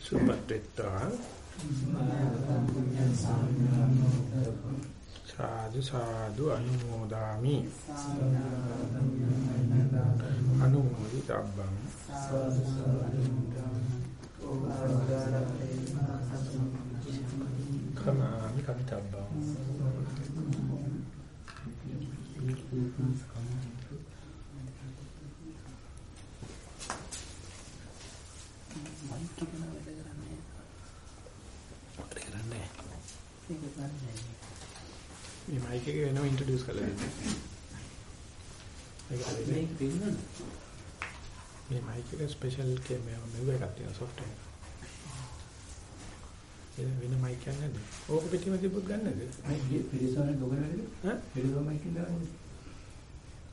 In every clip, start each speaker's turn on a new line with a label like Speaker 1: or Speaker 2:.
Speaker 1: සුපත්ත්‍ත්වා සාදු සාදු අනුමෝදාමි. අනුමෝදි තබ්බං කමාමි කමිතබ්බං මේ මයික් එක වෙනම ඉන්ට්‍රොඩියුස් කරලා දෙන්න. මේක
Speaker 2: මේක පින්නන
Speaker 1: මේ මයික් එක ස්පෙෂල් කැමරා මෙව එකක් තියෙන software එක. එන වෙන මයික් එකක් නැද්ද? ඕක පිටිම තිබ්බොත් ගන්නද?
Speaker 2: මේ පිරිසවල දොගන වැඩද?
Speaker 1: ඈ?
Speaker 2: පිරිසවල මයික් එක දාන්නේ.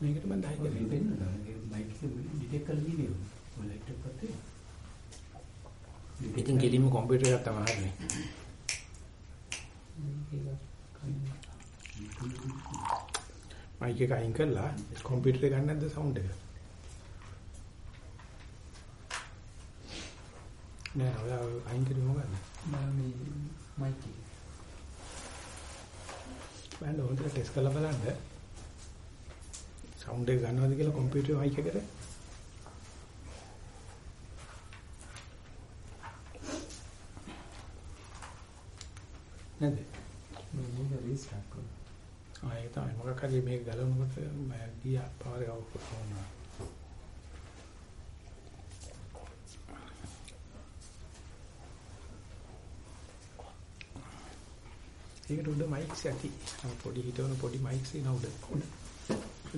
Speaker 1: මේකට මම 10
Speaker 2: මේ
Speaker 1: කරේ.
Speaker 2: දෙන්න මේ මයික් එක ඩිටෙක්ට් කරලා දීනේ. ඔය ලැප්ටොප් එකත් තියෙනවා.
Speaker 1: ඉතින් කෙලින්ම කම්පියුටර් එකක් තමයි හරිනේ. මයික් එක අයින් කරලා කම්පියුටර් එක ගන්න නැද්ද සවුන්ඩ් එක? නෑ ඔය අයින් කරේ මොකද?
Speaker 2: මම මේ මයික් එක.
Speaker 1: බලන්න හොඳට ටෙස්ට් කරලා බලන්න. සවුන්ඩ් එක ගන්නවද කියලා කම්පියුටර් මයික් එකට. නැද්ද?
Speaker 2: මේක රීස්ටාර්ට් කරනවා.
Speaker 1: ආ ඒක තමයි මොකක් හරි මේක ගලවනකොට මම ගියා පවර වුණා. ඒකට උඩ මයික්ස් ඇති. පොඩි හිටවන පොඩි මයික්ස් ඉන උඩ.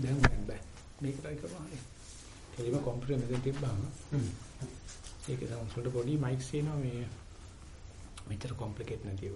Speaker 1: දැන් දැන් බෑ. මේක try කරනවා. කෙලිම කම්පියුටර් මෙතන තිබ්බම. ඒක වලට පොඩි මයික්ස් එනවා මේ මෙච්චර කොම්ප්ලිකේට් නැතිව.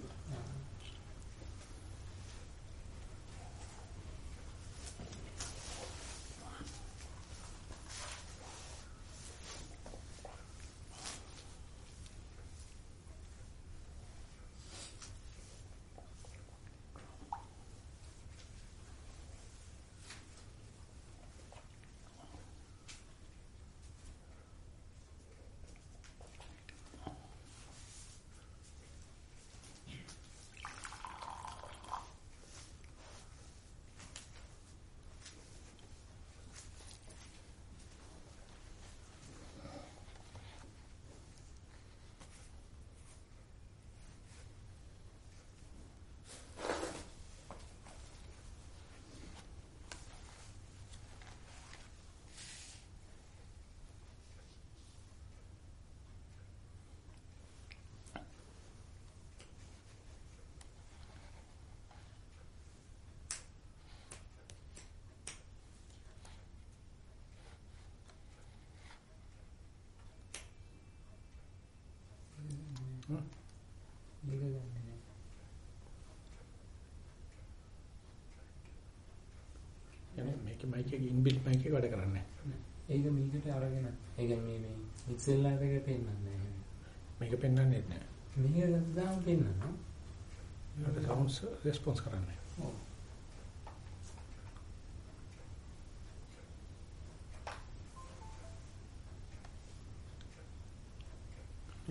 Speaker 2: දෙක ගන්න නෑ
Speaker 1: මේක මයික් එකේ ඉන්බිල්ට් මයික් එක වැඩ කරන්නේ නෑ.
Speaker 2: ඒක මේකට අරගෙන. ඒ කියන්නේ මේ මික්සර් ලයිට් එකේ පෙන්වන්නේ නෑ
Speaker 1: මේක පෙන්වන්නේ නැහැ.
Speaker 2: මේක දාන්න පෙන්වනවා
Speaker 1: ඒක සවුන්ඩ් රෙස්පොන්ස් කරන්නේ.
Speaker 2: ඔව්.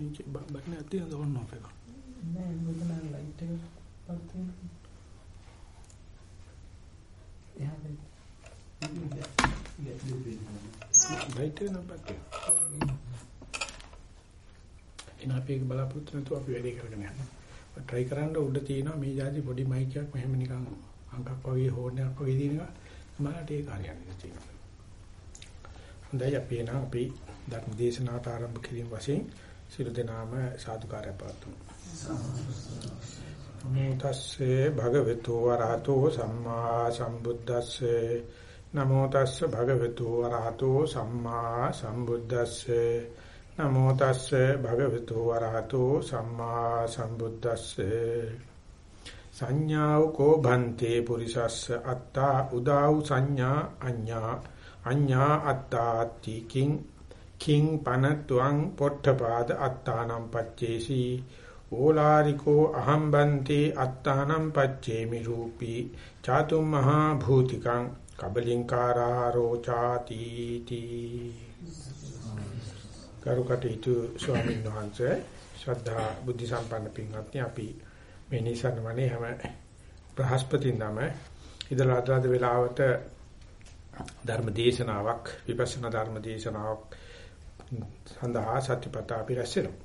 Speaker 1: මේක බටන් එක තියෙනද ඔන් ඔෆ් එක.
Speaker 2: නෑ මෙතන ලයිට් එක පත් වෙනවා.
Speaker 1: ලයිට් එක නම් බටන්. එන අපි ඒක බලාපොරොත්තු නැතුව අපි වැඩේ කරගෙන යනවා. try කරන්න උඩ තියෙනවා මේ જાති පොඩි මයික් එකක් මෙහෙම නිකන් අංකක් වගේ හෝන් එකක් වගේ එක. මලට ඒක හරියන්නේ තියෙනවා. හොඳයි අපි එනවා අපි ධර්ම දේශනාවට ආරම්භ කිරීම වශයෙන් සියලු දෙනාම සාදුකාරය පවතුමු. නමෝ තස්සේ භගවතු වරහතෝ සම්මා සම්බුද්දස්සේ. නමෝ තස්සේ භගවතු වරහතෝ සම්මා සම්බුද්දස්සේ. නමෝ තස්සේ භගවතු වරහතෝ සම්මා සම්බුද්දස්සේ. සංඥාව කෝ භන්තේ පුරිසස්ස අත්තා උදාව් සංඥා අඤ්ඤා. අඤ්ඤා අත්තාති කිං කිං පනත්වං පොට්ඨපාද අත්තානම් පච්චේසි। ඕලාරිකෝ අහම්බන්තේ අත්තානම් පච්චේමි රූපී। චාතුම් මහා භූතිකං කබලින්කාරාරෝ ചാති තී කරුකටීතු ස්වාමීන් වහන්සේ ශ්‍රද්ධා බුද්ධ සම්පන්න පින්වත්නි අපි මේ නිසන වනේ හැම බ්‍රහස්පතින්දම ඉදලා අදාද වෙලාවට ධර්ම දේශනාවක් විපස්සනා ධර්ම දේශනාවක් සඳහා සත්‍යපතා අපි රැස්වෙනවා.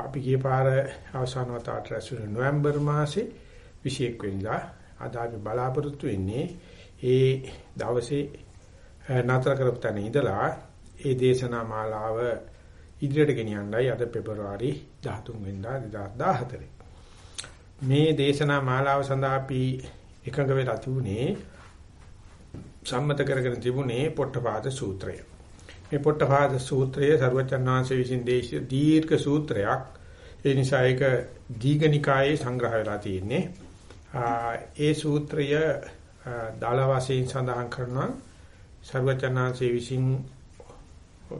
Speaker 1: අපි ගිය පාර අවසාන වතාවට රැස්වෙන නොවැම්බර් මාසේ 21 වෙනිදා අද අපි බලාපොරොත්තු වෙන්නේ ඒ දවසේ නතර කරපු තැන ඉඳලා ඒ දේශනා මාලාව ඉදිරියට ගෙනියන්නයි අද පෙබරවාරි 13 වෙනිදා 2014. මේ දේශනා මාලාව සඳහා අපි එකඟ වෙලා තිබුණේ සම්මත කරගෙන තිබුණේ පොට්ටපාද සූත්‍රය. මේ පොට්ටපාද සූත්‍රය සර්වචන්නාංශ විසින් දේශිත දීර්ඝ සූත්‍රයක්. ඒ නිසා ඒක දීඝනිකායේ සංග්‍රහ වෙලා තියෙන්නේ. ඒ සූත්‍රය දාල වශයෙන් සඳහන් කරනවා සර්වචන්නාංශ විසින්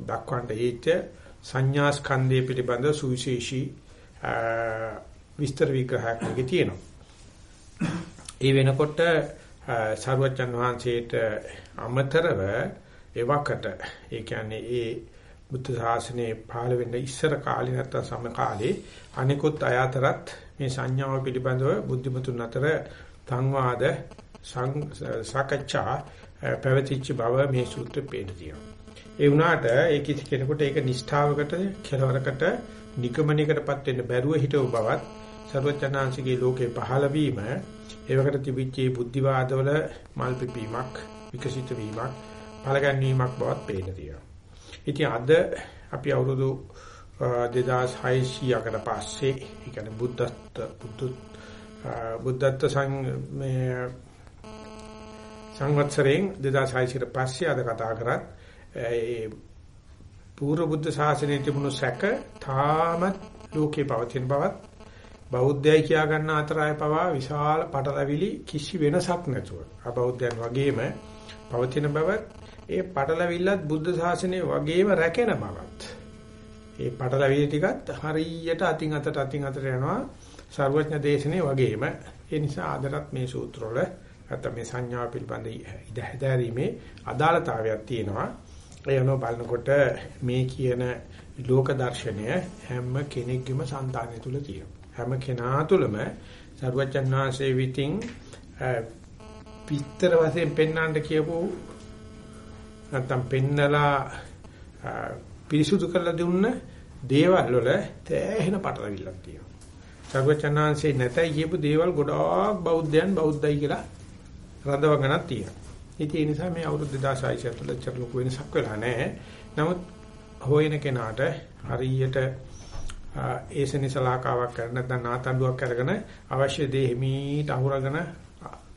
Speaker 1: දක්වන්න හේච්ච සංඥා ස්කන්ධය පිළිබඳ සුවිශේෂී විස්තර විග්‍රහයක් මේකේ තියෙනවා. ඒ වෙනකොට සර්වචන් වහන්සේට අමතරව එවකට ඒ කියන්නේ ඒ බුද්ධ ශාසනයේ පහළ වෙන්න ඉස්සර කාලේ නැත්තම් සම කාලේ අනිකුත් අය අතරත් මේ සංඥාව පිළිබඳව බුද්ධිමතුන් අතර සංවාද සාකච්ඡා පැවතිච්ච බව මේ සූත්‍රෙ පේන තියෙනවා. ඒ වුණාට ඒ කිසි කෙනෙකුට ඒක නිෂ්ඨාවකට කෙලවරකට නිගමනයකටපත් වෙන්න බැරුව හිටව බවත් ਸਰවචනාංශිකේ ලෝකේ පහළ වීම ඒවකට තිබිච්ච බුද්ධිවාදවල මල් පිපීමක් විකසිත වීමක් පළගැන්වීමක් බවත් පේන තියෙනවා. ඉතින් අද අපි අවුරුදු 2600කට පස්සේ ඒ කියන්නේ බුද්ධත්ව බුදු බුද්ධත්ව සං මේ සංවත්සරයෙන් 2600කට පස්සේ අද කතා කරත් ඒ පූර්ව බුද්ධ ශාසනයේ තිබුණු සැක තාමත් ලෝකේ පවතින බවත් බෞද්ධයයි කියා ගන්න අතර අය පවා විශාල පටලැවිලි කිසි වෙනසක් නැතුව අබෞද්ධයන් වගේම පවතින බවත් ඒ පටලැවිල්ලත් බුද්ධ ශාසනය වගේම රැකෙන බවත්. ඒ පටලැවිලි ටිකත් හරියට අතින් අතට අතින් අතට යනවා සර්වඥ දේශනේ වගේම. ඒ නිසා ආදරත් මේ සූත්‍රවල නැත්නම් මේ සංඥා පිළිබඳ ඉදහැදීමේ අදාළතාවයක් තියෙනවා. ඒ අනුව බලනකොට මේ කියන ලෝක දර්ශනය හැම කෙනෙක්ගේම సంతානය තුල තියෙනවා. හැම කෙනා තුළම සරුවචන් වහන්සේ විතින් පිටතර වශයෙන් පෙන්වන්න කියපු නැත්තම් පෙන්නලා පිරිසුදු කරලා දුන්න දේවල් වල තෑහෙන පටලවිල්ලක් තියෙනවා. සරුවචන් වහන්සේ නැතයි කියපු දේවල් ගොඩාක් බෞද්ධයන් බෞද්ධයි කියලා රඳවගෙනක් තියෙනවා. ඉතින් ඒ නිසා මේ අවුරුදු 2600 තුළ චර ලොකු වෙනසක් වෙලා නැහැ. නමුත් හොයන කෙනාට හරියට ඒසනිසලාකාවක් කරන නැත්නම් නාතඬුවක් අරගෙන අවශ්‍ය දේ හිමීට අහුරගෙන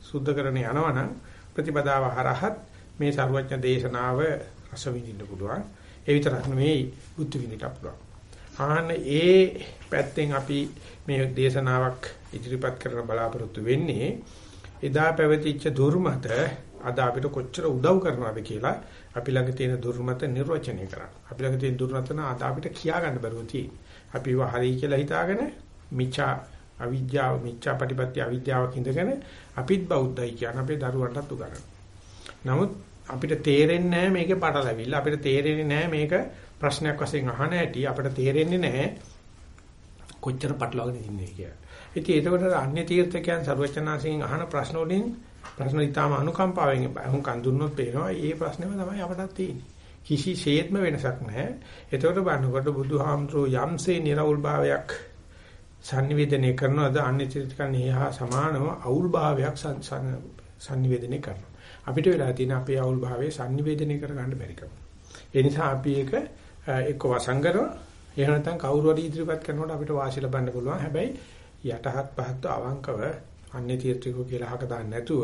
Speaker 1: සුද්ධ කරන යනවනම් ප්‍රතිපදාව හරහත් මේ සරුවඥ දේශනාව රස විඳින්න පුළුවන්. ඒ විතරක් නෙවෙයි බුද්ධ විඳින්න පුළුවන්. ආන්න ඒ පැත්තෙන් අපි මේ දේශනාවක් ඉදිරිපත් කරන බලාපොරොත්තු වෙන්නේ එදා පැවතිච්ච දුර්මත අද අපිට කොච්චර උදව් කරනවද කියලා අපි ළඟ තියෙන දුර්මත නිර්වචනය කරන්න. අපි ළඟ තියෙන දුර්මතන අද අපිට කියා ගන්න බැරුව තියෙන්නේ. අපි ඒවා හරි කියලා හිතාගෙන මිච්ඡා අවිද්‍යාව මිච්ඡා ප්‍රතිපත්ති අවිද්‍යාවක් ඉඳගෙන අපිත් බෞද්ධයි කියන අපේ දරුවන්ටත් උගන්වනවා. නමුත් අපිට තේරෙන්නේ නැහැ මේකේ පටලැවිල්ල. අපිට තේරෙන්නේ නැහැ මේක ප්‍රශ්නයක් වශයෙන් අහන හැටි. අපිට තේරෙන්නේ නැහැ කොච්චර පටලවාගෙන ඉන්නේ කියලා. ඉතින් ඒකට අන්‍ය තීර්ථකයන් ਸਰවචනාසියෙන් අහන ප්‍රශ්න වලින් ප්‍රශ්න ඊටාම අනුකම්පාවෙන් අහුම්කන් දුන්නොත් පේනවා මේ ප්‍රශ්නේම තමයි අපටත් තියෙන්නේ. කිසිසේත්ම වෙනසක් නැහැ. එතකොට බලනකොට බුදුහාමුදුරෝ යම්සේ නිර්වුල් භාවයක් sannivedanaya කරනවාද අනිත්‍යකන් එහා සමානව අවුල් භාවයක් sannivedanaya කරනවා. අපිට වෙලා තියෙන අපේ අවුල් භාවයේ sannivedanaya කර ගන්න බැරි කම. ඒ නිසා අපි ඒක එක්ක වසංගරව එහෙම නැත්නම් කවුරු හරි ඉදිරිපත් කරනකොට අපිට වාසි ලබන්න පුළුවන්. හැබැයි යටහත් පහත් අවංකව අන්‍ය තීර්ථිකෝ කියලා හක දාන්න නැතුව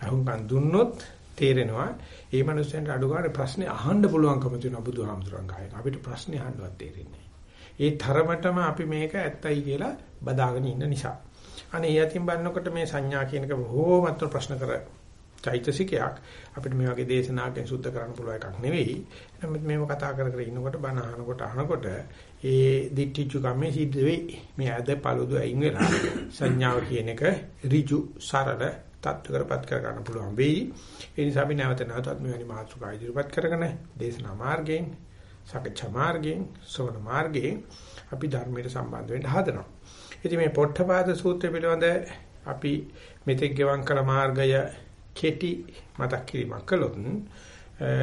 Speaker 1: අහුම්කන් දුන්නොත් තේරෙනවා ඒ මනුස්සයන්ට අඩු ගන්න ප්‍රශ්නේ අහන්න පුළුවන්කම තියෙනවා බුදුහාමුදුරන් ගායන. අපිට ප්‍රශ්නේ අහන්නවත් තේරෙන්නේ ඒ තරමටම අපි මේක ඇත්තයි කියලා බදාගෙන ඉන්න නිසා. අනේ යතින් බලනකොට මේ සංඥා කියන එක බොහෝමත්ව ප්‍රශ්න කර චෛතසිකයක් අපිට මේ වගේ දේශනාවකින් සුද්ධ කරන්න පුළුවන් එකක් නෙවෙයි. නමුත් මේව කතා කර කර ඉන්නකොට බණ අහනකොට අහනකොට ඒ දිට්ඨිචු කම්මේ සිද්ධ වෙයි. මේ ඇද පළොදු අයින් වෙලා සංඥාව කියන එක ඍජු සරල තත්ත්වකරපත් කර ගන්න පුළුවන් වෙයි. ඒ නිසා අපි නැවත නැවතත් මෙවැනි මාතෘකා ඉදිරිපත් කරගෙන දේශනා මාර්ගයෙන් සකච්ඡා මාර්ගයෙන් සෝන මාර්ගයෙන් අපි ධර්මයට සම්බන්ධ වෙන්න හදනවා. ඉතින් මේ පොට්ටපාද සූත්‍රය පිළිබඳ අපි මෙතෙක් ගෙවන් කළ මාර්ගය කෙටි මතක් කිරීමක් කළොත්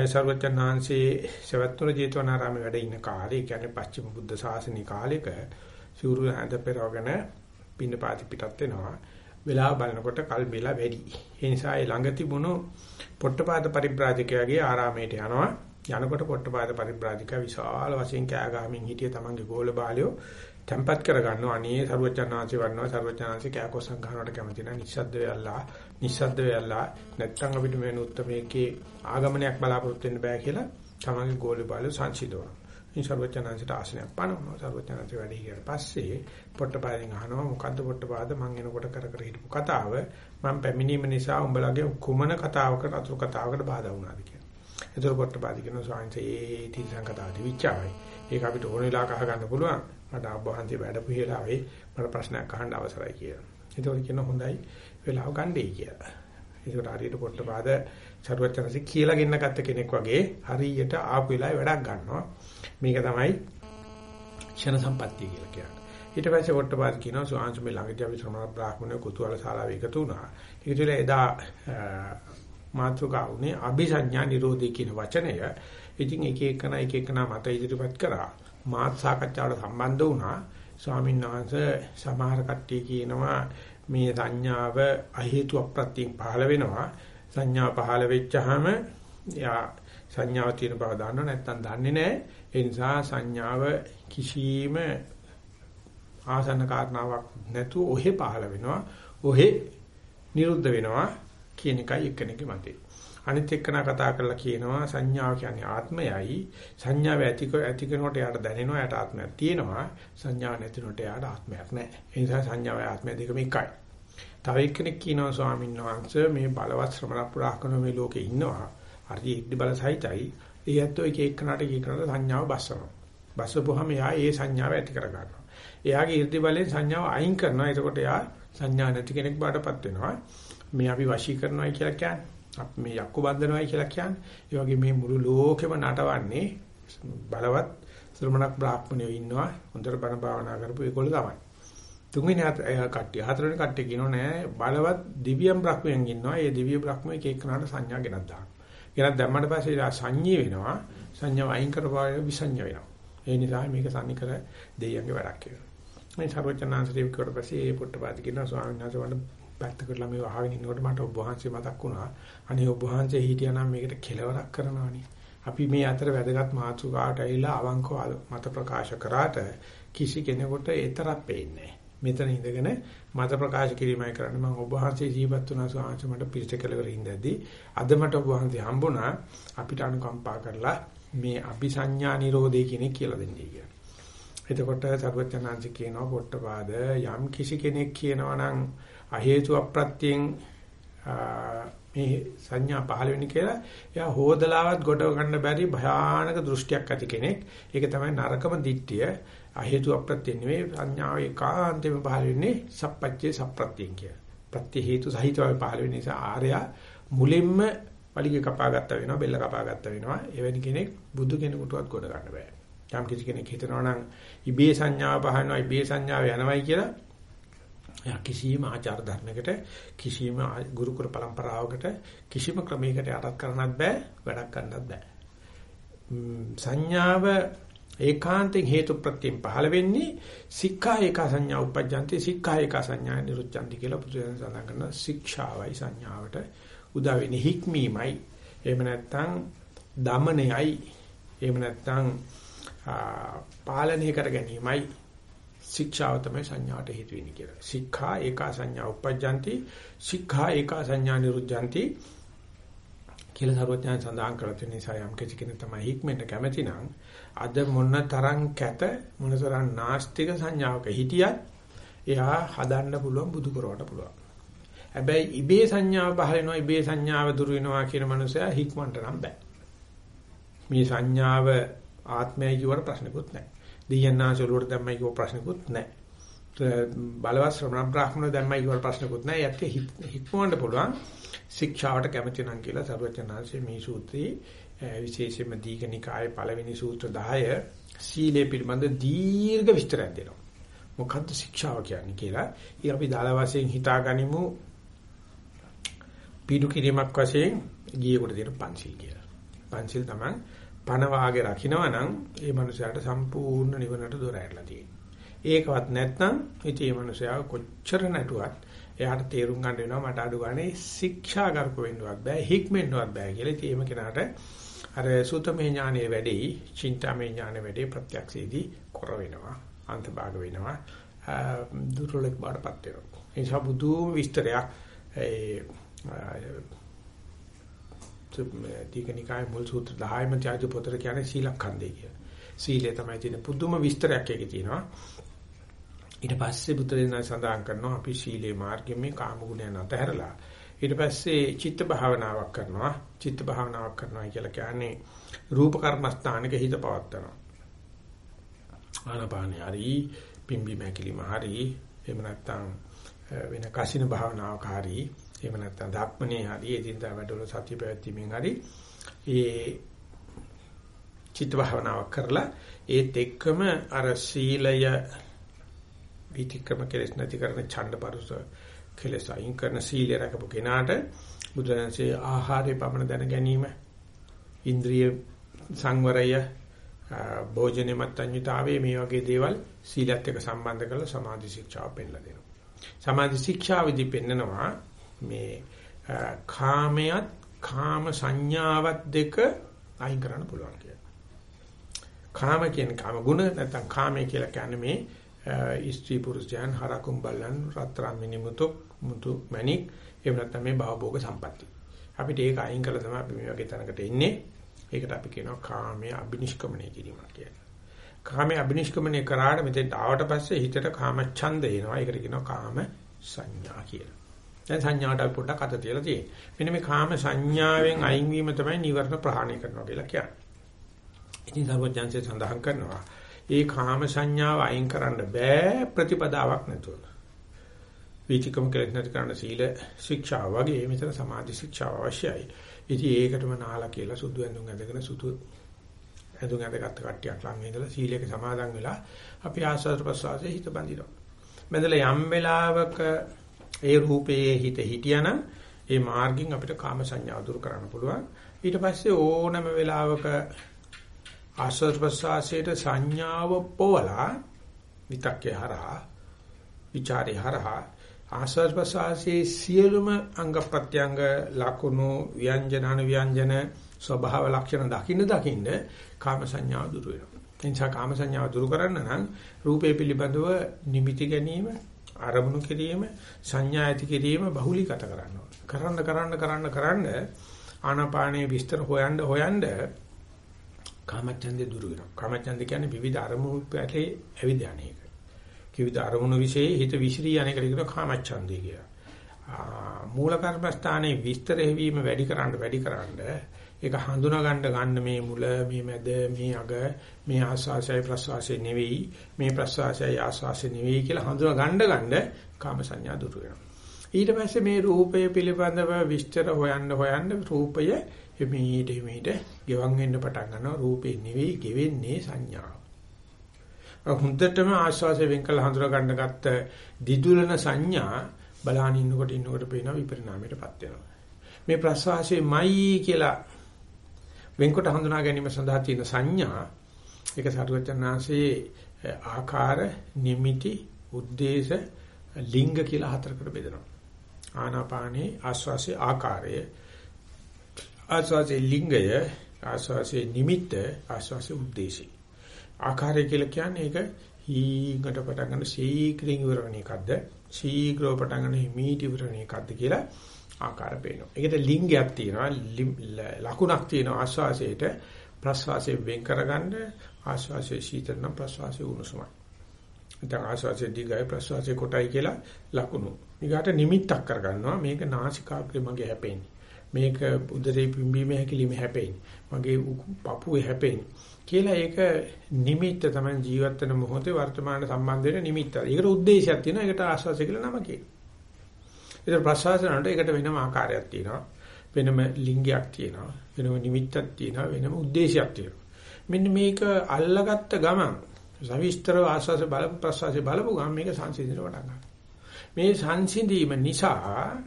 Speaker 1: සර්වචන්නාංශේ සවැත්තුර ජේතවනාරාමේ වැඩ ඉන්න කාලේ කියන්නේ පස්චිම බුද්ධ ශාසනික කාලෙක සිවුරු හැඳ පෙරවගෙන පින්නපාති පිටත් වෙනවා. වෙලාව බලනකොට කල් බෙලා වැඩි. ඒ නිසා ඒ ළඟ තිබුණු පොට්ටපාද පරිබ්‍රාජකයාගේ ආරාමයට යනවා. යනකොට පොට්ටපාද පරිබ්‍රාජකයා විශාල වශයෙන් කෑ ගහමින් හිටිය තමන්ගේ ගෝල බාලයෝ tempat කරගන්නවා. අනේ සර්වචන්නාංශේ වන්නවා සර්වචන්නාංශේ කෑකොසම් ගන්නවට කැමති නැහැ. නිස්සද්ද වෙලා නිස්සද්ද වෙලා නැත්තම් අපිට මේ උත්තරමේකේ ආගමනයක් බලාපොරොත්තු වෙන්න බෑ කියලා තමන්ගේ ගෝල බාලයෝ සංසිඳවනවා. ඉතින් සර්වචනංශයට ආසනයක් පනවනවා. සර්වචනංශ වැඩි ගියාට පස්සේ පොට්ටපාදෙන් අහනවා මොකද්ද පොට්ටපාද මං එනකොට කර කර හිටපු කතාව මං පැමිණීම නිසා උඹලගේ කුමන කතාවකට අතුරු කතාවකට බාධා වුණාද කියලා. ඒතර පොට්ටපාද කියන සාංශ ඒ තිරසං කතාවට විචාරයි. ඒක අපිට ඕන වෙලාවක අහගන්න පුළුවන්. මට අබ්බහන්ති වැඩපු වෙලාවේ මට ප්‍රශ්නයක් අහන්න අවසරයි කියලා. ඒතකොට කියන හොඳයි වෙලාව ගන්නයි කියලා. ඒකට හරියට පොට්ටපාද සරුවචනසි කියලා ගෙන්න ගත්ත කෙනෙක් වගේ හරියට ආපු වෙලාවේ වැඩක් ගන්නවා. මේක තමයි ක්ෂණ සම්පත්තිය කියලා කියන්නේ. ඊට පස්සේ වොට්ටපාද කියනවා සුවාංශ මේ ළඟදී අපි ශ්‍රමණ බ්‍රාහ්මණ කුතුහල ශාලාවේ එකතු වුණා. ඒක තුළ එදා මාතෘකාවුනේ අபிසඤ්ඤා නිරෝධී කියන වචනය. ඉතින් එක එකන එක එකන මත ඉදිරිපත් කරා. මාත් සාකච්ඡාවට සම්බන්ධ වුණා. ස්වාමීන් වහන්සේ සමහර කට්ටිය කියනවා මේ සංඥාව අහේතු අප්‍රත්‍යයෙන් පහළ වෙනවා. සංඥා පහළ වෙච්චාම යා සංඥාව තියෙන බව දන්නව නැත්නම් දන්නේ නැහැ. ඒ නිසා සංඥාව කිසිම ආසන්න කාරණාවක් නැතුව ඔහෙ පහළ වෙනවා. ඔහෙ නිරුද්ධ වෙනවා කියන එකයි එක්කෙනෙක්ගේ මතය. අනිත් එක්කන කතා කරලා කියනවා සංඥාව කියන්නේ ආත්මයයි. සංඥාව ඇති ඇති කරනකොට යාට දැනෙනවා යාට ආත්මයක් තියෙනවා. සංඥාව නැතිනකොට යාට ආත්මයක් නැහැ. ඒ නිසා සංඥාවයි ආත්මය දෙකම එකයි. තව එක්කෙනෙක් කියනවා ස්වාමීන් වහන්සේ මේ බලවත් ශ්‍රමණ පුරාකරන මේ ලෝකේ ඉන්නවා. හරි ඉද්දි බල සහිතයි. ඒ ඇත්තෝ එක එක්කනට එක එක්කනට සංඥාව බස්සනවා. බස්සපුවාම එයා ඒ සංඥාව ඇති කර ගන්නවා. එයාගේ 이르දි බලෙන් සංඥාව අයින් කරනවා. එතකොට එයා සංඥා නැති කෙනෙක් බාටපත් වෙනවා. මේ අපි වශී කරනවායි කියලා කියන්නේ. අපි මේ යක්කු බන්ධනවායි කියලා කියන්නේ. ඒ වගේ මේ මුළු ලෝකෙම නටවන්නේ බලවත් ශ්‍රමණක් බ්‍රාහ්මණයෝ ඉන්නවා. හොඳට බණ භාවනා කරපු ඒගොල්ලෝ තමයි. තුන්වෙනි කට්ටිය හතරවෙනි කට්ටිය කියනෝ නෑ බලවත් දිව්‍යම් බ්‍රහ්මයන් ඉන්නවා. ඒ දිව්‍ය බ්‍රහ්මයේ එක එකනට සංඥා ගෙනත් දානවා. ගෙනත් දැම්මට පස්සේ සංඤී වෙනවා. සංඥාව අයින් කරපාය විසඤ්ඤ වෙනවා. ඒ නිසා මේක සම්නිකර දෙයියන්ගේ වැඩක් කියලා. මේ සර්වචනාංශ දේවිකට පස්සේ ඒ පොට්ටපාද කියන ස්වාමීන් වහන්සේ වඩ පැත්තකට මේ අහගෙන ඉන්නකොට මට ඔබ වහන්සේ මතක් වුණා. අනේ ඔබ වහන්සේ හිටියානම් මේකට කෙලවරක් කරනවානේ. අපි මේ අතර වැදගත් මාතෘකාවට ඇවිල්ලා අවංකව මත ප්‍රකාශ කරාට කිසි කෙනෙකුට ඒතරක් පේන්නේ මෙතන ඉඳගෙන මත ප්‍රකාශ කිරීමයි කරන්නේ මම ඔබ වහන්සේ ජීවත් වුණා ස්වාමීන් මට පිළිච කෙලවර ඉඳදී අද මට ඔබ වහන්සේ හම්බුණා අපිට අනුකම්පා කරලා මේ අபிසඤ්ඤා නිරෝධය කියන කියලා දෙන්නේ කියලා. එතකොට සර්වඥාන්සේ කියනවා පොට්ටපාද යම් කිසි කෙනෙක් කියනවා නම් අහේතු අප්‍රත්‍යයෙන් මේ සංඥා පහළ වෙන්නේ කියලා එයා හොදලාවත් ගොඩව ගන්න බැරි භයානක දෘෂ්ටියක් ඇති කෙනෙක්. ඒක තමයි නරකම දිට්ඨිය. අහේතු අප්‍රත්‍ය නෙවෙයි සංඥාව ඒකාන්තෙම පහළ වෙන්නේ සප්පච්චේ සප්‍රත්‍යයෙන් කිය. ප්‍රත්‍ය හේතු සහිතව පහළ වෙන නිසා ආර්යා මුලින්ම වලිගය කපා ගත්ත වෙනවා බෙල්ල කපා ගත්ත වෙනවා. එවැනි කෙනෙක් බුදු කෙනෙකුටවත් ගොඩ ගන්න බෑ. යම් කිසි කෙනෙක් හිතනවා නම් ඉබේ සංඥාව පහළනවා ඉබේ සංඥාව යනවයි කියලා එයා කිසියම් ආචාර ධර්මයකට කිසියම් ගුරුකුල પરම්පරාවකට කිසිම ක්‍රමයකට යටත් කරන්නත් බෑ වැඩක් කරන්නත් බෑ. සංඥාව ඒකාන්තයෙන් හේතු ප්‍රත්‍යයෙන් පහළ වෙන්නේ සික්ඛා ඒක සංඥා උපජ්ජන්ති සික්ඛා ඒක සංඥා නිරුච්ඡන්ති කියලා පුදුසෙන් සඳහන් කරන ශික්ෂාවයි සංඥාවට උදා වෙන්නේ. හික්මීමයි. එහෙම නැත්නම් දමනයයි. එහෙම නැත්නම් පාලනය කර ගැනීමයි. ශික්ෂාව තමයි සංඥාට හේතු වෙන්නේ කියලා. සික්ඛා ඒක සංඥා උපජ්ජන්ති සික්ඛා ඒක සංඥා නිරුද්ධಂತಿ කියලා සර්වඥයන් සඳහන් කරලා තියෙන නිසා යම් කිසි කෙනෙක් තමයි හික්මෙන්න කැමති නම් අද මොන තරම් කැත මොන තරම් නාස්තික සංඥාවක හිටියත් එයා හදන්න පුළුවන් බුදු කරවට පුළුවන්. හැබැයි ඉබේ සංඥාව පහල වෙනවා ඉබේ සංඥාව දුර වෙනවා කියන මනුස්සයා හික්මන්ට නම් බෑ. මේ සංඥාව ආත්මයයි කියවට ප්‍රශ්නකුත් නැහැ. දෙයන්නාස වලට දැම්මයි කියව ප්‍රශ්නකුත් නැහැ. බලවත් ශ්‍රමණ බ්‍රාහ්මණ දැම්මයි කියව ප්‍රශ්නකුත් නැහැ. යත් හික්මවන්න පුළුවන්. ශික්ෂාවට කැමති නම් කියලා සර්වඥාන්සේ මේ සූත්‍රයේ විශේෂයෙන්ම දීඝනිකායේ පළවෙනි සූත්‍ර 10 සීලය පිළිබඳ දීර්ඝ විස්තරයක් දෙනවා. මොකද්ද ශික්ෂාව කියන්නේ කියලා. ඊ අපි දාල වශයෙන් හිතාගනිමු පීඩු කිරීමක් වශයෙන් ගියෙකුට දෙන පන්සිල් කියලා. පන්සිල් තමයි පණ වාගේ රකින්නවා නම් ඒ මනුස්සයාට සම්පූර්ණ නිවනට දොර ඇරලා තියෙනවා. ඒකවත් නැත්නම් ඉතින් මේ මනුස්සයා කොච්චර නැටුවත් එයාට තේරුම් ගන්න වෙනවා මට අඩු ගානේ ශික්ෂාගරුක වෙන්නවත් බෑ හික්මෙන්නවත් බෑ කියලා. ඉතින් එහෙම කෙනාට අර සූතමේ ඥානයේ වැඩි, චින්තාමේ ඥානයේ වැඩි ප්‍රත්‍යක්ෂයේදී කර වෙනවා. අන්තභාග වෙනවා. දුර්වලක් බාටපත් වෙනවා. ඒ නිසා බුදුම විස්තරයක් ඒ දීඝනිකායේ මුල් සූත්‍ර 10ම ත්‍යාජ පොතර කියන්නේ සීලඛණ්ඩේ කිය. සීලය තමයි තියෙන පුදුම විස්තරයක් එකේ තියෙනවා. ඊට පස්සේ බුදුරජාණන් සඳහන් කරනවා අපි සීලේ මාර්ගයෙන් මේ කාම ගුණයන් අතහැරලා ඊට පස්සේ චිත්ත භාවනාවක් කරනවා. චිත්ත භාවනාවක් කරනවා කියලා කියන්නේ රූප කර්මස්ථානක හිත පවත්නවා. ආනපානිය හරි පිම්බි මැකිලිම හරි එහෙම නැත්නම් වෙන කසින භාවනාවක් හරි එහෙම නැත්නම් ධක්මනේ හරි එදින්දා වැඩවල සතිය පැවැත්වීමෙන් හරි ඒ චිත්ත භාවනාවක් කරලා ඒත් එක්කම අර සීලය විතික්‍රම කෙලස් නැති කරන ඡණ්ඩ පරුස කෙලස් අයින් කරන සීලය රැකපු කෙනාට බුදුරජාණන්සේ ආහාරය පමණ දැන ගැනීම ඉන්ද්‍රිය සංවරය භෝජනෙ මත්ඤ්‍යතාවයේ මේ වගේ දේවල් සීලත් එක්ක සම්බන්ධ කරලා සමාධි ශික්ෂාව පෙන්ලා දෙනවා. සමාධි ශික්ෂාවේදී පෙන්නනවා මේ කාමයට කාම සංඥාවත් දෙක අයින් කරන්න පුළුවන් කියලා. කාම කියන්නේ කාම ගුණ නැත්නම් කාමය කියලා කියන්නේ මේ ස්ත්‍රී පුරුෂයන් හරකුම් බලන් රත්තරන් මිනිමුතු මුතු මණික් එහෙම නැත්නම් මේ භවභෝග සම්පatti. අපිට ඒක අයින් කළා තමයි අපි මේ වගේ තැනකට එන්නේ. ඒකට අපි කියනවා කාමයේ අබිනිෂ්ක්‍මණය කිරීම කියලා. කාමයේ අබිනිෂ්ක්‍මණය කරාට මෙතෙන් ආවට පස්සේ හිතට කාම ඡන්ද එනවා. ඒකට කියනවා කාම සංඥා කියලා. දැන් සංඥාට පොඩ්ඩක් අත තියලා තියෙන්නේ. මෙන්න මේ කාම සංඥාවෙන් අයින් වීම තමයි නිවර්ණ ප්‍රහාණය කරනවා කියලා කියන්නේ. ඉතින් සර්වඥාන්සේ සඳහන් කරනවා. ඒ කාම සංඥාව අයින් කරන්න බෑ ප්‍රතිපදාවක් නැතුව. වීතිකම කෙලෙස් නැති කරන සීල ශික්ෂා වගේ මෙතන සමාධි ශික්ෂාව අවශ්‍යයි. ඉතින් ඒකටම නාලා කියලා සුදු ඇඳුම් ඇඳගෙන සුදු ඇඳුම් ඇඳගත්ත කට්ටියක් ළඟ ඉඳලා සීලයක සමාදන් වෙලා අපි ආස්වාද ප්‍රසවාසයේ හිත බඳිනවා. බඳලා යම් වෙලාවක ඒ රූපයේ හිත හිටියනම් ඒ මාර්ගින් අපිට කාම සංඥා දුරු කරන්න පුළුවන්. ඊට පස්සේ ඕනම වෙලාවක ආස්වාද ප්‍රසවාසයේ සංඥාව පොවලා විතක්කේ හරහා ਵਿਚාරේ හරහා ආස්වාද ප්‍රසආසයේ සියලුම අංග ප්‍රත්‍යංග ලකුණු ව්‍යංජන අනුව්‍යංජන ස්වභාව ලක්ෂණ දකින්න දකින්න කාම සංඥාව දුරු වෙනවා. එනිසා කාම සංඥාව දුරු කරන්න නම් රූපේ පිළිබඳව නිමිති ගැනීම, අරමුණු කිරීම, සංඥා ඇති කිරීම බහුලීගත කරන්න කරන්න කරන්න කරන්න කරන්න ආනාපානයේ විස්තර හොයන්න හොයන්න කාමච්ඡන්දේ දුරු වෙනවා. කාමච්ඡන්ද කියන්නේ විවිධ අරමුණු පැලේ ඇවිද යන්නේ. විවිධ අරමුණු વિશે හිත විසිරී යන්නේකට කියන කාමච්ඡන්දේ කියලා. මූල කර්මස්ථානයේ විස්තර හැවීම වැඩි කරන්න වැඩි කරන්න ඒක හඳුනා ගන්න ගන්න මේ මුල මේ මැද මේ අග මේ ආස්වාසය ප්‍රසවාසය නෙවෙයි මේ ප්‍රසවාසය ආස්වාසය නෙවෙයි කියලා හඳුනා ගන්න ගන්න කාම සංඥා දුරු වෙනවා. ඊට පස්සේ මේ රූපය පිළිබඳව විස්තර හොයන්න හොයන්න රූපය එමෙහිට එමෙහිට ගෙවන් වෙන්න පටන් ගන්නවා රූපේ නෙවෙයි ගෙවෙන්නේ සංඥාව. හුඳටම ආශ්වාසය වෙන් කළ හඳුනා ගන්න ගත්ත දිදුලන සංඥා බලහන් ඉන්නකොට ඉන්නකොට පේන විපරිණාමයටපත් වෙනවා. මේ ප්‍රශ්වාසයේමයි කියලා වෙන්කොට හඳුනා ගැනීම සඳහා තියෙන සංඥා ඒක සරුවචනාංශයේ ආකාර, නිමිති, උද්දේශ, ලිංග කියලා හතරකට බෙදනවා. ආනාපානේ ආශ්වාසයේ ආකාරය, ආශ්වාසයේ ලිංගය, ආශ්වාසයේ නිමිත්ත, ආශ්වාසයේ උද්දේශය. ආකාරය කියලා කියන්නේ ඒක හීකට පටන් ගන්න ශීඝ්‍රයෙන් ඉවර වෙන එකක්ද ශීඝ්‍රව පටන් ගන්න හිමීට ඉවර වෙන එකක්ද කියලා ආකාර පේනවා. ඒකට ලිංගයක් තියෙනවා ලකුණක් තියෙනවා ආස්වාසයට ප්‍රස්වාසයෙන් වෙන් කරගන්න ආස්වාසයේ සීතල නම් ප්‍රස්වාසයේ උණුසුමයි. දැන් ආස්වාසයේ දිගයි ප්‍රස්වාසයේ කොටයි කියලා ලකුණු. ඊගාට නිමිත්තක් කරගන්නවා මේක නාසිකාග්‍රේ මගේ හැපෙන්නේ. මේක උදරේ පිම්බීමේ හැකිලිමේ හැපෙන්නේ. මගේ පපුවේ හැපෙන්නේ. කියලා ඒක නිමිත්ත තමයි ජීවත් වෙන මොහොතේ වර්තමාන සම්බන්ධ වෙන නිමිත්ත. ඒකට ಉದ್ದೇಶයක් තියෙනවා. ඒකට ආස්වාසය කියලා නම කියනවා. ඒතර ප්‍රසවාසනට ඒකට වෙනම ආකාරයක් තියෙනවා. වෙනම ලිංගයක් තියෙනවා. වෙනම නිමිත්තක් තියෙනවා. වෙනම ಉದ್ದೇಶයක් තියෙනවා. මෙන්න මේක අල්ලගත්ත ගමන් සවිස්තරව ආස්වාස බල ප්‍රසවාසය බලපු ගමන් මේක සංසිඳන පටන් ගන්නවා. මේ සංසිඳීම නිසා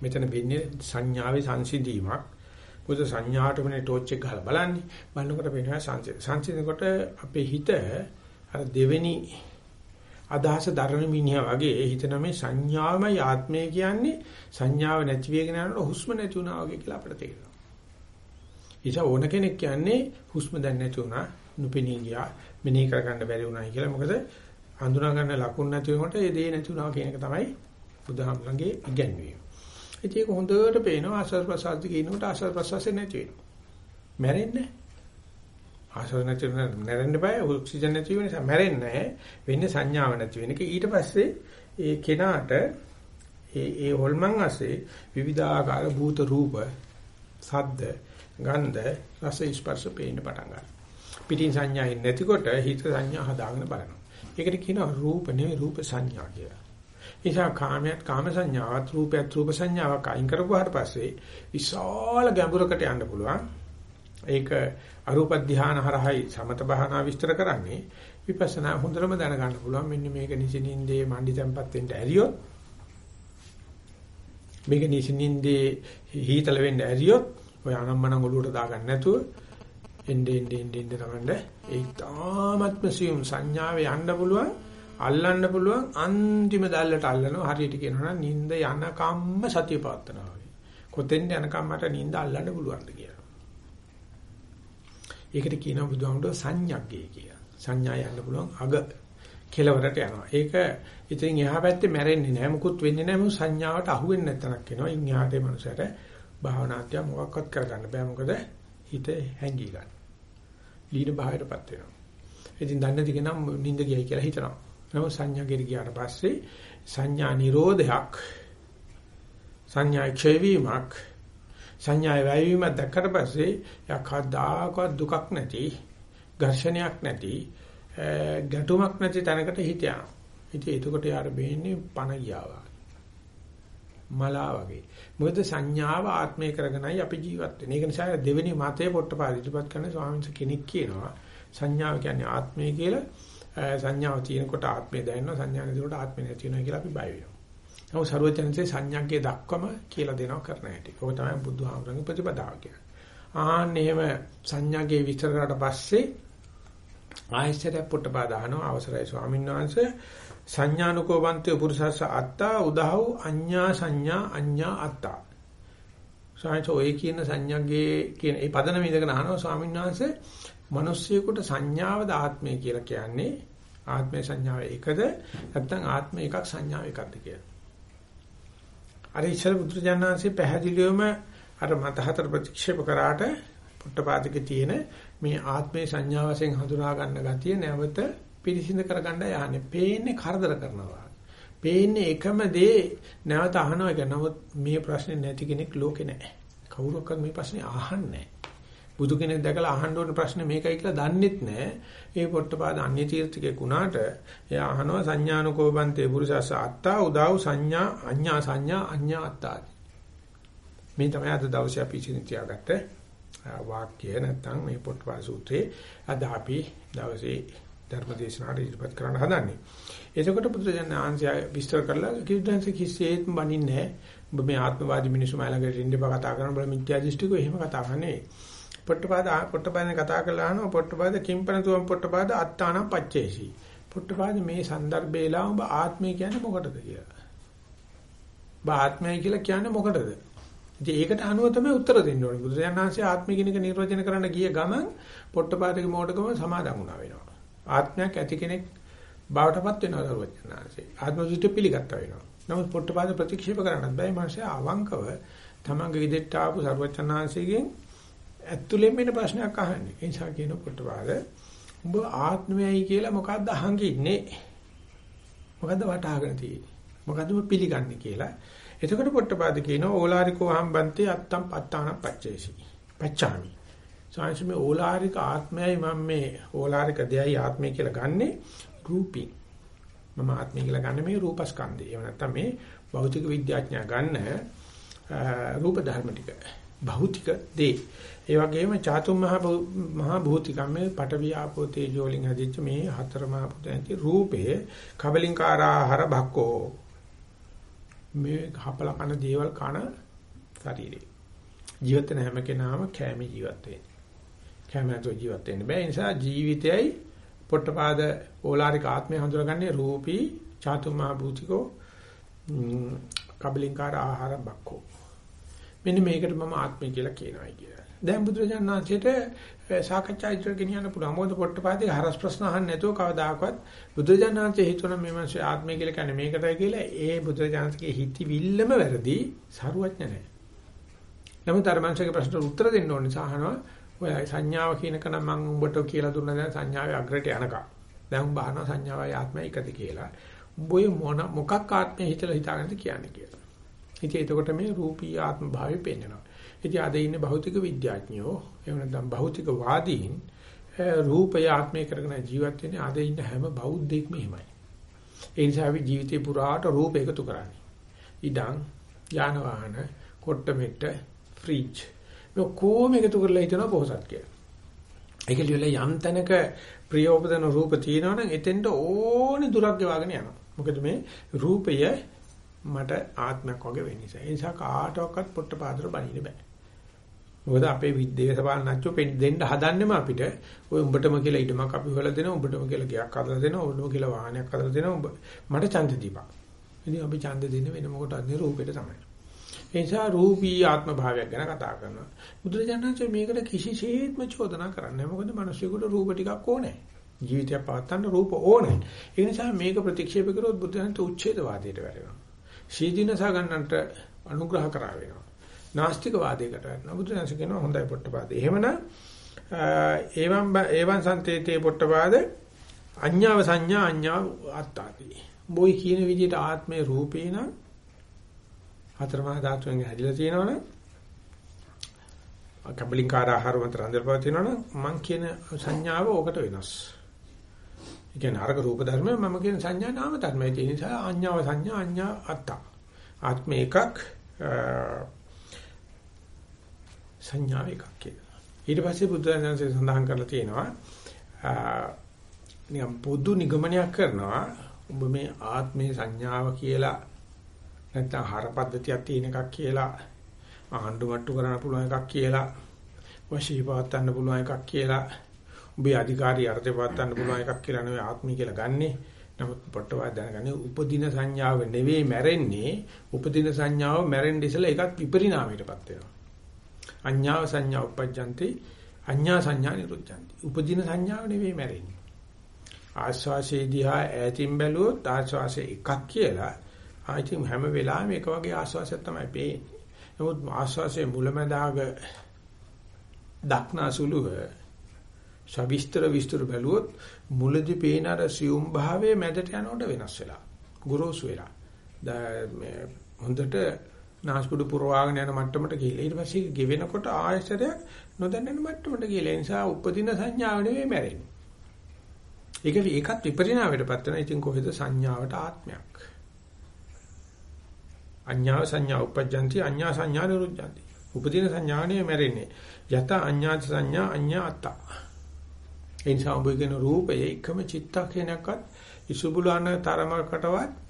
Speaker 1: මෙතන වෙන්නේ සංඥාවේ සංසිඳීමක්. පොද සංඥාට වෙන ටෝච් එක ගහලා බලන්නේ. බලනකොට වෙනවා සංසිඳනකොට අපේ හිත අර දෙවෙනි අදහස දරන මිනිහා වගේ හිතන මේ සංඥාවමයි ආත්මය කියන්නේ සංඥාව නැති වෙගෙන යනකොට හුස්ම නැති වුණා වගේ කියලා අපිට තේරෙනවා. ඒසාව ඕන කෙනෙක් කියන්නේ හුස්ම දැන් නැති වුණා, නුපෙනී ගියා, මෙනෙහි කරගන්න බැරි වුණායි කියලා. මොකද හඳුනා ගන්න ලකුණු නැති වෙනකොට ඒ දේ නැති වුණා කියන එක තමයි බුදුහාමුදුරන්ගේ ඉගැන්වීම. ඉතින් ඒක හොඳට පේනවා ආස්වාද ප්‍රසාද කියනකොට ආස්වාද ප්‍රසාසෙ නැති වෙනවා. මැරෙන්නේ ආස්වාද නැති වෙන මැරෙන්න බෑ ඔක්සිජන් නැති වෙන නිසා මැරෙන්නේ වෙන්නේ සංඥාව නැති වෙන එක. ඊට පස්සේ ඒ කෙනාට ඒ ඒ හොල්මන් ඇසේ විවිධාකාර භූත රූප සද්ද ගන්ධ රස ස්පර්ශ පේන්න පටන් ගන්නවා. පිටින් සංඥා නැතිකොට හිත සංඥා හදාගෙන බලනවා. ඒකට කියනවා රූප නෙවෙයි රූප සංඥා කියලා. නිසා කාමයට කාම සංඥාවත් රූපයත් රූප සංඥාවක් අයින් කරපුවාට පස්සේ විශාල ගැඹුරකට යන්න පුළුවන්. ඒක අරූප ධානය හරහායි සමත භාවනා විස්තර කරන්නේ විපස්සනා හොඳටම දැනගන්න පුළුවන් මෙන්න මේක නිසිනින්දේ මණ්ඩි තැම්පත් වෙන්න ඇරියොත් මේක නිසිනින්දේ හීතල වෙන්න ඇරියොත් ඔය අනම්මනම් ඔලුවට දාගන්න නැතුව එන්නේ එන්නේ එන්නේ තමන්ට ඒ තාමත්ම සියුම් සංඥාවේ යන්න පුළුවන් අල්ලන්න පුළුවන් අන්තිම දැල්ලට අල්ලනවා හරියට කියනවා නම් නිින්ද යනකම්ම සතිය පවත්නවා වගේ. කොතෙන්ද යනකම් මට නිින්ද අල්ලන්න පුළුවන්ද කියලා. ඒකට කියනවා බුදුහාමුදුරුවෝ සංඥග්ගේ කියලා. සංඥා යන්න පුළුවන් අග කෙලවරට යනවා. ඒක ඉතින් එහා පැත්තේ මැරෙන්නේ නැහැ. මුකුත් වෙන්නේ නැහැ. මොකද සංඥාවට අහු වෙන්නේ නැතනක් වෙනවා. ඉන් එහාට ඒ මනුස්සයාට භාවනාත්‍ය මොකක්වත් කරගන්න බෑ. මොකද හිත හැංගී ගන්න. ලීන භාවයටපත් වෙනවා. ඉතින් දන්නේ නැති කෙනා නිින්ද ගියයි කියලා හිතනවා. නමුත් සංඥාගෙට ගියාට පස්සේ සංඥා නිරෝධයක් සංඥා ක්ෂේවීමක් සංඥා වේවීමක් දැක්කට පස්සේ යකදාකවත් දුකක් නැති ඝර්ෂණයක් නැති ගැටුමක් නැති තැනකට හිත යනවා. ඉතින් එතකොට යාර බේන්නේ පණ ගියා මලා වගේ. මොකද සංඥාව ආත්මය කරගෙනයි අපි ජීවත් වෙන්නේ. ඒක නිසා දෙවෙනි මතයේ පොට්ටපාද ඉදිරිපත් කරන ස්වාමීන් කෙනෙක් කියනවා සංඥාව කියන්නේ ආත්මය කියලා සංඥාව තියෙනකොට ආත්මය දැනෙනවා සංඥා නැතිකොට ආත්මය නැති වෙනවා කියලා අපි බය වෙනවා. නමුත් ਸਰවඥන්සේ සංඥාගේ දක්වම කියලා දෙනවා කරන හැටි. ඒක තමයි බුදුහාමරගේ ප්‍රතිපදාව කියන්නේ. ආන්න එහෙම සංඥාගේ විස්තර කරලා පස්සේ ආයශ්චර්ය පුට්ටපාදාන අවසරයි ස්වාමීන් වහන්සේ සංඥානුකෝපන්තේ පුරුෂස්ස අත්තා උදහව් අඤ්ඤා සංඥා අඤ්ඤා අත්තා. සායචෝ ඒ කියන සංඥාගේ කියන ඒ පදනම ඉඳගෙන අහනවා ස්වාමීන් වහන්සේ මිනිස්සෙකුට සංඥාවද ආත්මය කියලා කියන්නේ ආත්මය සංඥාව එකද නැත්නම් ආත්මය එකක් සංඥාව එකක්ද කියලා. අර ඉස්සර බුදුරජාණන්සේ පැහැදිලිවම අර මත හතර ප්‍රතික්ෂේප කරාට පුට්ටපාදකේ තියෙන මේ ආත්මේ සංඥා වශයෙන් හඳුනා ගන්න ගතිය නැවත පිරිසිඳ කරගන්න යන්නේ. පේන්නේ කරදර කරනවා. පේන්නේ එකම දේ නැවත අහනවා එක. නමුත් මේ ප්‍රශ්නේ නැති කෙනෙක් ලෝකේ නැහැ. කවුරක්වත් මේ ප්‍රශ්නේ අහන්නේ නැහැ. බුදු කෙනෙක් දැකලා අහන්න ඕන ප්‍රශ්නේ මේකයි කියලා දන්නෙත් නැහැ. ඒ පොට්ටපාද අන්‍ය තීර්ථකේ කුණාට එයා අහනවා සංඥානුකෝපන්තේ පුරුෂස්ස අත්තා උදාව් සංඥා අඤ්ඤා සංඥා අඤ්ඤා අත්තාති. මේ තමයි අද දවසේ අපි ඉතින් තියාගත්ත වාක්‍ය නැත්නම් මේ පොට්ටපාද සූත්‍රයේ අද අපි දවසේ ධර්මදේශනාට ඉදිරිපත් කරන්න හදන්නේ. එතකොට බුදුරජාණන් වහන්සේ විස්තර කරලා කිව්දන්ස කිසිසේත්ම බනින්නේ නැහැ. ඔබ මේ ආත්මවාදී මිනිස්සු මයිලඟට ඉන්න බව කතා කරන බල මිත්‍යා දෘෂ්ටිකෝ එහෙම කතා කරන්නේ. පොට්ටපාද පොට්ටපාදනේ කතා කරලා අහනවා පොට්ටපාද කිම්පනතුම් පොට්ටපාද අත්තානම් පච්චේසි. පොට්ටපාද මේ સંદર્ભේලා ඔබ ආත්මය කියන්නේ මොකටද කියලා. ඔබ ආත්මය කියලා කියන්නේ මොකටද? ඉතින් ඒකට අනුව තමයි උත්තර දෙන්න ඕනේ. බුදුරජාණන් වහන්සේ ආත්මය කියන එක නිර්වචනය කරන්න ගිය ගමන් පොට්ටපාදගේ මෝඩකම සමාදන් වුණා වෙනවා. ආත්මයක් ඇති කෙනෙක් බවටපත් වෙනවා සරුවචන වහන්සේ. ආත්ම දෘෂ්ටි පිළිගත්තා වෙනවා. නමුත් පොට්ටපාද ප්‍රතික්ෂේප කරන්නත් බෑ. මාංශය අවංකව තමන්ගේ විදෙට්ට ආපු සරුවචන වහන්සේගෙන් ඇතුළෙන් වෙන ප්‍රශ්නයක් අහන්නේ. ඒ නිසා කියන පොට්ටපාද උඹ ආත්මයයි කියලා මොකද්ද අහංගින්නේ? මොකද්ද වටහාගෙන තියෙන්නේ? මොකද්ද ඔබ පිළිගන්නේ කියලා. එතකොට පොට්ටපාද කියනවා ඕලාරිකෝ අහම්බන්තේ අත්තම් පත්තාන පච්චේසි. පච්චාමි. සාංශමේ ඕලාරික ආත්මයයි මම මේ ඕලාරික දෙයයි ආත්මය කියලා ගන්නෙ රූපී. මම ආත්මය කියලා ගන්න මේ රූපස්කන්ධය. එහෙම නැත්නම් මේ භෞතික විද්‍යාඥයා ගන්න රූප ධර්ම ටික භෞතික දේ ඒ වගේම චාතුම් මහ මහා භූතිකම්මේ පඨවි ආපෝ තේජෝ වලින් හදිච්ච මේ හතර මහ පුතෙන්ති රූපේ කබලින්කාරාහාර භක්කෝ. මේ හපල කන දේවල් කන ශරීරේ ජීවිත වෙන හැම කෙනාම කැමි ජීවත් වෙන්නේ. කැමි නැතුව ජීවත් වෙන්න බෑ. ඒ නිසා ජීවිතයයි පොට්ටපාද ඕලාරික ආත්මය හඳුනගන්නේ රූපී චාතුම් මහ භූතිකෝ කබලින්කාර ආහාර භක්කෝ. මෙන්න මේකට මම ආත්මය කියලා කියනවා කියලා. දැන් බුදුරජාණන් වහන්සේට සාකච්ඡා ඉදිරියට ගෙනියන්න පුළුවන්. මොකද පොට්ටපාදේ හරස් ප්‍රශ්න අහන්න නැතුව කවදාකවත් බුදුරජාණන් වහන්සේ හිතුවන මේ මිනිස්සු ආත්මය කියලා කියන්නේ මේකටයි කියලා ඒ බුදුරජාණන්ගේ හිතවිල්ලම වැරදි සරුවඥ නැහැ. නමුත් අර මනුස්සගේ ප්‍රශ්නට උත්තර දෙන්න ඕන නිසා අහනවා ඔය සංඥාව කියනක නම් මම උඹට කියලා දුන්නා දැන් සංඥාවේ අග්‍රයට යනකම්. දැන් උඹ අහනවා සංඥාවයි ආත්මය එකද කියලා. උඹ මොන මොකක් ආත්මය හිතලා හිතාගෙනද කියන්නේ කියලා. ඉතින් එතකොට මේ රූපී ආත්ම භාවය පෙන්වනවා. ඉතින් අද ඉන්නේ භෞතික විද්‍යාඥයෝ එහෙම නැත්නම් භෞතික වාදීන් රූපය ආත්මය කරගෙන ජීවත් වෙන්නේ අද ඉන්න හැම බෞද්ධෙක්ම එහෙමයි. ඒ නිසා අපි ජීවිතේ පුරාට රූප එකතු කරන්නේ. ඉඩම්, යාන වාහන, කොට්ට මෙට්ට, ෆ්‍රිජ්. මේ කොහොම එකතු කරලා හිතනවා පොහසත් කියලා. ඒක ලියලා යම් තැනක ප්‍රියෝපදන රූප තියෙනවනම් එතෙන්ට ඕනි දුරක් ගෙවාගෙන යනවා. මොකද මේ රූපය මට ආත්මයක් වගේ වෙන්න නිසා. ඒ නිසා කාටවත් පොට්ටපාදර බනින්න බෑ. මොකද අපේ විද්‍යේශපාලන නැච්චෝ දෙන්න හදන්නෙම අපිට ඔය උඹටම කියලා ඊටමක් අපි හොයලා දෙනවා උඹටම කියලා ගයක් හදලා දෙනවා උඹටම කියලා වාහනයක් හදලා දෙනවා උඹ මට ඡන්ද දීපන්. ඉතින් අපි ඡන්ද දෙන්නේ වෙන මොකටද රූපෙට තමයි. ඒ නිසා රූපී ආත්ම භාවයක් ගැන කතා කරනවා. බුදුරජාණන්සේ මේකට කිසිසේත්ම චෝදනා කරන්නේ නැහැ. මොකද මිනිස්සුන්ට රූප ටිකක් ඕනේ. ජීවිතය පවත්වන්න රූප ඕනේ. ඒ නිසා මේක ප්‍රතික්ෂේප කරොත් බුදුරජාණන්ට උච්ඡේදවාදයට වැටෙනවා. සීදීනස ගන්නන්ට අනුග්‍රහ කරා වෙනවා. නාස්තික වාදයකට වැටෙනවා. බුදුරජාණන් කියනවා හොඳයි පොට්ටපාද. එහෙමනම් ඒවම් ඒවං සන්තේතේ පොට්ටපාද අඤ්ඤාව සංඥා අඤ්ඤා අත්තාති. බොයි කියන විදිහට ආත්මේ රූපේ නම් හතරමහා ධාතුන්ගෙන් හැදිලා තියෙනවනේ. කබලින්කාර ආහාර මත රඳලා පවතිනවනේ මං කියන සංඥාව ඕකට වෙනස්. ඒ කියන්නේ අරක රූප ධර්මය මම කියන සංඥා නාම ධර්මයි. ඒ නිසා අඤ්ඤාව සංඥා අඤ්ඤා අත්තා. ආත්ම එකක් සංඥාව එකක් කියලා. ඊට පස්සේ බුදුරජාණන්සේ සඳහන් කරලා තියෙනවා නිකම් පොදු නිගමනයක් කරනවා. ඔබ මේ ආත්මේ සංඥාව කියලා නැත්නම් හරපද්ධතියක් තියෙන එකක් කියලා ආණ්ඩු මට්ටු කරන්න පුළුවන් එකක් කියලා වශී පවත්වන්න පුළුවන් එකක් කියලා ඔබේ අධිකාරී අර්ථය පවත්වන්න පුළුවන් එකක් කියලා නෙවෙයි ආත්මය කියලා ගන්නෙ. නමුත් පොට්ටවා දැනගන්නේ උපදින සංඥාව නෙවෙයි මැරෙන්නේ. උපදින සංඥාව මැරෙන්න ඉස්සෙල්ලා ඒකත් විපරිණාමයටපත් වෙනවා. අඤ්ඤාව සංඥා උපජ්ජන්ති අඤ්ඤා සංඥා නිරුද්ධಂತಿ. උපදින සංඥාව නෙවෙයි මැරෙන්නේ. ආස්වාසේ දිහා ඈතින් බැලුවොත් ආස්වාසේ එකක් කියලා ආයිතින් හැම වෙලාවෙම එක වගේ ආස්වාසයක් තමයි පේන්නේ. නමුත් ආස්වාසේ මුලැමැදාග දක්නාසුලුව සවිස්තර විස්තර බැලුවොත් මුලදී පේන අර සියුම් භාවයේ මැදට යනකොට වෙනස් වෙලා. ගොරෝසු වෙලා. හොඳට නාස්පුඩු පුරවාගෙන යන මට්ටමට ගිහලා ඊට පස්සේ ගෙවෙනකොට ආයතරයක් නොදැන්නෙන මට්ටමට ගිහලා ඒ නිසා උපදින සංඥාව නෙවෙයි මැරෙන්නේ. ඒක ඒකත් විපරිණාමයටපත් වෙනවා. ඉතින් කොහෙද සංඥාවට ආත්මයක්? අඤ්ඤා සංඥා උපජ්ජಂತಿ අඤ්ඤා සංඥා නිරුද්ධಂತಿ. උපදින සංඥානේ මැරෙන්නේ. යත අඤ්ඤාච සංඥා අඤ්ඤා අත්ත. ඒ නිසා ඔබ කියන රූපයේ එකම චිත්තක්ෂණයක්වත් ඉසුබුලාන තරමකටවත්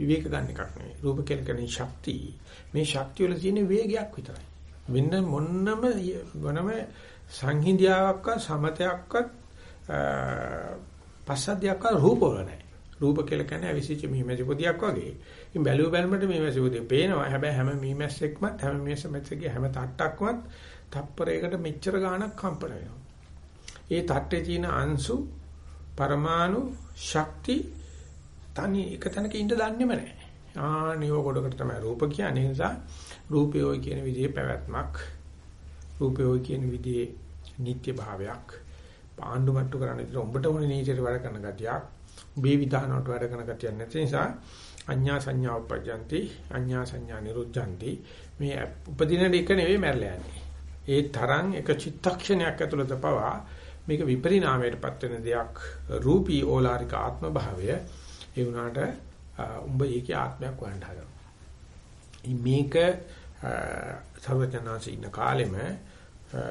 Speaker 1: විවේක ගන්න එකක් නෙවෙයි. රූප කෙලකෙන ශක්තිය. මේ ශක්තිය වල තියෙන වේගයක් විතරයි. වෙන මොන්නම වනම සංහිඳියාවක්වත් සමතයක්වත් පස්සද්ධියක්වත් රූප වල නැහැ. රූප කියලා කියන්නේ අවිසිච්ච මීමැසි පොදියක් වගේ. ඉතින් බැලුව බැලමට මීමැසි පොදිය පේනවා. හැබැයි හැම මීමැස්සෙක්මත් හැම මීමැස්සෙක්ගේ හැම තට්ටක්වත් තප්පරයකට මෙච්චර ගාණක් කම්පන වෙනවා. ඒ තට්ටේ තියෙන අංශු පරමාණු ශක්ති තනි එක තැනක ඉඳ දන්නේම නැහැ. ආනිව කොටකට තමයි රූප කියන්නේ. නිසා රූපය ඔය කියන විදිහේ පැවැත්මක් රූපය ඔය කියන විදිහේ නිත්‍ය භාවයක් පාණ්ඩු මට්ටු කරන්න විතර උඹට ඕනේ නීතියට වැඩ කරන ගතියක් මේ විධානකට වැඩ කරන ගතියක් නැති නිසා අඤ්ඤා සංඥා උපජ්ජಂತಿ අඤ්ඤා සංඥා නිරුද්ධಂತಿ මේ උපදින එක නෙවෙයි මැරලා යන්නේ ඒ තරම් එක චිත්තක්ෂණයක් ඇතුළත පවා මේක විපරිණාමයටපත් වෙන දෙයක් රූපී ඕලාරික ආත්ම භාවය ඒ වුණාට උඹ ඒකේ ආත්මයක් වඩන්න හදනවා. මේක සර්වඥාන්සේ ඉන්න කාලෙම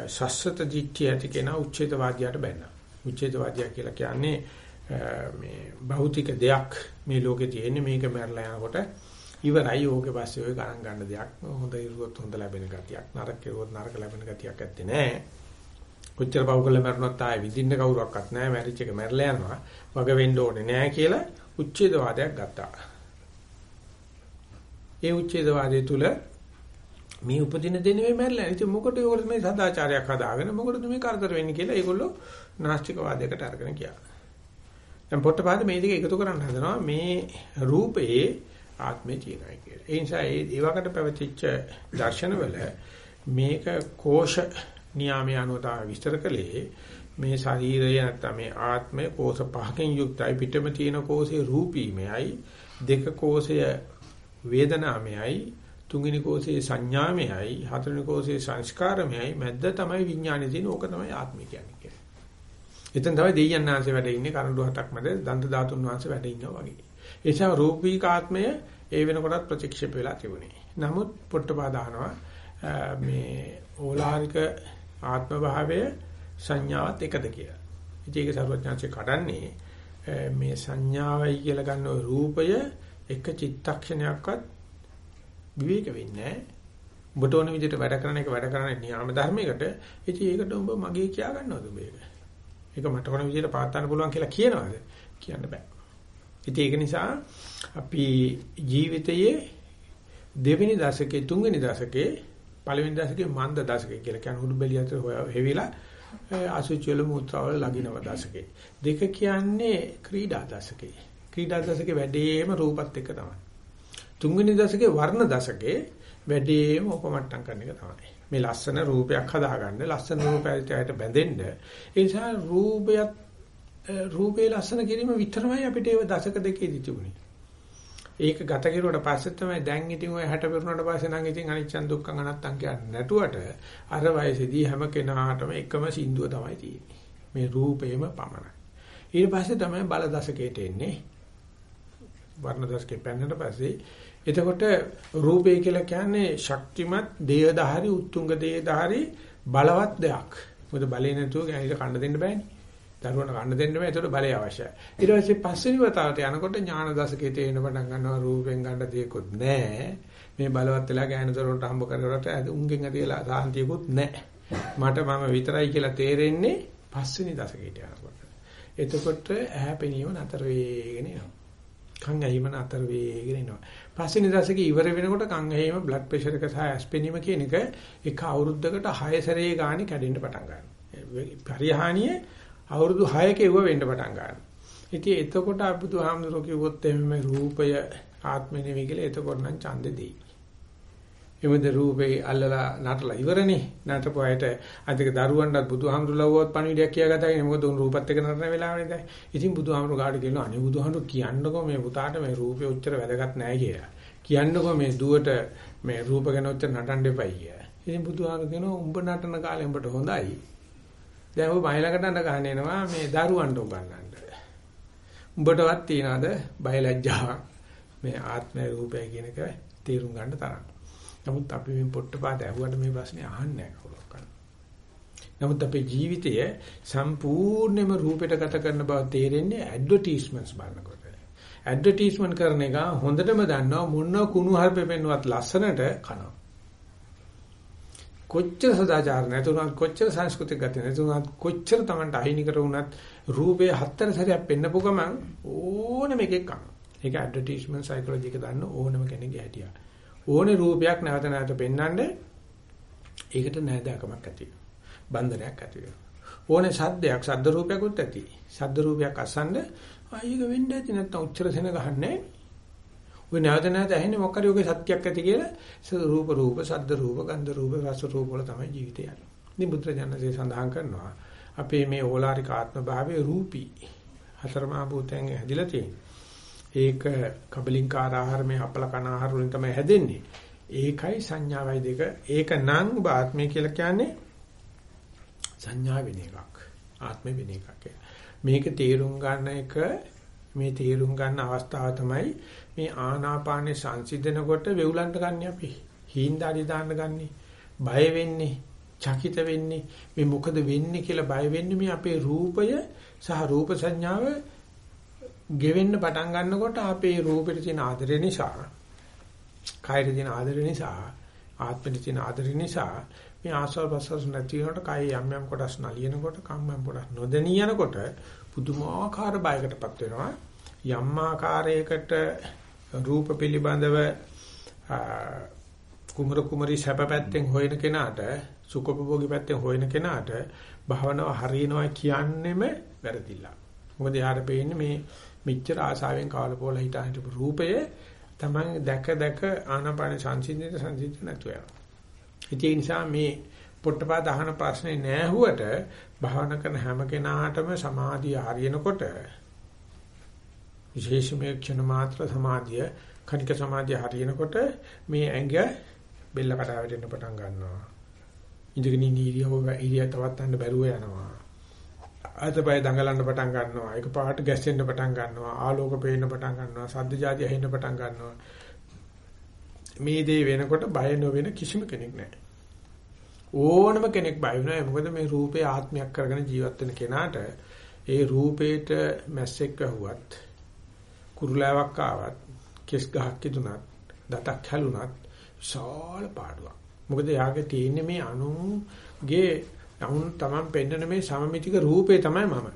Speaker 1: ශස්ත්‍රත දිට්ඨිය ඇති කෙනා උච්ඡේදවාදියාට බැන්නා. උච්ඡේදවාදියා කියලා කියන්නේ මේ භෞතික දෙයක් මේ ලෝකේ තියෙන්නේ මේක මැරලා යනකොට ඉවරයි ඕකේ පස්සේ ඔය ගණන් ගන්න දෙයක් හොඳ ඉරුවොත් හොඳ ලැබෙන ගතියක් නරක ඉරුවොත් නරක ලැබෙන ගතියක් ඇත්තේ නැහැ. කොච්චර පව් කළා මරණත් ආයේ විඳින්න කවුරක්වත් නැහැ මැරිච් එක මැරලා යනවා. වග වෙන්න ඕනේ නැහැ කියලා උච්ඡේදවාදයක් ගත්තා. ඒ උච්ඡේදවාදයේ තුල මේ උපදින දෙන්නේ මැරලා. ඉතින් මොකටද ඒකට මේ සදාචාරයක් හදාගෙන මොකටද මේ කරදර වෙන්නේ කියලා ඒගොල්ලෝ නාස්තිකවාදයකට අරගෙන ගියා. දැන් පොට්ටපාද මේ දෙක එකතු කරන්න හදනවා මේ රූපයේ ආත්මය තියෙනවා කියලා. ඒ නිසා ඒ ඒවකට පැවතිච්ච දර්ශනවල මේක කෝෂ නියාමයේ අනුව තමයි විස්තර කළේ මේ ශරීරය නැත්නම් මේ ආත්මය කෝෂ පහකින් යුක්තයි පිටම තියෙන කෝෂේ රූපීමයයි දෙක කෝෂය වේදනාමයයි තුන්වෙනි කෝෂයේ සංඥාමයයි හතරවෙනි කෝෂයේ සංස්කාරමයයි මැද්ද තමයි විඥානේ තියෙන ඕක තමයි ආත්මය කියන්නේ. එතෙන් තමයි දෙයයන් ආංශේ වැඩ ඉන්නේ කරඬු හතක් මැද දන්ත ධාතුන් වහන්සේ වැඩ ඉන්නවා වගේ. ඒ නිසා රූපීකාත්මය ඒ වෙනකොටත් ප්‍රතික්ෂේප වෙලා තිබුණේ. නමුත් පොට්ටපාදානවා මේ ඕලාරික ආත්ම භාවය සංඥාවත් එකද කියලා. ඉතින් ඒක සර්වඥාන්සේ කඩන්නේ මේ සංඥාවයි කියලා ගන්න ওই රූපය එක චිත්තක්ෂණයක්වත් විවේක වෙන්නේ නැහැ. ඔබට ඕන විදිහට වැඩ කරන එක වැඩ කරන නියාම ධර්මයකට ඉතින් ඒකට ඔබ මගේ කියා ගන්නවද ඔබ ඒක? ඒක මට ඕන විදිහට පාත් ගන්න පුළුවන් කියලා කියනවාද? කියන්න බෑ. ඉතින් ඒක නිසා අපි ජීවිතයේ දෙවෙනි දශකයේ තුන්වෙනි දශකයේ පළවෙනි දශකයේ මන්ද දශකයේ කියලා කියන උඩුබැලිය අතර හොයවිලා අසුචි වල මුත්‍රාවල ලගිනව දශකේ. දෙක කියන්නේ ක්‍රීඩා දශකේ. ක්‍රීඩා දශකේ වැඩිම රූපත් එක්ක තමයි. තුන්වෙනි දශකේ වර්ණ දශකේ වැඩිම උපමට්ටම් කරන එක තමයි. මේ ලස්සන රූපයක් හදාගන්න ලස්සන රූපයට බැඳෙන්න ඒ නිසා රූපයත් රූපේ ලස්සන කිරීම විතරමයි අපිට ඒ දශක දෙකේදී තිබුණේ. ඒක ගත කෙරුවට පස්සේ තමයි දැන් ඉතින් ඔය 60 පෙරුණාට පස්සේ නම් ඉතින් අනිච්චන් දුක්ඛං අනත්තං කියන්නේ නැටුවට අර වයසේදී හැම කෙනාටම එකම සින්දුව තමයි තියෙන්නේ. මේ රූපේම පමණයි. ඊට පස්සේ තමයි බල දශකයට එන්නේ. වර්ණ දශකේ පැන්නට පස්සේ එතකොට රූපේ කියලා කියන්නේ ශක්තිමත් දේහධාරි උත්තුංග දේහධාරි බලවත් දෙයක්. මොකද බලේ නැතුව ගැහිලා කන්න දෙන්න බෑනේ. දරුවන කන්න දෙන්න බෑ ඒකට බලය අවශ්‍යයි. ඊට පස්සේ පස්වෙනි වතාවට යනකොට ඥාන දශකයේ තේින පටන් ගන්නවා රූපෙන් ගන්න දෙයක්වත් නැහැ. මේ බලවත් වෙලා ගෑනු දරුවන්ට හම්බ කරකට උන්ගෙන් ඇතිලා සාන්තියකුත් නැහැ. මට මම විතරයි කියලා තේරෙන්නේ පස්වෙනි දශකයට යනකොට. එතකොට ඇහැ පෙනීම නතර වෙගෙන යනවා. කන් ඇහිම නතර වෙගෙන එනවා. පස්වෙනි දශකේ ඉවර වෙනකොට කන් ඇහිම බ්ලඩ් ප්‍රෙෂර් එක සහ ඇස්පෙනීම කියන එක එක අවුරුද්දකට 6 සැරේ ගානේ කැඩෙන්න පටන් ගන්නවා. පරිහානිය අවුරුදු 6ක එවුව වෙන්න පටන් ගන්නවා. ඉතින් එතකොට බුදුහාමුදුරුවෝ කිව්වොත් එimhe රූපය ආත්මෙ නෙවෙයි කියලා එතකොට නම් ඡන්දෙ දෙයි. එමුද රූපේ අල්ලලා නටලා ඉවරනේ. නටපුවායට අදික දරුවන්ටත් බුදුහාමුදුරුවෝත් පණිවිඩයක් කියාගත්තා. මොකද උන් රූපත් එක්ක නටන වෙලාවනේ දැන්. ඉතින් බුදුහාමුදුරුවෝ කාට කියනවා අනේ බුදුහාමුදුරුවෝ කියන්නකෝ මේ පුතාට මේ රූපේ උච්චර වැදගත් නැහැ කියලා. කියන්නකෝ මේ දුවට මේ රූප ගැන උච්චර නටන්න එපයි කියලා. ඉතින් බුදුහාමුදුරුවෝ කියනවා උඹ නටන කාලේ උඹට හොඳයි. දැන් ඔය බයලකට අඬ ගන්න එනවා මේ දරුවන්ට උගන්වන්න. උඹටවත් තියනවාද බයලජ්ජාවක් මේ ආත්මය රූපය කියන එක තේරුම් ගන්න තරම්. නමුත් අපි මේ පොට්ටපාද ඇහුවට මේ ප්‍රශ්නේ අහන්නේ නැහැ කවුරක්වත්. නමුත් අපේ ජීවිතය සම්පූර්ණයෙන්ම රූපයට ගත කරන බව තේරෙන්නේ ඇඩ්වර්ටයිස්මන්ට්ස් බලනකොට. ඇඩ්වර්ටයිස්මන්ට් කරන එක හොඳටම දන්නවා මොන කුණු හarpෙ පෙන්නුවත් ලස්සනට කනවා. කොච්චර සදාචාර නැතුණත් කොච්චර සංස්කෘතික ගති නැතුණත් කොච්චර Tamanට අහිනිකර වුණත් රූපේ හතර සැරයක් පෙන්නපු ගමන් ඕනම එකක් කරනවා. ඒක ඇඩ්වර්ටයිස්මන්ට් සයිකොලොජි එක දන්න ඕනම කෙනෙක්ගේ හැටියක්. ඕනේ රූපයක් නැවත නැවත පෙන්වන්න ඒකට නෑදෑකමක් ඇති වෙනවා. බන්ධනයක් ඇති වෙනවා. ඕනේ සද්දයක් සද්ද රූපයක්ත් ඇති. සද්ද රූපයක් අසන්න ආයෙක වෙන්න ඇති නැත්නම් උච්චර සෙන ගහන්නේ නෑ. ඔය නැවත නැවත ඇහෙන්නේ මොකක් හරි ඔගේ සත්‍යයක් ඇති කියලා රූප රූප, ශබ්ද රූප, ගන්ධ රූප, රස රූප වල තමයි ජීවිතය යන්නේ. ඉතින් බුද්ධජනකසේ සඳහන් කරනවා අපේ මේ ඕලාරික ආත්ම භාවයේ රූපී හතරමා භූතයන් හැදිලා තියෙනවා. ඒක කබලින්කාර ආහාර මේ අපල කන ආහාර වලින් තමයි හැදෙන්නේ. ඒකයි සංඥාවයි දෙක. ඒක නම් ආත්මය කියලා කියන්නේ සංඥා වෙන එකක්. ආත්මය වෙන එකක්. මේක තේරුම් ගන්න එක මේ තේරුම් ගන්න අවස්ථාව තමයි මේ ආනාපානේ සංසිඳනකොට වෙවුලන්ට ගන්න අපි. හීන්දාරි දාන්න ගන්නෙ. බය වෙන්නේ, චකිත වෙන්නේ, මේ මොකද වෙන්නේ කියලා බය වෙන්නේ මේ අපේ රූපය සහ රූප සංඥාව ගෙවෙන්න පටන් ගන්නකොට අපේ රූපෙට තියෙන ආදරය නිසා, කායෙට තියෙන ආදරය නිසා, ආත්මෙට තියෙන ආදරය නිසා මේ ආස්වාද ප්‍රසවාස නැති වෙනකොට කය යම් යම් කොටස් නලියනකොට කම් යම් කොටස් නොදෙනී යනකොට පුදුමාකාර බයකටපත් වෙනවා යම් ආකාරයකට රූප පිළිබඳව කුමර කුමරි සැප පැත්තෙන් හොයන කෙනාට සුඛෝපභෝගී පැත්තෙන් හොයන කෙනාට භාවනාව හරියනවා කියන්නෙම වැරදිලා. මොකද යාර පෙන්නේ මේ මෙච්චර ආසාවෙන් කාලපෝල හිතා හිටපු රූපය තමයි දැක දැක ආනාපාන සංසිඳිත සංසිඳිත නැතුව යනවා. ඒ නිසා මේ පොට්ටපා දහන ප්‍රශ්නේ නෑහුවට භාවනා කරන හැම කෙනාටම සමාධිය හරියනකොට විශේෂම ක්ෂණ මාත්‍ර සමාධිය කණික සමාධිය හරියනකොට මේ ඇඟ බෙල්ල කඩා වැටෙන්න පටන් ගන්නවා. ඉඳගෙන ඉන්න ඉරියව්ව ඉරිය තවත් ගන්න බැරුව යනවා. අතපය දඟලන්න පටන් ගන්නවා. ඒක පාට ගැස්සෙන්න පටන් ගන්නවා. ආලෝක පේන්න පටන් ගන්නවා. සද්ද જાති ඇහෙන්න පටන් ගන්නවා. මේ දේ වෙනකොට බය නොවන කිසිම කෙනෙක් නැහැ. ඕනම කෙනෙක් බය වෙනවා. මොකද මේ රූපේ ආත්මයක් කරගෙන ජීවත් වෙන කෙනාට ඒ රූපේට මැස්සෙක් වැහුවත් කුරුලාවක් ආවත් කෙස් ගහක් කිදුනත් දතක් හැලුනත් විශාල පාඩුවක්. මොකද යාගේ තියෙන්නේ මේ අනුගේ අනුන් තමන් පෙන්නන මේ සමමිතික රූපේ තමයි මම.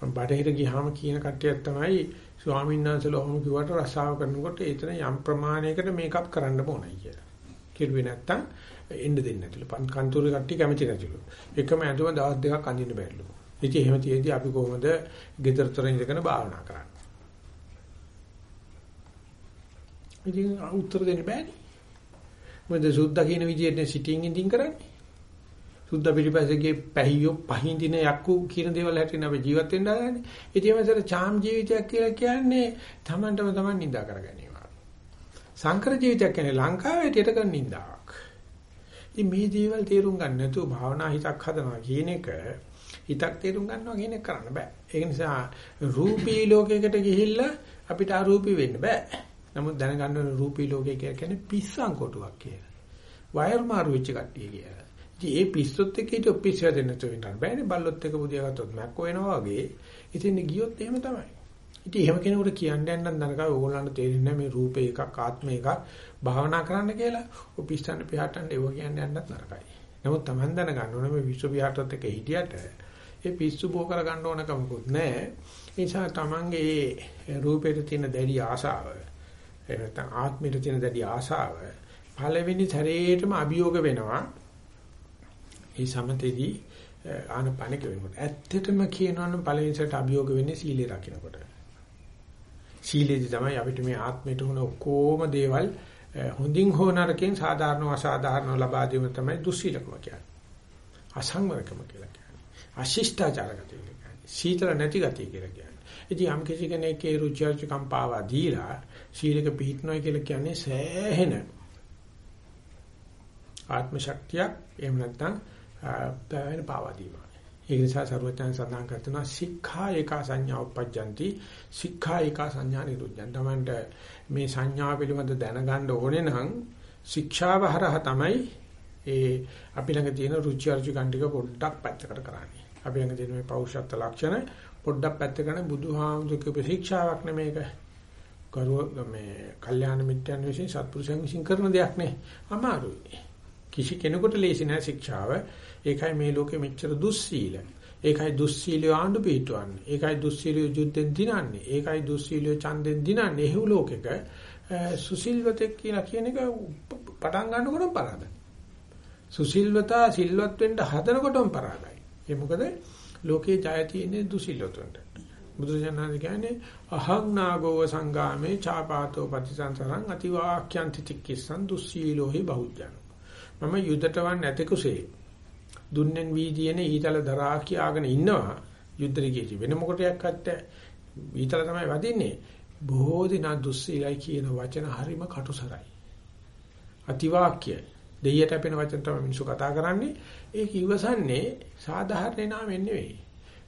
Speaker 1: මම බඩේට ගියාම කියන කට්ටියක් තමයි ස්වාමීන් වහන්සේලා ඔහොම කිව්වට රසාව කරනකොට එතන යම් ප්‍රමාණයකට මේකප් කරන්න ඕනයි කියලා. කිරුවේ නැත්තම් එන්න දෙන්නේ නැතිලු. පන් කන්තෝරේ කට්ටිය කැමති නැතිලු. එකම ඇඳුම දවස් දෙකක් අඳින්න බැරිලු. ඉතින් එහෙම තියෙද්දි අපි කොහොමද ගෙදරතර ඉඳගෙන භාවනා කරන්නේ? ඉතින් උත්තර දෙන්න බෑනේ. මොකද සුද්ධ කියන විදිහට සිටින් ඉඳින් කරන්නේ. සුද්ධ පිළිපැසගේ පැහියෝ පහින්දින යක්කු කියන දේවල් හැටින් අපි ජීවත් වෙන්න හදන්නේ. ඉතින් මේසර චාම් ජීවිතයක් කියලා කියන්නේ Tamanටම Taman නිඳා කරගැනීම. සංකර ජීවිතයක් කියන්නේ ලංකාවේ ටිට කරන නිඳාවක්. ඉතින් මේ දේවල් තේරුම් ගන්න නැතුව භාවනා හිතක් හදනවා කියන එක හිතක් තේරුම් ගන්නවා කියන එක කරන්න බෑ. ඒක නිසා රූපී ලෝකයකට ගිහිල්ලා අපිට අරූපී වෙන්න බෑ. නමුත් දැනගන්න ඕන රූපී ලෝකය කියන්නේ පිස්සන් කොටුවක් කියලා. වයර් මාරු වෙච්ච කට්ටිය කියලා. ඉතින් ඒ පිස්සොත් එක්ක ඊට පිස්සය දෙන්න තෝරන්න බෑනේ බල්ලොත් එක්ක බුදියා ගත්තොත් මැක්කෝ වෙනවා වගේ. ඉතින් ගියොත් එහෙම තමයි. ඉතින් එහෙම කෙනෙකුට කියන්න යන්න නරකයි ඕගොල්ලන්ට තේරෙන්නේ මේ රූපේ එකක් ආත්ම එකක් භාවනා කරන්න කියලා. ඔය පිස්සන්න පියාටන්න ඒව කියන්න යන්නත් නරකයි. නමුත් Taman දැනගන්න ඕනේ මේ විශ්ව විහාරات එක්ක හිටියට ඒ පිස්සු බෝ කර ගන්න ඕන කමකුත් නැහැ. ඒ නිසා Tamanගේ රූපේට තියෙන දැඩි ආශාව එහෙම නැත්නම් ආත්මයට තියෙන දැඩි ආශාව පළවෙනි සැරේටම අභියෝග වෙනවා. ඒ සමතේදී ආනපන කියනකොට ඇත්තටම කියනවනම් පළවෙනි සැරේට අභියෝග වෙන්නේ සීලය රකින්නකොට. සීලේදී තමයි අපිට මේ ආත්මයට උන ඔක්කොම දේවල් හොඳින් හෝ නරකින් සාධාරණව අසාධාරණව ලබා දීම තමයි දුස්සීලකම කියන්නේ. අසංවරකම කියලා කියන්නේ. අශිෂ්ටාචාර ගතිය කියලා කියන්නේ. සීතල නැති ගතිය කියලා කියන්නේ. ඉතින් යම් කිසි කෙනෙක් ඒ රුචර්චකම් පාවා දීලා සීලක පිළිපිටනොයි කියලා කියන්නේ සෑහෙන ආත්ම ශක්තියක් එහෙම නැත්නම් පැවෙන පාවා දීම. ඒ නිසා සරුවචන සඳහන් කරනවා සික්ඛා ඒකා සංඥා උපජ්ජಂತಿ සික්ඛා ඒකා සංඥා නිරුද්ධං. තමන්ට මේ සංඥා පිළිබඳ දැනගන්න ඕනේ නම් ශික්ෂාව හරහා තමයි ඒ අපි ළඟ තියෙන රුචි අරුචි කණ්ඩික පොඩ්ඩක් පැත්තකට කරන්නේ. අපි ළඟ තියෙන මේ පෞෂත්ව ලක්ෂණ පොඩ්ඩක් පැත්තකට බුදුහාමුදුරුවෝ ශික්ෂාවක් නෙමේක. කරුව මේ කල්යාණ මිත්‍යන් විසින් සත්පුරුෂයන් විසින් කරන දෙයක් නේ. අමාරුයි. කිසි කෙනෙකුට ලේසි නෑ ශික්ෂාව. ඒකයි මේ ලෝකෙ මෙච්චර දුස්සීල. ඒකයි දුස්සීලිය ආණ්ඩු පිටවන්නේ. ඒකයි දුස්සීලිය යුද්ධෙන් දිනන්නේ. ඒකයි දුස්සීලිය ඡන්දෙන් දිනන්නේ. එහෙව් ලෝකෙක සුසිල්වතෙක් කියලා කියන එක පටන් ගන්නකොටම පරාදයි. සුසිල්වතා සිල්වත් වෙන්න හදනකොටම පරාදයි. ඒ මොකද? ලෝකේ ජය තියෙන්නේ දුසිල්වතුන්ට. බුදුසසුන කියන්නේ අහං නාගෝව සංගාමේ චාපාතෝ පටිසංසරං අතිවාක්‍යන්ති චික්කසං දුස්සීලෝහි බහුජන. මම යුදට වන් නැති කුසේ දුන්නෙන් වීදියේන ඊතල දරා කියාගෙන ඉන්නවා යුද්ධරි කීටි වෙන මොකටයක් අත්ත ඊතල තමයි වදින්නේ. බොහෝ දිනා දුස්සීලයි කියන වචන හරිම කටුසරයි. අතිවාක්‍ය දෙයියට අපෙන වචන තමයි මිනිස්සු කතා කරන්නේ. ඒක ඉවසන්නේ සාධාරණ නාමෙන් නෙවෙයි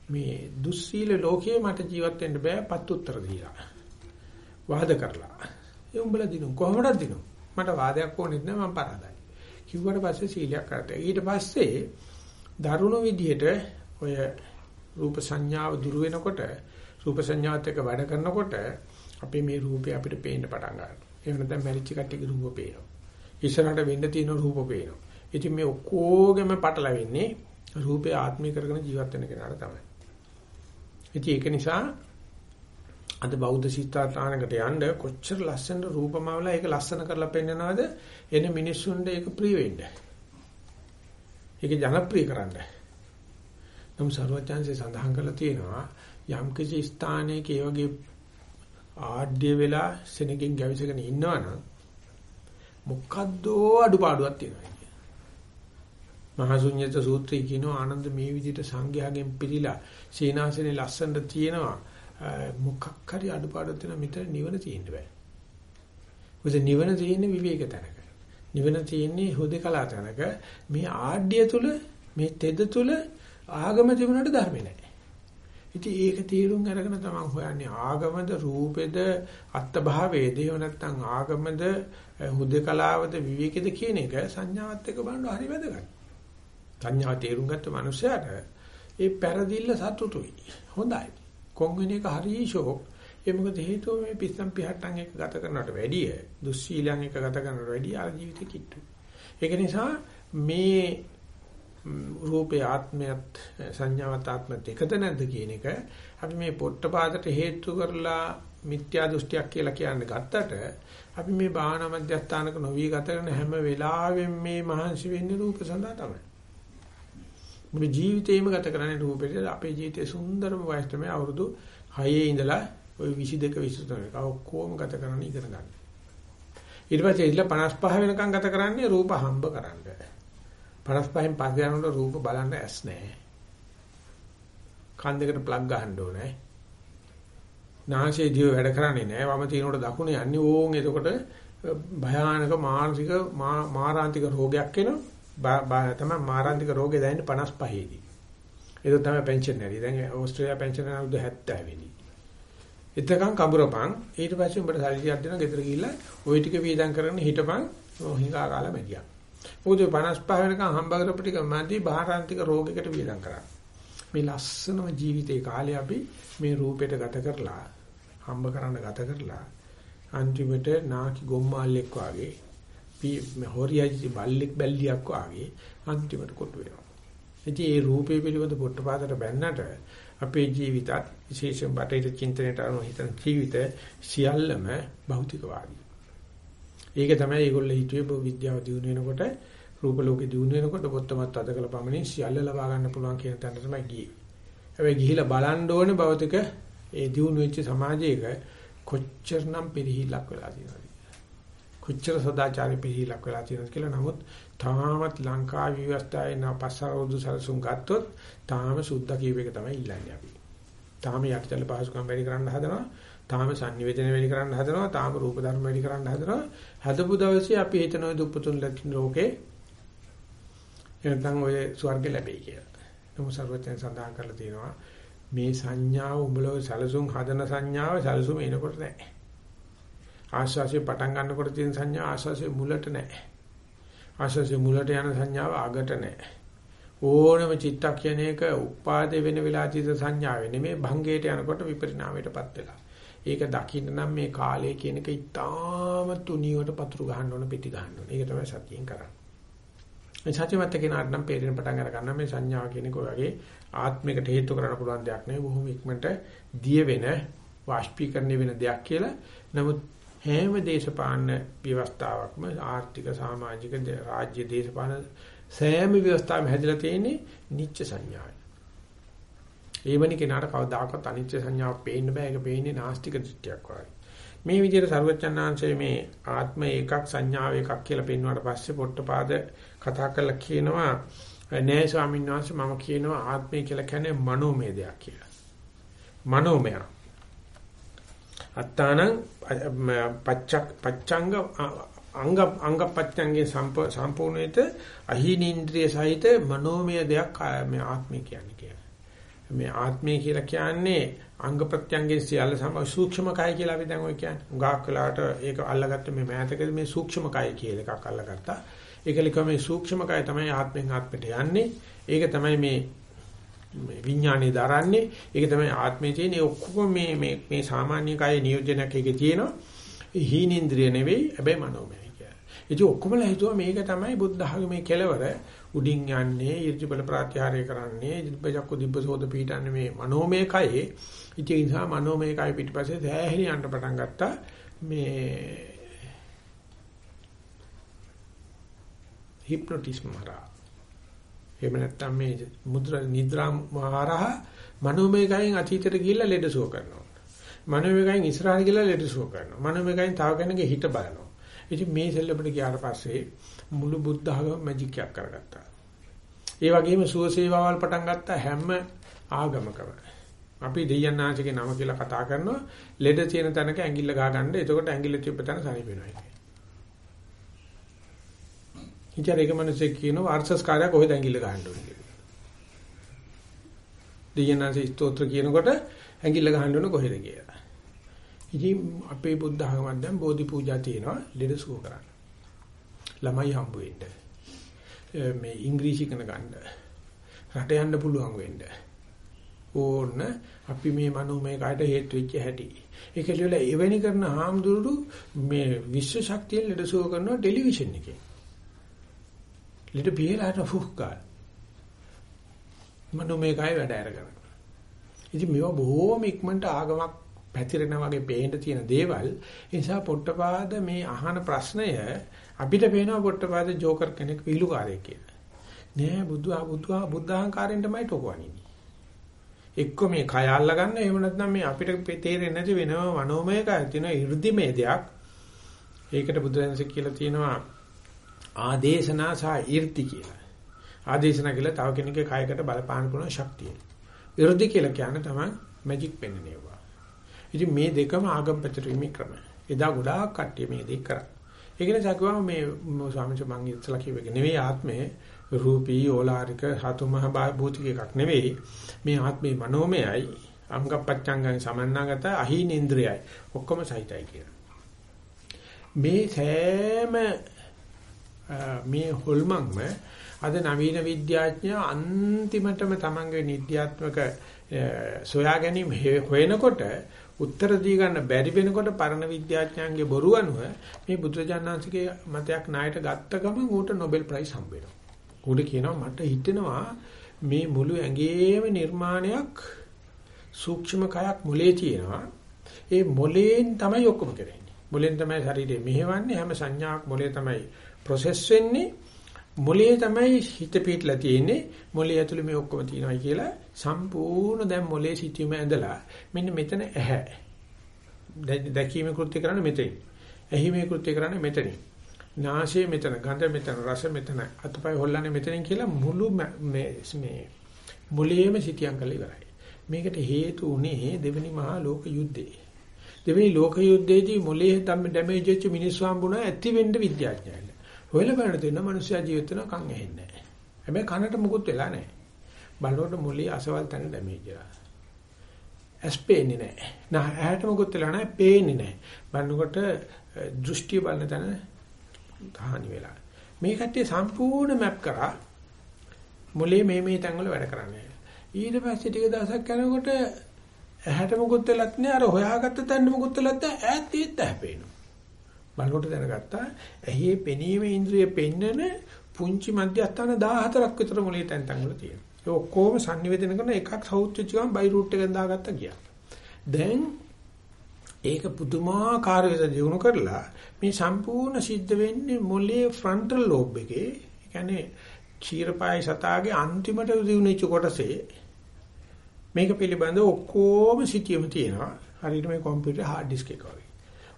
Speaker 1: මේ දුස්සීල ලෝකයේ මට ජීවත් වෙන්න බෑ පත් උත්තර දීලා. වාද කරලා. ඒ උඹලා දිනු කොහොමද දිනු? මට වාදයක් ඕනෙත් නෑ මම පරාදයි. කිව්වට පස්සේ සීලයක් කරට. ඊට පස්සේ දරුණු විදියට ඔය රූප සංඥාව දුර වෙනකොට රූප සංඥාත් එක්ක වැඩ කරනකොට අපේ මේ රූපේ අපිට පේන්න පටන් ගන්නවා. එහෙම නැත්නම් මැරිච්ච කට්ටියගේ රූප පේනවා. ඉස්සරහට වෙන්න තියෙන රූප පේනවා. ඉතින් මේ ඔක්කොගෙම පටලවෙන්නේ රූපේ ආත්මී කරගෙන ජීවත් වෙන කෙනාට තමයි. ඉතින් ඒක නිසා අද බෞද්ධ සිතාත්ානකට යන්න කොච්චර ලස්සන රූපමවල ඒක ලස්සන කරලා පෙන්නනවද එන මිනිස්සුන්ට ඒක ප්‍රිය වෙන්න. ඒක ජනප්‍රිය කරන්න. නම් සර්වඥාන්සේ සඳහන් කරලා තියෙනවා යම් කිසි ස්ථානයක ඒ වගේ ආඩ්‍ය වෙලා සෙනගින් ගැවිසගෙන ඉන්නවනම් මොකද්ද අඩුපාඩුවක් තියෙනවා කියන්නේ. මහසුඤ්ඤත සූත්‍රය කියනවා ආනන්ද මේ විදිහට සංඝයාගෙන් පිළිලා සීනාසනේ ලස්සනට තියෙනවා මොකක් හරි අඩුපාඩුවක් තියෙනවා මෙතන නිවන තියෙන්න බෑ. මොකද නිවන තියෙන්නේ විවේක තැනක. නිවන තියෙන්නේ හුදකලා තැනක. මේ ආඩ්‍ය තුල මේ තෙද තුල ආගම තිබුණාට ධර්ම නැහැ. ඉතින් ඒක තීරුම් අරගෙන තමයි හොයන්නේ ආගමද රූපෙද අත්භාවයේද එහෙම නැත්නම් ආගමද හුදකලාවද විවේකෙද කියන එක සංඥාවත් එක්ක බලනවා හරි වැදගත්. සංඥා තේරුම් ගත්ත මනුස්සයාට ඒ පෙරදිල්ල සතුටුයි. හොඳයි. කොන් වෙන එක හරි ෂෝක්. ඒ මොකද හේතුව මේ පිස්සන් පිහට්ටන් එක ගත කරනවට වැඩිය දුස්සීලයන් එක ගත කරනවට වැඩිය ආ ජීවිතේ කිට්ටු. ඒක නිසා මේ රූපේ ආත්මයත් සංඥාවත් ආත්මත් එකද නැද්ද කියන එක අපි මේ පොට්ටපාදට හේතු කරලා මිත්‍යා දෘෂ්ටියක් කියලා කියන්නේ ගත්තට අපි මේ භාවනා මධ්‍යස්ථානක නොවි ගත කරන හැම වෙලාවෙම මේ මහන්සි වෙන්නේ රූප සඳහා තමයි. මේ ජීවිතේම ගත කරන්නේ රූපෙට අපේ ජීවිතේ සුන්දරම වයස තමයි අවුරුදු 6 ඉඳලා ওই 22 23 ඔක්කොම ගත කරන්න ඉගෙන ගන්න. ඊට පස්සේ ඉඳලා 55 වෙනකම් ගත කරන්නේ රූප හම්බ කරන්නේ. 55න් පස්සේ යනකොට රූප බලන්න ඇස් නැහැ. කන් දෙකට ප්ලග් ගහන්න ඕනේ. නාසයේ දිව වැඩ කරන්නේ නැහැ. වම තිනකොට දකුණ යන්නේ ඕන් එතකොට භයානක මානසික මාරාන්තික රෝගයක් එනවා. තමයි මාරාන්තික රෝගේ දැනෙන්නේ 55 දී. ඒක තමයි පෙන්ෂන් නැරි. දැන් ඕස්ට්‍රේලියා පෙන්ෂන් යන උද 70 වෙනි. එතකන් කඹරපන් ඊට පස්සේ උඹට සල්ලියක් දෙනවා ගෙදර ගිහිල්ලා ওই ටික වේදම් කරගෙන හිටපන් හිඟා කාලා මැදියා. මොකද 55 වෙනකන් හම්බ කරපු ටික මැදි බාහිරාන්තික රෝගයකට වේදම් කරා. මේ ලස්සනම ජීවිතේ කාලේ අපි මේ රූපෙට ගත කරලා හම්බ කරන්න ගත කරලා අන්තිමට නාකි ගොම්මාල්ලෙක් වාගේ මේ හොරියයි බල්ලෙක් බැල්ලියක් වාගේ අන්තිමට කොටු වෙනවා. ඉතින් ඒ රූපේ පිළිබඳ පොට්ටපාදට බැන්නට අපේ ජීවිතත් විශේෂයෙන් බටහිර චින්තනයට අනුව හිතන ජීවිත සියල්ලම භෞතිකවාදී. ඒක තමයි ඒගොල්ලෝ හිතුවේ විද්‍යාව දියුණු වෙනකොට රූප ලෝකේ දියුණු වෙනකොට පොත්තමත් අදකල පමණින් සියල්ල ලබා ගන්න පුළුවන් කියන තැන තමයි ගියේ. හැබැයි ගිහිලා බලන්න ඕනේ භෞතික ඒ දියුණු වෙච්ච සමාජයක කොච්චරනම් පිරිහිලක් වෙලා තියෙනවද? කොච්චර සදාචාරي පිරිහිලක් වෙලා තියෙනවද කියලා නමුත් තාමත් ලංකා විවස්ථාවේ නපසරෝදු සරසුන් ගත්තොත් තාම සුද්ධ කීව එක තමයි ඉල්ලන්නේ අපි. තාම යටිතල පහසුකම් වැඩි කරන්න හදනවා. තාම sannivedana වැඩි කරන්න හදනවා. තාම රූප ධර්ම වැඩි කරන්න හදනවා. හදපු දවසේ අපි හිතන ඔය දුප්පතුන් ලැබෙන ලෝකේ එනතන් ඔය ස්වර්ග ලැබෙයි කියලා. නමුත් සර්වඥයන් සඳහන් කරලා තියෙනවා මේ සංඥාව උඹලෝ සැලසුම් හදන සංඥාව සැලසුම් එනකොට නැහැ. ආශාසිය පටන් ගන්නකොට තියෙන සංඥා ආශාසිය මුලට නැහැ. ආශාසිය මුලට යන සංඥාව අගට නැහැ. ඕනම චිත්තක්ෂණයක උපාදේ වෙන වෙලාවදී සංඥාවේ නෙමෙයි භංගයට යනකොට විපරිණාමයටපත් වෙලා. ඒක දකින්න නම් මේ කාලය කියන එක ඉතාම තුනියට පතුරු ගහන්න ඕන පිටි ගහන්න ඕන. ඒක තමයි සතියෙන් කරන්නේ. මේ සත්‍යමත් කෙනාට නම් පේරෙන පටන් අර ගන්න මේ සංඥාව කියන එක වගේ ආත්මයකට හේතු කරන්න පුළුවන් දෙයක් නෙවෙයි බොහොම ඉක්මනට දිය වෙන වාෂ්පීකරණය වෙන දෙයක් කියලා. නමුත් හැම දේශපාලන ව්‍යවස්ථාවක්ම ආර්ථික සමාජික රාජ්‍ය දේශපාලන සෑම ව්‍යවස්ථාවම හැදිලා තියෙන්නේ නිච්ච සංඥාවයි. ඒ වනි කෙනාට කවදාකවත් අනිත්‍ය සංඥාවක් පේන්න බෑ. ඒක පේන්නේ නාස්තික දෘෂ්ටියක් වගේ. මේ විදිහට සරුවචනාංශයේ මේ ආත්ම එකක් සංඥාව එකක් කියලා පෙන්වුවාට පස්සේ පොට්ටපාද කතා කරලා කියනවා නෑ ස්වාමීන් වහන්සේ මම කියනවා ආත්මය කියලා කියන්නේ මනෝමය දෙයක් කියලා. මනෝමය. අත්තානං පච්චක් පච්ඡංග අංග අංග පච්ඡංගේ සම්පූර්ණයට අහීනීන්ද්‍රිය සහිත මනෝමය දෙයක් මේ ආත්මය කියන්නේ කියලා. මේ ආත්මය කියලා කියන්නේ අංග ප්‍රත්‍යංගයේ සියල්ල සම සූක්ෂම කය කියලා අපි දැන් ඔය කියන්නේ. උගාක් වෙලාට ඒක අල්ලගත්ත මේ මෑතකදී මේ සූක්ෂම කය කියලා එකක් අල්ලගත්තා. ඒකලික මේ සූක්ෂම කය තමයි ආත්මෙන් ආත්මයට යන්නේ. ඒක තමයි මේ මේ විඥානේ දරන්නේ. ඒක තමයි ආත්මයේ තියෙන. ඒ ඔක්කොම මේ මේ මේ සාමාන්‍ය කය නියෝජනයක් එකේ තියෙනවා. හීනින්ද්‍රිය නෙවෙයි හැබැයි මනෝමයයි කියන්නේ. ඉතින් ඔක්කොමලා හිතුවා මේක තමයි බුද්ධ ධර්මයේ කෙලවර උඩින් යන්නේ ඊර්ජබල ප්‍රත්‍යාරය කරන්නේ දිබ්බජක්ක දිබ්බසෝද පීඩන්නේ මේ මනෝමය කයේ. ඉතින් ඒ නිසා මනෝමය කය පිටිපස්සේ දැහැහෙන යන්න පටන් ගත්තා. මේ හිප්නොටිස්ම හරහා. එහෙම නැත්නම් මේ මුද්‍ර නිද්‍රා මහරහ මනෝමය කයෙන් අතීතයට ගිහිල්ලා ලෙඩ සුව කරනවා. මනෝමය කයෙන් ඉස්සරහට ගිහිල්ලා ලෙඩ සුව කරනවා. මනෝමය කයෙන් තව කෙනෙක්ගේ හිත බලනවා. ඉතින් මේ සෙල්ලමට ගියාට පස්සේ මුළු බුද්ධ ආගම මැජික් එකක් කරගත්තා. ඒ වගේම සුව සේවාවල් පටන් ගත්ත හැම ආගමකම අපි දෙයයන් ආංශගේ නම කියලා කතා කරනවා ලෙඩ තියෙන තැනක ඇඟිල්ල ගහ ගන්න. එතකොට ඇඟිල්ල තිබ්බ තැන සනීප වෙනවා. ඉතින් ඒක මිනිස්සේ කියනවා වර්ෂස්කාරය කොහෙද ඇඟිල්ල ගහන්න ඕනේ කියලා. දෙයනාසේ ස්තෝත්‍ර කියනකොට ඇඟිල්ල ගහන්න ඕනේ කොහෙද කියලා. ඉතින් අපේ බුද්ධ ධර්මයෙන් දැන් බෝධි පූජා තියෙනවා ලෙඩ සුව කරන්න. ළමයි හම්බ වෙන්න. මේ ඉංග්‍රීසි ඉගෙන ගන්න. රට යන්න පුළුවන් වෙන්න. ඕන්න අපි මේ මනෝමය කායට හේතු වෙච්ච හැටි. ඒක ලියලා එවැනි කරන හාමුදුරු මේ විශ්ව ශක්තිය ලෙඩසුව කරනවා ටෙලිවිෂන් එකේ. ලිට පියලාට ෆුක් ගන්න. මනෝ මේකයි වැඩ අරගෙන. ඉතින් මේවා බොහෝම ඉක්මනට ආගමක් පැතිරෙනා වගේ පේන්න තියෙන දේවල්. ඒ නිසා පොට්ටපාද මේ අහන ප්‍රශ්නය අපිට පේනවා පොට්ටපාද ජෝකර් කෙනෙක් විලුකාරයෙක් කියලා. නෑ බුදුහා බුදුහා බුද්ධහංකාරයෙන් තමයි ටොකවන්නේ. එක්ක මේ කය අල්ල ගන්න එහෙම නැත්නම් මේ අපිට තේරෙන්නේ නැති වෙනම මනෝමය කය තියෙන 이르දිමේ දෙයක්. ඒකට බුදුරජාණන්සේ කියලා තියෙනවා ආදේශනා සහ ඊර්ති කියලා. ආදේශනා කියලා තව කෙනෙක්ගේ කයකට බලපාන්න පුළුවන් ශක්තිය. විරුද්ධ කියලා කියන්නේ තමයි මැජික් පෙන්වන්නේවා. ඉතින් මේ දෙකම ආගම් පැතිරීමේ ක්‍රම. එදා ගොඩාක් කට්ටිය මේ දෙක කරා. ඒක නිසා කිව්වම මේ ස්වාමීන් වහන්සේ මම ඉස්සලා කිව්වේ නෙවෙයි ආත්මය රූපී ඕලාරික හතුමහ භූතික එකක් නෙවෙයි. මේ ආත්මේ මනෝමයයි අංගපච්චංගයන් සමන්නාගත අහීනේන්ද්‍රයයි ඔක්කොම සහිතයි කියලා. මේ සෑම මේ හොල්මන්ම අද නවීන විද්‍යාඥයෝ අන්තිමටම තමන්ගේ නිත්‍යාත්මක සොයා ගැනීම හොයනකොට උත්තර දී ගන්න බැරි වෙනකොට පරණ විද්‍යාඥයන්ගේ බොරු අනුව මේ බුදුරජාණන්සේගේ මතයක් ණයට ගත්ත ගමන් ඌට Nobel Prize හම්බ වෙනවා. ඌට කියනවා මට හිතෙනවා මේ මුළු ඇඟේම නිර්මාණයක් සූක්ෂම කයක් මොලේ තියෙනවා. ඒ මොලේන් තමයි ඔක්කොම කරන්නේ. මොලෙන් තමයි ශරීරය මෙහෙවන්නේ හැම සංඥාවක් මොලේ තමයි ප්‍රොසෙස් වෙන්නේ මොලේ තමයි හිත පිටලා තියෙන්නේ. මොලේ ඇතුලේ මේ ඔක්කොම තියෙනවා කියලා සම්පූර්ණ දැන් මොලේ සිටීම ඇඳලා මෙන්න මෙතන ඇහැ. දැකීමේ කෘත්‍ය කරන්නේ මෙතෙන් ඇහිමේ කෘත්‍ය කරන්නේ මෙතනින්. නාසය මෙතන ගඳ මෙතන රස මෙතන අතපය හොල්ලන්නේ මෙතනින් කියලා මුළු මේ මේ මොලේම සිටියම් කරලා ඉවරයි. මේකට හේතු උනේ දෙවෙනි මහා ලෝක යුද්ධේ දෙවෙනි ලෝක යුද්ධයේදී මොලේ ඩැමේජ් වෙච්ච මිනිස්සු හම්බුණා ඇති වෙන්න විද්‍යාඥයන්. හොයලා බලන දෙන්න මිනිස්සයා ජීවිත වෙන කන් ඇහෙන්නේ නැහැ. හැබැයි කනට මුකුත් වෙලා නැහැ. බලනකොට මොළේ අසවල් තැන ඩැමේජ් වෙලා. ඇස් පේන්නේ නැහැ. නා ඇහැට මුකුත් වෙලා නැහැ, පේන්නේ නැහැ. බලනකොට දෘෂ්ටි බලන තැන හානි වෙලා. මේ කට්ටිය සම්පූර්ණ මැප් කරා මොළේ මේ මේ තැන් වල වැඩ කරන්නේ. ඊට පස්සේ ටික දවසක් යනකොට ඇහැට මුකුත් වෙලත් නෑ අර හොයාගත්ත තැන්න මුකුත් වෙලත් නෑ ඈත් ඒත් ඇහැපේනවා. බලකොට දැනගත්තා ඇහි පෙනීමේ ඉන්ද්‍රිය පෙන්නන පුංචි මධ්‍යස්ථාන 14ක් විතර මොලේ තැන් තැන් වල තියෙනවා. ඒ ඔක්කොම sannivedana කරන එකක් සවුත් වෙච්ච ගමන් බයි රූට් එකෙන් දාගත්තා ගියා. දැන් ඒක පුදුමාකාර විදිහට දිනු කරලා මේ සම්පූර්ණ සිද්ධ වෙන්නේ මොලේ ෆ්‍රන්ටල් ලෝබ් එකේ. ඒ කියන්නේ චීරපායි සතාගේ අන්තිමට දිනුනෙච්ච කොටසේ මේක පිළිබඳව ඔක්කොම සිටියම තියෙනවා. හරියට මේ කම්පියුටර් හાર્ඩ් ඩිස්ක් එක වගේ.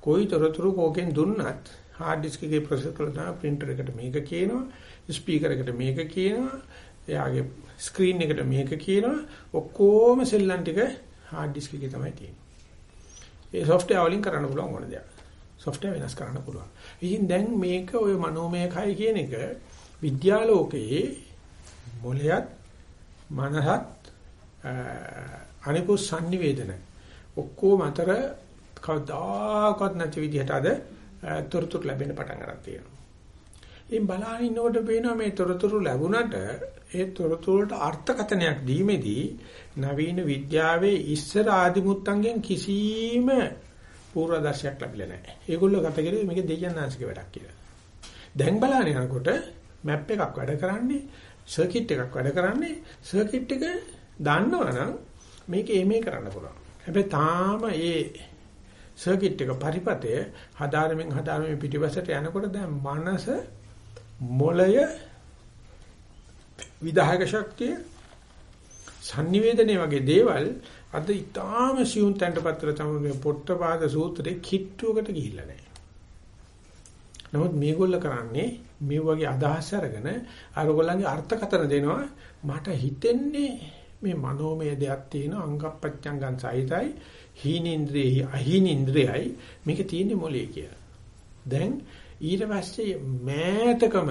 Speaker 1: කොයි තොරතුරු කෝකෙන් දුන්නත් හાર્ඩ් ඩිස්ක් එකේ ප්‍රොසෙස් කරලා තමයි printer එකට මේක කියනවා ස්පීකර් එකට මේක කියනවා එයාගේ ස්ක්‍රීන් එකට මේක කියනවා. ඔක්කොම සෙල්ලම් ටික හાર્ඩ් ඩිස්ක් එකේ තමයි තියෙන්නේ. ඒ software වලින් කරන්න පුළුවන් ඕන දෙයක්. software වෙනස් කරන්න පුළුවන්. ඉතින් දැන් මේක ඔය මනෝමය කය කියන එක විද්‍යාලෝකයේ මොලයත් මනසත් අනිකුත් sannivedana ඔක්කොම අතර කවදාකවත් නැති විදිහට අද තොරතුරු ලැබෙන්න පටන් ගන්න තියෙනවා. ඉතින් බලන ඉන්නකොට පේනවා මේ තොරතුරු ලැබුණට ඒ තොරතුරු වලට අර්ථකථනයක් දීමේදී නවීන විද්‍යාවේ ඉස්සර ආදිමුත්තන්ගෙන් කිසිම පූර්වදර්ශයක් ලැබිලා නැහැ. ඒගොල්ලෝ ගත කරේ මේක දෙයයන්ාංශික වැඩක් කියලා. දැන් බලන යනකොට මැප් එකක් වැඩ කරන්නේ සර්කිට් එකක් වැඩ කරන්නේ සර්කිට් එක දන්නවනම් මේක එමේ කරන්න පුළුවන්. හැබැයි තාම ඒ සර්කිට් එක පරිපතය හදාරමින් හදාරමින් පිටිපස්සට යනකොට දැන් මනස මොළය විදායක ශක්තිය sannivedanaye වගේ දේවල් අද ඊටාම සියුම් තැන්ටපත්‍ර තමයි පොට්ටපාද සූත්‍රයේ කිට්ටුවකට ගිහිල්ලා නැහැ. නමුත් මේගොල්ල කරන්නේ මේ වගේ අදහස් අරගෙන අරගොල්ලන්ගේ අර්ථකථන දෙනවා මට හිතෙන්නේ මේ මනෝමය දෙයක් තියෙන අංගප්පච්චංගන් සහිතයි හීනින්ද්‍රියයි අහීනින්ද්‍රියයි මේක තියෙන්නේ මොලේ කියලා. දැන් ඊට පස්සේ මෑතකම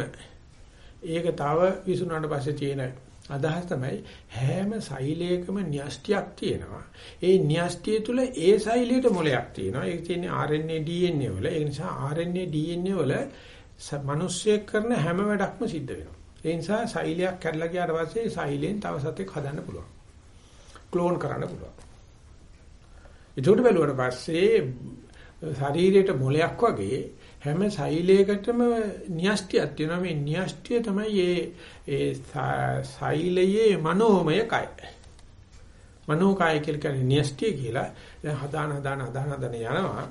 Speaker 1: ඒක තව විසුණාට පස්සේ තියෙන අදහස් තමයි හැම සෛලයකම න්‍යෂ්ටියක් තියෙනවා. ඒ න්‍යෂ්ටිය තුල ඒ සෛලයට මොලයක් තියෙනවා. ඒක තියෙන්නේ RNA DNA වල. ඒ නිසා RNA DNA වල මිනිස්සෙක් කරන හැම වැඩක්ම සිද්ධ වෙනවා. ඒ නිසා සෛලයක් කැඩලා ගියාට පස්සේ සෛලෙන් තව සතෙක් හදන්න පුළුවන්. ක්ලෝන් කරන්න පුළුවන්. ඒකට බැලුවට පස්සේ ශරීරයට මොලයක් වගේ හැම සෛලයකටම න්‍යෂ්ටියක් තියෙනවා. මේ න්‍යෂ්ටිය තමයි ඒ ඒ සෛලයේ මනෝමය කය. මනෝකය කියලා කියන්නේ න්‍යෂ්ටිය කියලා. දැන් හදාන හදාන හදාන හදාන යනවා.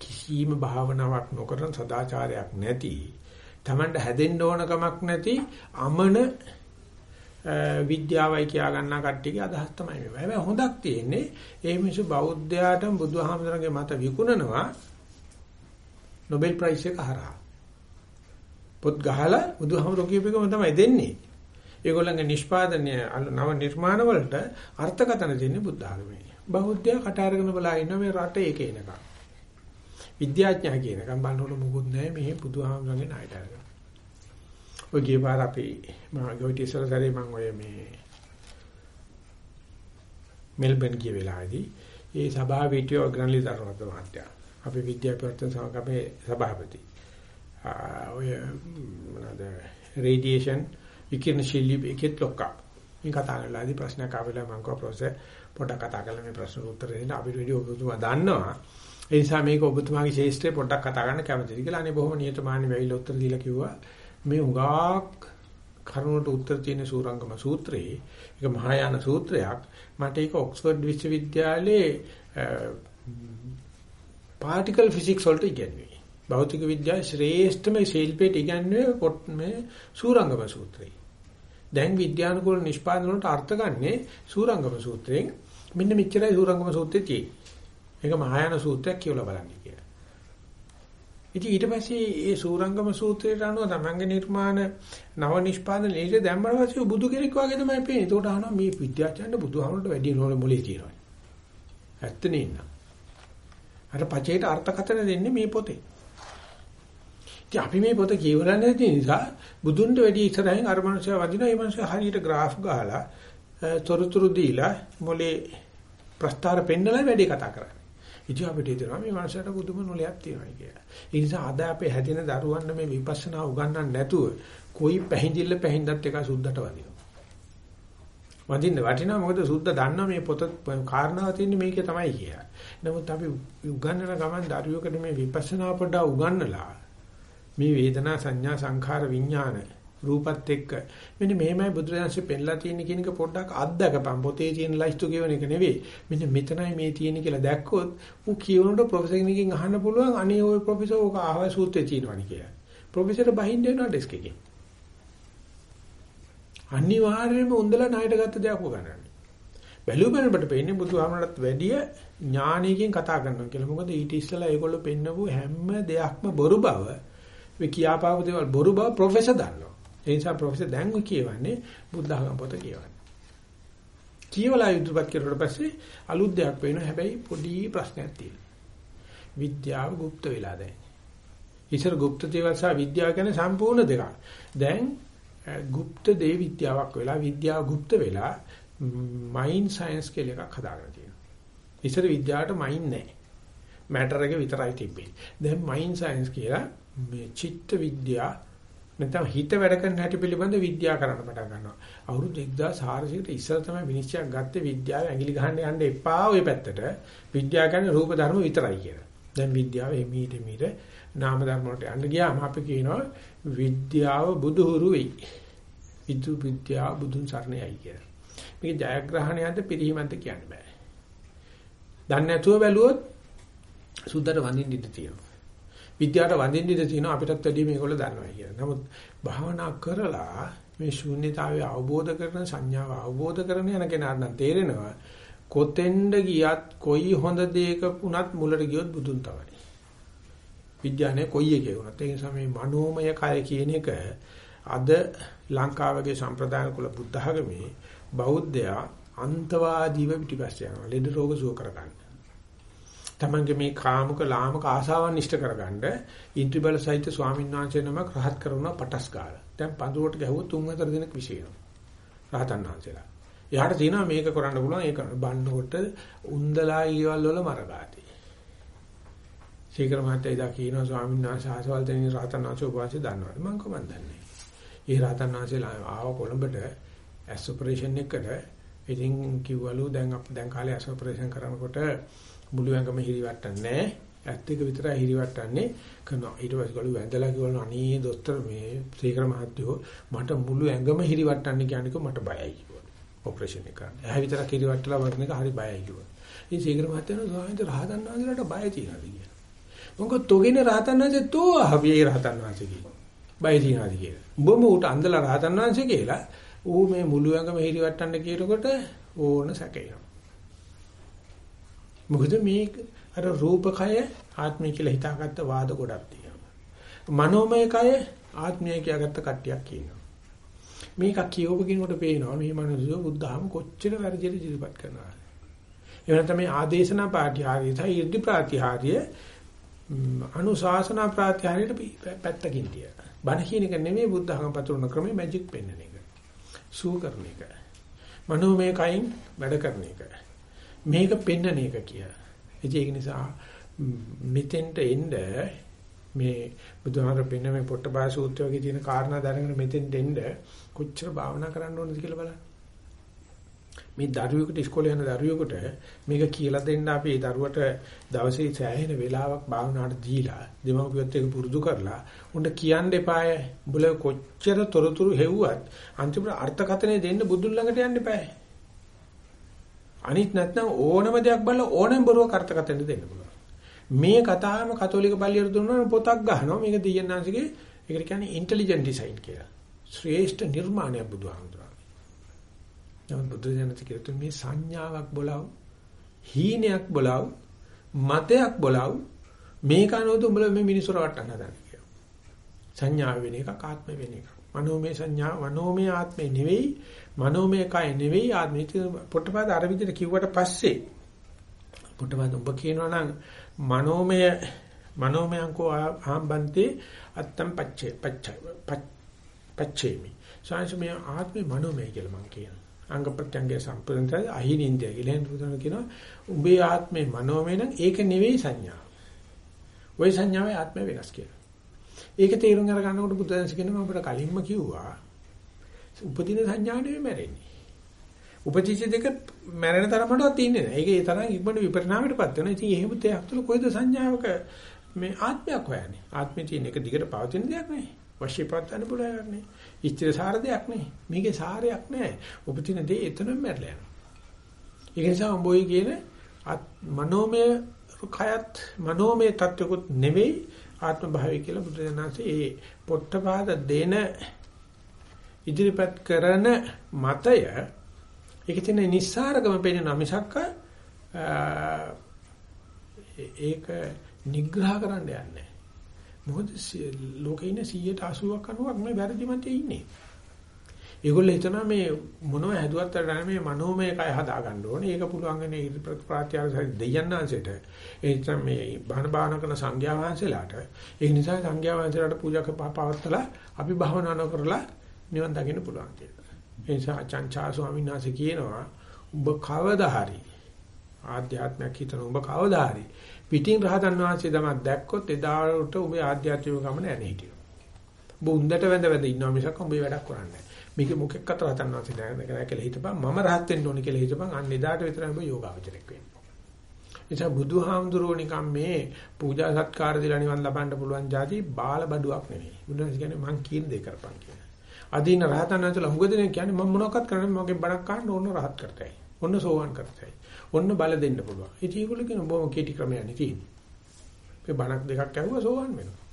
Speaker 1: කිසිම භාවනාවක් නොකරන සදාචාරයක් නැති Tamanට හැදෙන්න ඕන කමක් නැති අමන විද්‍යාවයි කියා ගන්නා කට්ටියගේ අදහස් තමයි මේ. හැබැයි හොඳක් තියෙන්නේ ඒ මිනිස්සු බෞද්ධයාටම බුදුහාමුදුරන්ගේ මත විකුණනවා නොබෙල් ප්‍රයිස් එක හරහා. පොත් ගහලා බුදුහාමුදුරුවෝ කියපේකම තමයි දෙන්නේ. ඒගොල්ලන්ගේ නිෂ්පාදනය නව නිර්මාණ වලට අර්ථකථන දෙන්නේ බුද්ධ ආගමේ. බෞද්ධයා කට අරගෙන බලා ඉන්න මේ රටේ එක එනකම්. විද්‍යාඥයා කියනකම් බලනකොට මුකුත් නැහැ මෙහි බුදුහාමුදුරන්ගේ ණයට අරගෙන. ඔය ගියපාර අපි මම ගොයිටි ඉස්සර සැරේ මම ඔය මේ මෙල්බන් ගිය වෙලාවේදී ඒ සභාව විදියෝ ග්‍රන්ලි දරවත මහත්තයා. අපේ විද්‍යාපරිවර්තන සමාගමේ සභාපති. ඔය මොනවාද රේඩියේෂන් විකිරණශීලී එකෙත් ලොක්කා. මේ කතා කරලාදී ප්‍රශ්නයක් ආවෙලා මම කව ප්‍රොෆෙසර් පොඩ්ඩක් කතා කරලා මේ ප්‍රශ්න උත්තර දෙන්න. අපිට වීඩියෝ ඔබතුමා දන්නවා. ඒ නිසා මේක ඔබතුමාගේ ශේෂ්ත්‍රේ පොඩ්ඩක් කතා කරන්න කැමතියි කියලා අනේ බොහොම නියතමානී වෙයිලා උත්තර දීලා කිව්වා. මේ උගාක් කරුණට උත්තර තියෙන සූරංගම සූත්‍රයේ ඒක මහායාන සූත්‍රයක් මට ඒක ඔක්ස්ෆර්ඩ් විශ්වවිද්‍යාලයේ පාටිකල් ෆිසික්ස් වලට ඉගෙනුවේ. භෞතික විද්‍යාවේ ශ්‍රේෂ්ඨම ශිල්පයට ඉගෙනුවේ කොට මේ සූරංගම සූත්‍රය. දැන් විද්‍යානුකූල නිෂ්පාදන වලට අර්ථ ගන්නේ සූරංගම සූත්‍රයෙන්. මෙන්න මෙච්චරයි සූරංගම සූත්‍රයේ තියෙන්නේ. ඒක මහායාන සූත්‍රයක් කියලා බලන්න කියලා. ඉතින් ඊට පස්සේ මේ සූරංගම සූත්‍රයට අනුව තමන්ගේ නිර්මාණ නව නිෂ්පාදන ලේසි දැම්මම පස්සේ බුදු කෙනෙක් වගේ තමයි පේන්නේ. ඒකට අහනවා මේ විද්‍යාඥයන්ට බුදුහාමුදුරට වැඩි නෝන මොලේ තියෙනවා. ඇත්ත නේ අර පචේට අර්ථකථන දෙන්නේ මේ පොතේ. ඉතින් අපි මේ පොත කියවලා නැති නිසා බුදුන්ට වැඩි ඉස්සරහින් අර මනුස්සයා වදිනවා. ඒ මනුස්සයා හරියට graph ගහලා තොරතුරු දීලා මොලේ ප්‍රස්තාර පෙන්නලා වැඩි කතා කරන්නේ. ඉතින් අපිට හිතෙනවා මේ මනුස්සයාට බුදුම නොලයක් තියෙනවා කියලා. ඒ නිසා අද අපේ හැදෙන දරුවන්ට මේ විපස්සනා උගන්වන්න නැතුව කොයි පැහිඳිල්ල පැහින්දත් එක සුද්ධට වදිනවා. වදින්න වටිනවා මොකද සුද්ධ දන්නවා මේ පොත කාරණාව තියෙන්නේ මේකේ තමයි කියලා. නමුත් අපි උගන්වන ගමන් දරුවෙකුට මේ විපස්සනා පොඩ්ඩ උගන්වලා මේ වේදනා සංඥා සංඛාර විඥාන රූපත් එක්ක මෙන්න මේමයි බුදුරජාන්සේ පෙන්ලා තියෙන කියන එක පොඩ්ඩක් අත්දකපන් පොතේ තියෙන ලයිස්තු කියවන එක නෙවෙයි මෙන්න මෙතනයි මේ තියෙන කියලා දැක්කොත් ඌ කියවනකොට ප්‍රොෆෙසර් කෙනකින් අහන්න පුළුවන් අනේ ওই ප්‍රොෆෙසර් ඕක ආවයි සූත්‍රයේ තියෙනවනි කියලා ප්‍රොෆෙසර් බහින්න වෙනවා ඩෙස්ක් එකේ අනිවාර්යයෙන්ම උන්දලා ණයට ගත්ත දෙයක් උගන්නන්නේ. බැලු බැලමට පෙන්නේ බුදුහාමරට වැඩිය ඥානීයකින් කතා කරනවා කියලා. මොකද ඊට ඉස්සෙල්ලා ඒගොල්ලෝ පෙන්නපු හැම දෙයක්ම බොරු බව, මේ කියාපාව දේවල් බොරු බව ප්‍රොෆෙසර් දන්නවා. ඒ නිසා ප්‍රොෆෙසර් දැන් කියවන්නේ බුද්ධඝම පොත කියවන්නේ. කියවලා ඉදිරිපත් කරුවට පස්සේ අලුත් දෙයක් වෙනවා. හැබැයි පොඩි ප්‍රශ්නයක් තියෙනවා. විද්‍යාව গুপ্ত වෙලා දැන්. ඉස්සර গুপ্ত දේවල් සහ විද්‍යාව කියන්නේ සම්පූර්ණ දෙකක්. දැන් গুপ্ত දේ විද්‍යාවක් වෙලා විද්‍යාව গুপ্ত වෙලා මයින්ඩ් සයන්ස් කියලා එකක් හදාගෙන තියෙනවා. ඉස්සර විද්‍යාවට මයින්ඩ් නැහැ. මැටර් එක විතරයි තිබ්බේ. දැන් මයින්ඩ් සයන්ස් කියලා මේ චිත්ත විද්‍යා නැත්නම් හිත වැඩ කරන හැටි පිළිබඳ විද්‍යා කරන්න පටන් ගන්නවා. අවුරුදු 1400කට ඉස්සර තමයි විනිශ්චයක් ගත්තේ විද්‍යාව ඇඟිලි ගහන්න යන්න එපා ওই පැත්තට. විද්‍යාව කියන්නේ රූප ධර්ම විතරයි කියලා. දැන් විද්‍යාව එමීට මීට නාම ධර්ම වලට යන්න ගියාම අපි කියනවා විද්‍යාව බුදුහුරු වෙයි. විදු විද්‍යාව බුදුන් සරණයි කියලා. මේක ජයග්‍රහණයක්ද පිළිහිමක්ද කියන්න බෑ. දන්නේ නැතුව බැලුවොත් සුද්ධට වඳින්න ඉඩ තියෙනවා. විද්‍යාවට වඳින්න ඉඩ තියෙනවා අපිටත් වැඩි මේගොල්ලෝ දන්නවා කියලා. නමුත් භාවනා කරලා මේ ශූන්‍යතාවය අවබෝධ කරන සංඥාව අවබෝධ කරන යන කෙනාට නම් තේරෙනවා කොතෙන්ද ගියත් කොයි හොඳ දෙයක වුණත් මුලට ගියොත් බුදුන් තමයි. විද්‍යාවේ කොයි එකේ වුණත් ඒ නිසා මේ මනෝමය කය කියන එක අද ලංකාවගේ සම්ප්‍රදාන කුල බුද්ධ ආගමේ බෞද්ධයා අන්තවාදීව පිටිපස්ස යනවා. ලෙඩ රෝග සුව කරගන්න. තමන්ගේ මේ කාමක ලාමක ආසාවන් ඉෂ්ට කරගන්න ඉන්ද්‍රිය බල සහිත ස්වාමීන් වහන්සේ නමක් රහත් කරුණා පටස් කාලා. දැන් පඳුරට ගැහුවොත් තුන් හතර දිනක් විශේෂනවා. රහතන් වහන්සේලා. එයාට තියෙනවා මේක කරන්න පුළුවන් ඒක බන්නකොට උන්දලා ඊවල් වල මරගාති. ශීඝ්‍ර මහත්තයා ඉදා කියනවා ස්වාමීන් වහන්සේ ආසවල් දෙන රහතන් වහන්සේ උපවාසය දන්නවද මම කොහොමද දන්නේ. ඒ රහතන් වහන්සේලා ආව කොළඹට ඇස් ඔපරේෂන් එකකට ඉතින් කිව්වලු දැන් අප දැන් කාලේ ඇස් ඔපරේෂන් කරනකොට මුළු ඇඟම හිරිවට්ටන්නේ නැහැ. ඇස් දෙක විතරයි හිරිවට්ටන්නේ. කරනවා. ඊට පස්සේ ගලු වැඳලා කිව්වලු අනේ දොස්තර මේ ශ්‍රීකර මහත්තයෝ මට මුළු ඇඟම හිරිවට්ටන්නේ කියන්නේ මට බයයි කිව්වා. ඔපරේෂන් එක කරන්න. ඇහැ විතරක් හිරිවට්ටලා වරන එක හරි බයයි කිව්වා. ඉතින් ශ්‍රීකර මහත්තයෝ ස්වාමීන් වහන්සේ රහතන් වහන්සේලාට බය තියනවාද කියලා. මොකද තොගෙන රහතන් වහන්සේ තෝ අහබේ රහතන් වහන්සේ කියලා. බය තියනවාද කියලා. උඹම උට අන්දලා රහතන් වහන්සේ කියලා ඌ මේ මුළු ඇඟම හිරිවට්ටන්න කියනකොට ඕන සැකේනවා. මොකද මේ අර රූපකය ආත්මය කියලා හිතාගත්ත වාද ගොඩක් තියෙනවා. මනෝමය කය ආත්මය කියාගත්ත කට්ටියක් කියනවා. මේක කියවපු කෙනෙකුට පේනවා මේ මනුස්සය බුද්ධහම කොච්චර වැරදිද ඉදිරිපත් කරනවා. ඒ වෙන තමයි ආදේශනා පාඨ්‍යාරිය තයි ඉර්ධි ප්‍රාතිහාර්ය අනුශාසනා ප්‍රාතිහාර්යට පැත්තකින් තිය. බණ කියන එක නෙමෙයි බුද්ධහම පතුරන ක්‍රමේ මැජික් පෙන්වන එක. සූ කරන එක. මනෝමය කයින් වැඩ කරන එක. මේක පෙන්නන එක කියලා. ඒක නිසා මෙතෙන්ට එන්න මේ බුදුහාමර පෙන්න මේ පොට්ටපාය සූත්‍රය වගේ තියෙන කාරණා දැනගෙන මෙතෙන්ට එන්න කොච්චර භාවනා කරන්න ඕනද කියලා බලන්න. මේ දරුවෙකුට ඉස්කෝලේ යන දරුවෙකුට මේක කියලා දෙන්න අපි ඒ දරුවට දවසේ සෑහෙන වෙලාවක් භාවනාවට දීලා දෙමව්පියොත් එක පුරුදු කරලා උන්ට කියන්න එපාය. උඹල කොච්චර තොරතුරු හෙව්වත් අන්තිමට අර්ථකථනය දෙන්න බුදුන් ළඟට යන්න එපාය. අනිත් නැත්නම් ඕනම දෙයක් බලලා ඕනම බරුව කර්තකතෙන්ද දෙන්න පුළුවන්. මේ කතාවම කතෝලික පල්ලියට දුන්නා පොතක් ගහනවා. මේක දෙයන්නාංශගේ ඒකට කියන්නේ ඉන්ටෙලිජන්ට් ඩිසයින් කියලා. ශ්‍රේෂ්ඨ නිර්මාණය බුදුහාමුදුරුවෝ. නමුත් බුදු දහමට කියතු මේ සංඥාවක් බලව, හීනයක් බලව, මතයක් බලව මේක අනුව උඹලා මේ මිනිස්සු රවට්ටන්න හදන්නේ කියලා. සංඥා වෙන එක ආත්ම වෙන එක. මනෝමය සංඥා මනෝමය ආත්මේ නෙවෙයි මනෝමය කය නෙවෙයි ආත්මය පොට්ටපාද අර විදිහට කිව්වට පස්සේ පොට්ටපාද ඔබ කියනවා නම් මනෝමය මනෝමයංකෝ ආම්බන්තේ අත්තම් පච්චේ පච්ච පච්චේමි සාංශමය ආත්මේ මනෝමය කියලා මම කියනවා අංග ප්‍රත්‍යංගය සම්පූර්ණයි අහිනින්දය කියලා හින්දු බුදුන් කියනවා උඹේ ආත්මේ මනෝමය නම් ඒක නෙවෙයි සංඥා. ওই සංඥාවේ ආත්මය වෙනස් කියලා. ඒක තේරුම් අරගන්නකොට බුදුදහම කියනවා අපිට කලින්ම කිව්වා උපදින සංඥා නෙවෙයි මැරෙන්නේ. උපදිච්ච දෙක මැරෙන තරමටවත් තින්නේ නැහැ. ඒක ඒ තරම් ඉක්මනට විපරිණාමයටපත් වෙනවා. ඉතින් එහෙම දෙයක් තුළ කොයිද සංඥාවක මේ ආත්මයක් හොයන්නේ. ආත්මේ තියෙන එක දිගට පවතින දෙයක් නෙවෙයි. වශීපත් වෙන පුළුවන් නෙවෙයි. ඉච්ඡිත සාර දෙයක් නෙවෙයි. මේකේ සාරයක් නැහැ. උපදින දේ එතනම මැරලා යනවා. ඒක නිසා උඹෝයි කියන මනෝමය කයත් මනෝමය තත්වකුත් නෙවෙයි ආත්ම භාවය කියලා බුදුදහමසේ ඒ පොට්ටපාද දෙන ඉදිරිපත් කරන මතය ඒක තියෙන නිස්සාරකම පෙන්නන මිසක්ක ඒක නිග්‍රහ කරන්න යන්නේ. මොකද ලෝකේ ඉන්න 180ක් 90ක් මේ වැරදි මතයේ ඉන්නේ. ඒගොල්ලෝ හිතනවා මේ මොනව හැදුවත් අර මේ මනෝමය කය හදා ගන්න ඕනේ. ඒක පුළුවන් වෙන්නේ ප්‍රත්‍යාර දෙයයන්ාංශයට. ඒ නිසා මේ බණ බාන කරන සංඝයා වහන්සේලාට ඒ නිසා සංඝයා වහන්සේලාට පූජා පවත්තලා අපි භවනා කරලා නිවන් දකින්න පුළුවන් කියලා. ඒ නිසා චංචා ස්වාමීන් වහන්සේ කියනවා ඔබ කවදා හරි ආධ්‍යාත්මයක් හිතන ඔබ කවදා හරි පිටින් රහතන් වහන්සේ තමයි දැක්කොත් එදාට ඔබේ ආධ්‍යාත්මික ගමන ඇනේ හිටියෝ. ඔබ උන්දට වැඳ වැඳ ඉන්නවා මිසක් ඔබ වැඩක් කරන්නේ නැහැ. මේක මොකෙක්වත් රහතන් වහන්සේ දැනගෙන කියලා හිතපන් මම රහත් වෙන්න ඕනේ කියලා හිතපන් අන්න එදාට විතරයි ඔබ යෝගාවචරයක් වෙන්නේ. එතන බුදුහාමුදුරුවෝ නිකන් මේ පූජා සත්කාර දීලා නිවන් ලබන්න පුළුවන් જાති බාල බඩුවක් නෙවෙයි. බුදුන් කියන්නේ මං කියන දේ කරපන් කියන. අදීන රහතන් වහන්සේලා හුඟ දෙනෙක් කියන්නේ මම මොනවක්වත් කරන්නේ මගේ බණක් කාන්න ඕන රහත් කරතයි. ඔන්න සෝවන් කරතයි. ඔන්න බල දෙන්න පුළුවන්. ඉතින් ඒගොල්ලෝ කියන බොහොම කීටි ක්‍රමයක් නේ තියෙන්නේ. මේ බණක් දෙකක් ඇහුවා සෝවන් වෙනවා.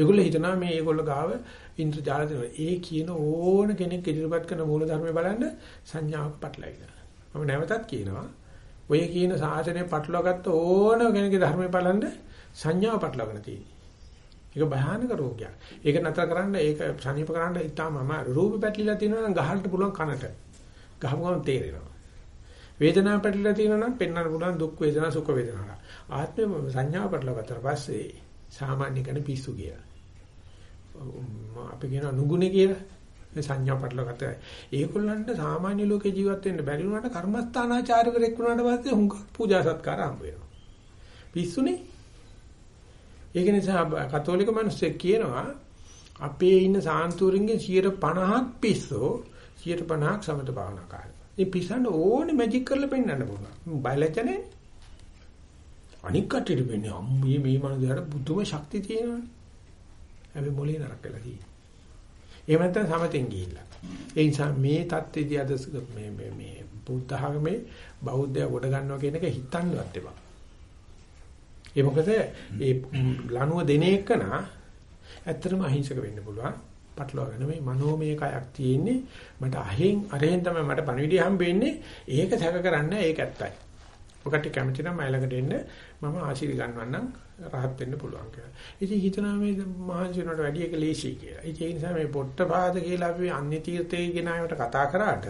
Speaker 1: ඒගොල්ලෝ හිතනවා මේ ඒගොල්ලෝ ගාව ඉන්ද්‍රජාල දෙනවා. ඒ කියන ඕන කෙනෙක් ඉදිරිපත් කරන මූල ධර්මය බලන්න සංඥාවක් පටලයිලා. මම නැවතත් කියනවා ඔය කියන සාසනය පටලවාගත්ත ඕන කෙනෙකුගේ ධර්මය බලන්න සංඥාව පටලවාගෙන තියෙන්නේ. ඒක භයානක රෝගයක්. ඒක නතර කරන්න ඒක සනීප කරන්න ඉතාම අමාරු. රූප පැටලිලා තියෙනවා නම් ගහන්න පුළුවන් කනට. ගහපු ගමන් තේරෙනවා. වේදනාව පැටලිලා තියෙනවා නම් පෙන්වන්න පුළුවන් දුක් වේදනා සුඛ වේදනා. ආත්මය සංඥාව පටලවාගත්තට පස්සේ සාමාන්‍ය කෙනෙක් පිස්සු කියලා. අපි කියන නුගුණේ කියලා. මේ සංඥා පටලගත. ඒගොල්ලන්ට සාමාන්‍ය ලෝකේ ජීවත් වෙන්න බැරි වුණාට කර්මස්ථානාචාර්යවරයෙක් වුණාට පස්සේ හුඟ පූජා සත්කාර හම්බ වෙනවා. පිස්සුනේ. ඒක නිසා කතෝලික මිනිස්සු කියනවා අපේ ඉන්න සාන්තුරින්ගෙන් 50ක් පිස්සෝ 50ක් සමත භාවනාකාරය. මේ පිස්සන්න ඕනේ මැජික් කරලා පෙන්වන්න පුළුවන්. බයලජනේ. අනික් කටට වෙන්නේ අම්මේ මේ මනුස්සයාට බුදුම ශක්තිය තියෙනවනේ. හැබැයි මොලේ නරක වෙලා තියෙන්නේ. එහෙම නැත්නම් සමතෙන් ගිහිල්ලා. ඒ නිසා මේ தත්ත්වයේදී අද මේ මේ මේ බුද්ධ ආගමේ බෞද්ධය ගොඩ ගන්නවා කියන එක හිතන්නවත් එපා. ඒ මොකද ඒ ලනුව දෙන එකන ඇත්තටම අහිංසක වෙන්න පුළුවන්. පටලවාගෙන මේ මනෝමය කයක් තියෙන්නේ මට අහෙන් අරහෙන් තමයි මට පණවිඩිය හම්බෙන්නේ. ඒක සැක කරන්නේ ඒක ඇත්තයි. ඔකට කැමති නම් මයිලකට එන්න මම ආශිර්වාද ගන්නවන්නම් රහත් වෙන්න පුළුවන් කියලා. ඉතින් හිතනවා මේ මහන්සි වෙනවට වැඩි එක ලේසි කියලා. ඒ නිසා මේ පොට්ටපාද කියලා අපි අන්‍ය තීර්ථයේ ගෙනාවට කතා කරාට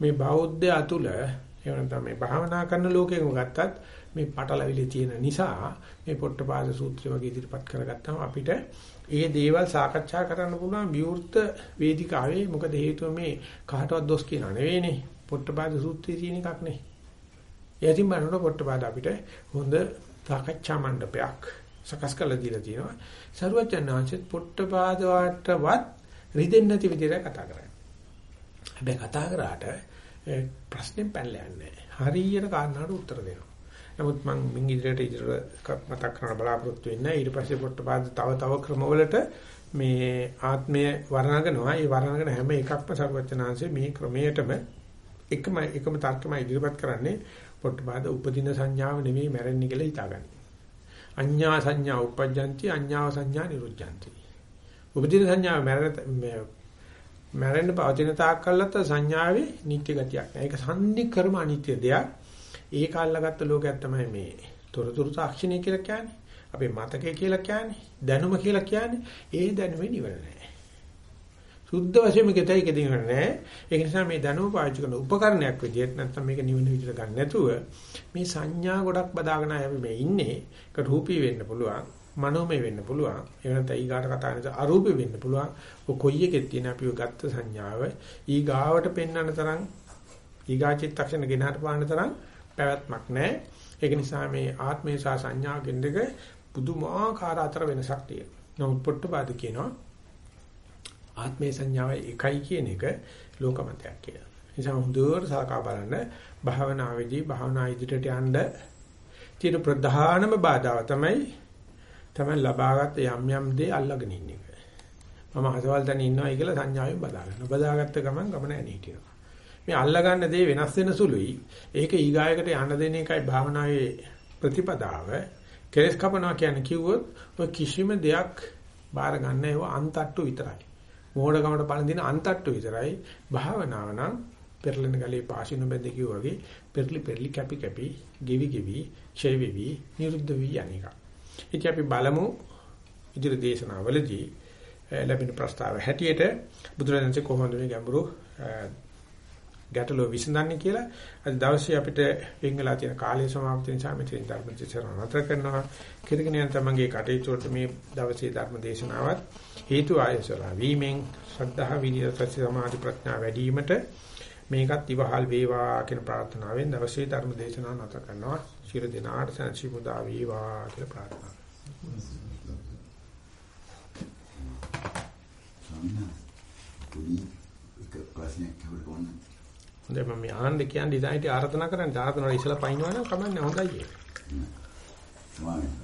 Speaker 1: මේ බෞද්ධ අතුල එහෙම නැත්නම් මේ භාවනා කරන ලෝකෙකම ගත්තත් මේ පටලවිලි තියෙන නිසා මේ පොට්ටපාද සූත්‍රය වගේ ඉදිරිපත් කරගත්තාම අපිට ඒ දේවල් සාකච්ඡා කරන්න පුළුවන් විවෘත වේදිකාවේ මොකද හේතුව මේ කාටවත් දොස් කියනා නෙවෙයිනේ පොට්ටපාද සූත්‍රයේ තියෙන එකක් නේ. එයාටින් බලනකොට පොට්ටපාද අපිට හොඳ සාකච්ඡා මණ්ඩපයක් සකස් කරලා දීලා තියෙනවා. සරුවචනාංශෙත් පොට්ටපාද වටවත් රිදෙන්නේ නැති විදිහට කතා කරන්නේ. හැබැයි කතා කරාට ප්‍රශ්නෙම් පැනලා යන්නේ හරියට කාරණාට උත්තර දෙනවා. නමුත් මම මින් ඉදිරියට ඉදිරියට මතක් කරන්න බලාපොරොත්තු වෙන්නේ ඊට පස්සේ පොට්ටපාද තව තව ක්‍රමවලට මේ ආත්මය වර්ණනනවා. ඒ වර්ණනගෙන හැම එකක්ම සරුවචනාංශේ මේ ක්‍රමයටම එකම එකම තර්කමයි ඉදිරිපත් කරන්නේ පොට්ටපාද උපදින සංඥාව නෙමෙයි මැරෙන්නේ කියලා හිතාගන්න. අඤ්ඤා සංඥා උපජ්ජಂತಿ අඤ්ඤාව සංඥා නිරුද්ධಂತಿ. උපදින සංඥාව මැරෙන මැරෙන්න පවතින තාක් කල්ලත් සංඥාවේ නිත්‍ය ගතියක් නෑ. ඒක සම්නික්‍රම අනිත්‍ය දෙයක්. ඒක අල්ලගත්ත ලෝකයක් තමයි මේ තොරතුරු තාක්ෂණය කියලා කියන්නේ. අපේ මතකය කියලා කියන්නේ. දැනුම කියලා කියන්නේ. ඒ දැනුමේ නිවර නෑ. සුද්ධ වශයෙන්ම කෙතයි කෙදින් නැහැ. ඒක නිසා මේ දැනුම පාවිච්චි කරන උපකරණයක් විදිහට නැත්නම් මේක නිවන විදිහට ගන්න නැතුව මේ සංඥා ගොඩක් බදාගෙන අපි මේ ඉන්නේ. ඒක රූපී වෙන්න පුළුවන්. මනෝමය වෙන්න පුළුවන්. ඒ වෙනත ඊගාට කතා කරන අරූපී වෙන්න පුළුවන්. ඔය කොයි එකෙත් තියෙන අපි ගත්ත සංඥාව ඊගාවට පෙන්වන්න තරම් ඊගා චිත්තක්ෂණ ගෙනහට පාන්න තරම් පැවැත්මක් නැහැ. ඒක නිසා මේ ආත්මය සහ සංඥා කෙන්දක පුදුමාකාර අතර වෙනසක් තියෙනවා. නමුත් පොට්ටපාද කියනවා ආත්මේ සංඥාව එකයි කියන එක ලෝකමතයක් කියලා. නිසා හොඳට සලකා බලන්න භාවනාවේදී භාවනා ඉදිරියට යන්න තියෙන ප්‍රධානම බාධාව තමයි තමයි ලබාගත් යම් යම් දේ අල්ලගෙන ඉන්න එක. මම හසවල් තැන ඉන්නවා කියලා සංඥාවෙන් බදාගන්න. බදාගත්ත ගමන් ගමන ඇන හිටිනවා. මේ අල්ලගන්න දේ වෙනස් වෙන සුළුයි. ඒක ඊගායකට යන්න දෙන එකයි භාවනාවේ ප්‍රතිපදාව. කෙලස් කපනවා කියන්නේ කිව්වොත් ඔය කිසිම දෙයක් බාර ගන්න ඒව අන්තට්ටු විතරයි. මෝඩකමට පණ දින අන්තට්ටු විතරයි භාවනාව නම් පෙරලෙන ගලේ පාසිනු බැඳ කිව්වා වගේ පෙරලි පෙරලි කැපි කැපි ගෙවි ගෙවි ඡය වෙවි නිරුද්ධ වී යන්නේක. ඉතින් අපි බලමු ඉදිරි දේශනාවලදී ලැබෙන ප්‍රස්තාව හැටියට බුදුරජාණන්සේ කොහොමද මේ ගැඹුරු ගැටලුව විසඳන්නේ කියලා අද දවසේ අපිට වෙන්ගලා තියෙන කාලය සමාප්ති නිසා මෙතන ධර්ම දේශනාව නතර කරනවා. කෙරගෙන යන තමන්ගේ කටයුතු වලට මේ දවසේ ධර්ම දේශනාවත් හේතු ආයසලා වීමෙන් ශ්‍රද්ධා විරිය සති සමාධි ප්‍රඥා වැඩි වීමට මේකත් ඉවහල් වේවා කියන ප්‍රාර්ථනාවෙන් දවසේ ධර්ම දේශනාව නතර කරනවා. ශිර දිනාට සංසි මුදා වේවා කියලා ප්‍රාර්ථනා. හොඳයි මම මේ ආනන්ද කියන්නේ ඩිසයින්ට ආරාධනා කරන්නේ ආරාධනා වල ඉස්සලා පයින්නවා නම් කමන්නේ හොඳයි ඒක.
Speaker 3: ස්වාමීන්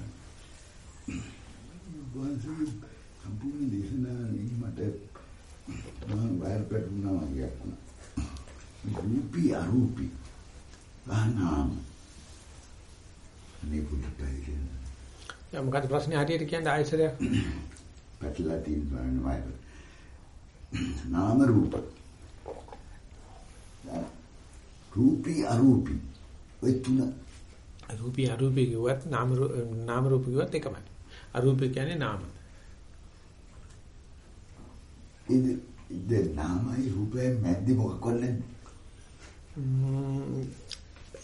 Speaker 3: වහන්සේ සම්පූර්ණ දේශනාවේ මට මම වයර් පැටුණා වගේ වුණා. රූපී අරූපී ගානාම මේ පුදුට කියන්නේ.
Speaker 1: දැන් මොකද ප්‍රශ්නේ හරියට කියන්නේ ආයසරයක්?
Speaker 3: පැටලලා තියෙන වයර්. නාම රූප. රූපී අරූපී ඔය තුන
Speaker 1: රූපී අරූපී කිව්වත් නාම නාම රූප කිව්වත් එකමයි. අරූපී කියන්නේ නාම.
Speaker 3: ඉද ඉද නාමයි රූපේ මැද්දේ මොකක් වන්නේ?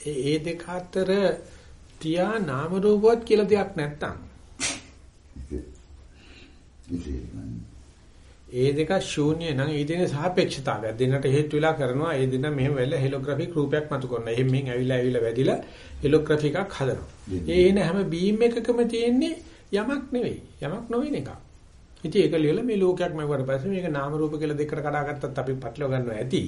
Speaker 1: ඒ දෙක අතර තියා නාම රූපවත් කියලා දෙයක් නැත්තම් ඒ දෙක ශූන්‍ය නම් ඒ දෙන සාපේක්ෂතාවය දෙන්නට හේතු වෙලා කරනවා ඒ දෙන මෙහෙම වෙල හෙලෝග්‍රැෆික් රූපයක් මතු කරනවා. එහෙන් මෙන් ඇවිල්ලා ඇවිල්ලා වැඩිලා හෙලෝග්‍රැෆි එකක් හදනවා. ඒ එන හැම බීම් එකකම තියෙන්නේ යමක් නෙවෙයි. යමක් නොවෙන එකක්. ඉතින් ඒක ලියලා මේ ලෝකයක් මැවුවට පස්සේ මේක නාම රූප කියලා දෙකට කඩාගත්තත් අපි පටලව ගන්නවා ඇති.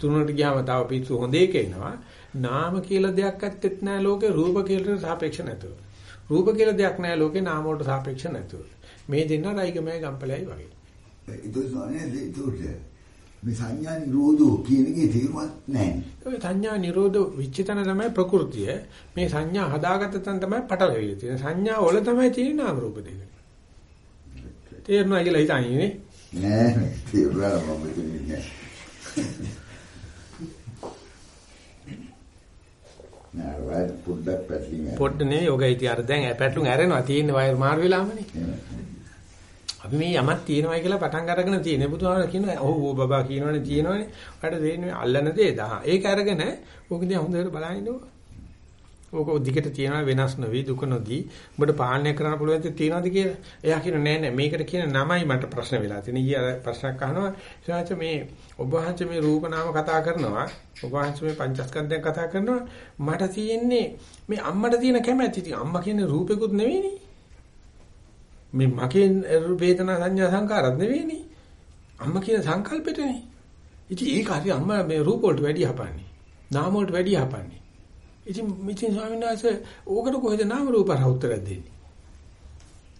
Speaker 1: තුනකට ගියාම තව පිස්සු හොඳ එක එනවා. නාම කියලා දෙයක් ඇත්තෙත් නැහැ ලෝකේ රූප කියලා සාපේක්ෂ නැතුව. රූප කියලා දෙයක් නැහැ ලෝකේ නාම වලට සාපේක්ෂ නැතුව. මේ දෙන්න රයිගමයි ගම්පලයි වගේ.
Speaker 3: මේ සංඥා නිරෝධෝ කියන එකේ තේරුමක් නැහැ.
Speaker 1: ඒ සංඥා නිරෝධ විචිතන තමයි ප්‍රകൃතිය. මේ සංඥා හදාගත්ත තැන තමයි පටලවිලි තියෙන. සංඥා වල තමයි තියෙන නාම රූප දෙක. තේරුණා කියලා හිතන්නේ නේ?
Speaker 3: නෑ නෑ තේරුණා මම කියන්නේ නෑ නෑ පොඩ්ඩක් පැටලින්
Speaker 1: පොඩ්ඩ නෙවෙයි ඔග ඉතින් අර දැන් පැටලුම් ඇරෙනවා තියෙන වයර් මාරු වෙලාමනේ. අපි මේ යමක් තියෙනවයි කියලා පටන් අරගෙන තියෙන බුදුහාම කියනවා ඔව් ඔව් බබා කියනවනේ තියෙනවනේ. ඔයාලට දෙන්නේ අල්ලන දේ දහ. ඒක අරගෙන ඕක දිහා හොඳට බලන් ඉන්නවා. ඕක දිගට තියෙනවා වෙනස් නොවි දුක නොදී ඔබට පාලනය කරන්න පුළුවන් තේ තියනවාද කියලා. එයා කියනවා නෑ නෑ මේකට කියන නමයි මට ප්‍රශ්න වෙලා තියෙන්නේ. ඊය ප්‍රශ්නයක් අහනවා. ඊට මේ ඔබ වහන්සේ මේ රූප නාම කතා කරනවා. ඔබ වහන්සේ මේ පංචස්කන්ධයන් කතා කරනවා. මට තියෙන්නේ මේ අම්මට තියෙන කැමැති. ඉතින් අම්මා කියන්නේ රූපෙකුත් නෙවෙයිනේ. මේ මගේ වේදනා සංඥා සංකාරات නෙවෙයිනේ. අම්මා කියන සංකල්පෙටනේ. ඉතින් ඒක හරි අම්මා මේ රූප වලට වැඩි හපන්නේ. නාම වලට වැඩි හපන්නේ. ඉතින් මිත්‍යෙන් ස්වාමීන් වහන්සේ ඕකට කොහෙද නාම රූප රහුත්තරයක් දෙන්නේ?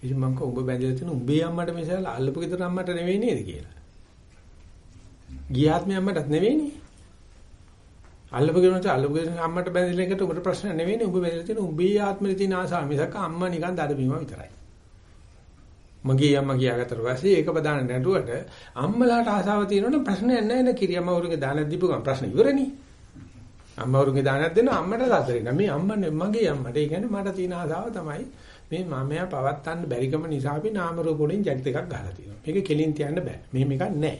Speaker 1: ඉතින් මං කව ඔබ බැඳලා තියෙන උඹේ අම්මට මිසලා අල්ලපු ගෙදර අම්මට නෙවෙයි නේද කියලා. ගියාත්මේ අම්මටත් නෙවෙයිනේ. අල්ලපු ගෙදර අල්ලපු ගෙදර අම්මට බැඳලා එකට ඔබට ප්‍රශ්න නෙවෙයිනේ. උඹ බැඳලා තියෙන උඹේ ආත්මෙ තියෙන ආසාව මිසක අම්මා නිකන් දඩබීම විතරයි. මගේ අම්මා කියාගත්තට පස්සේ ඒක බදාන නැටුවට අම්මලාට ආසාව තියෙනවනම් ප්‍රශ්නයක් නැහැ නේ කිරියම්ම වරුගේ දානක් දීපු ගමන් ප්‍රශ්න ඉවරනේ. අම්මා වරුගේ දානක් දෙන්න අම්මට සාතරින. මේ අම්මා මගේ අම්මට. ඒ කියන්නේ මට තියෙන ආසාව තමයි මේ මමයා පවත්තන්න බැරිකම නිසා අපි නාම රූප වලින් ජැක් දෙකක් ගහලා තියෙනවා. මේක කෙලින් තියන්න බෑ. මෙහෙම එකක් නැහැ.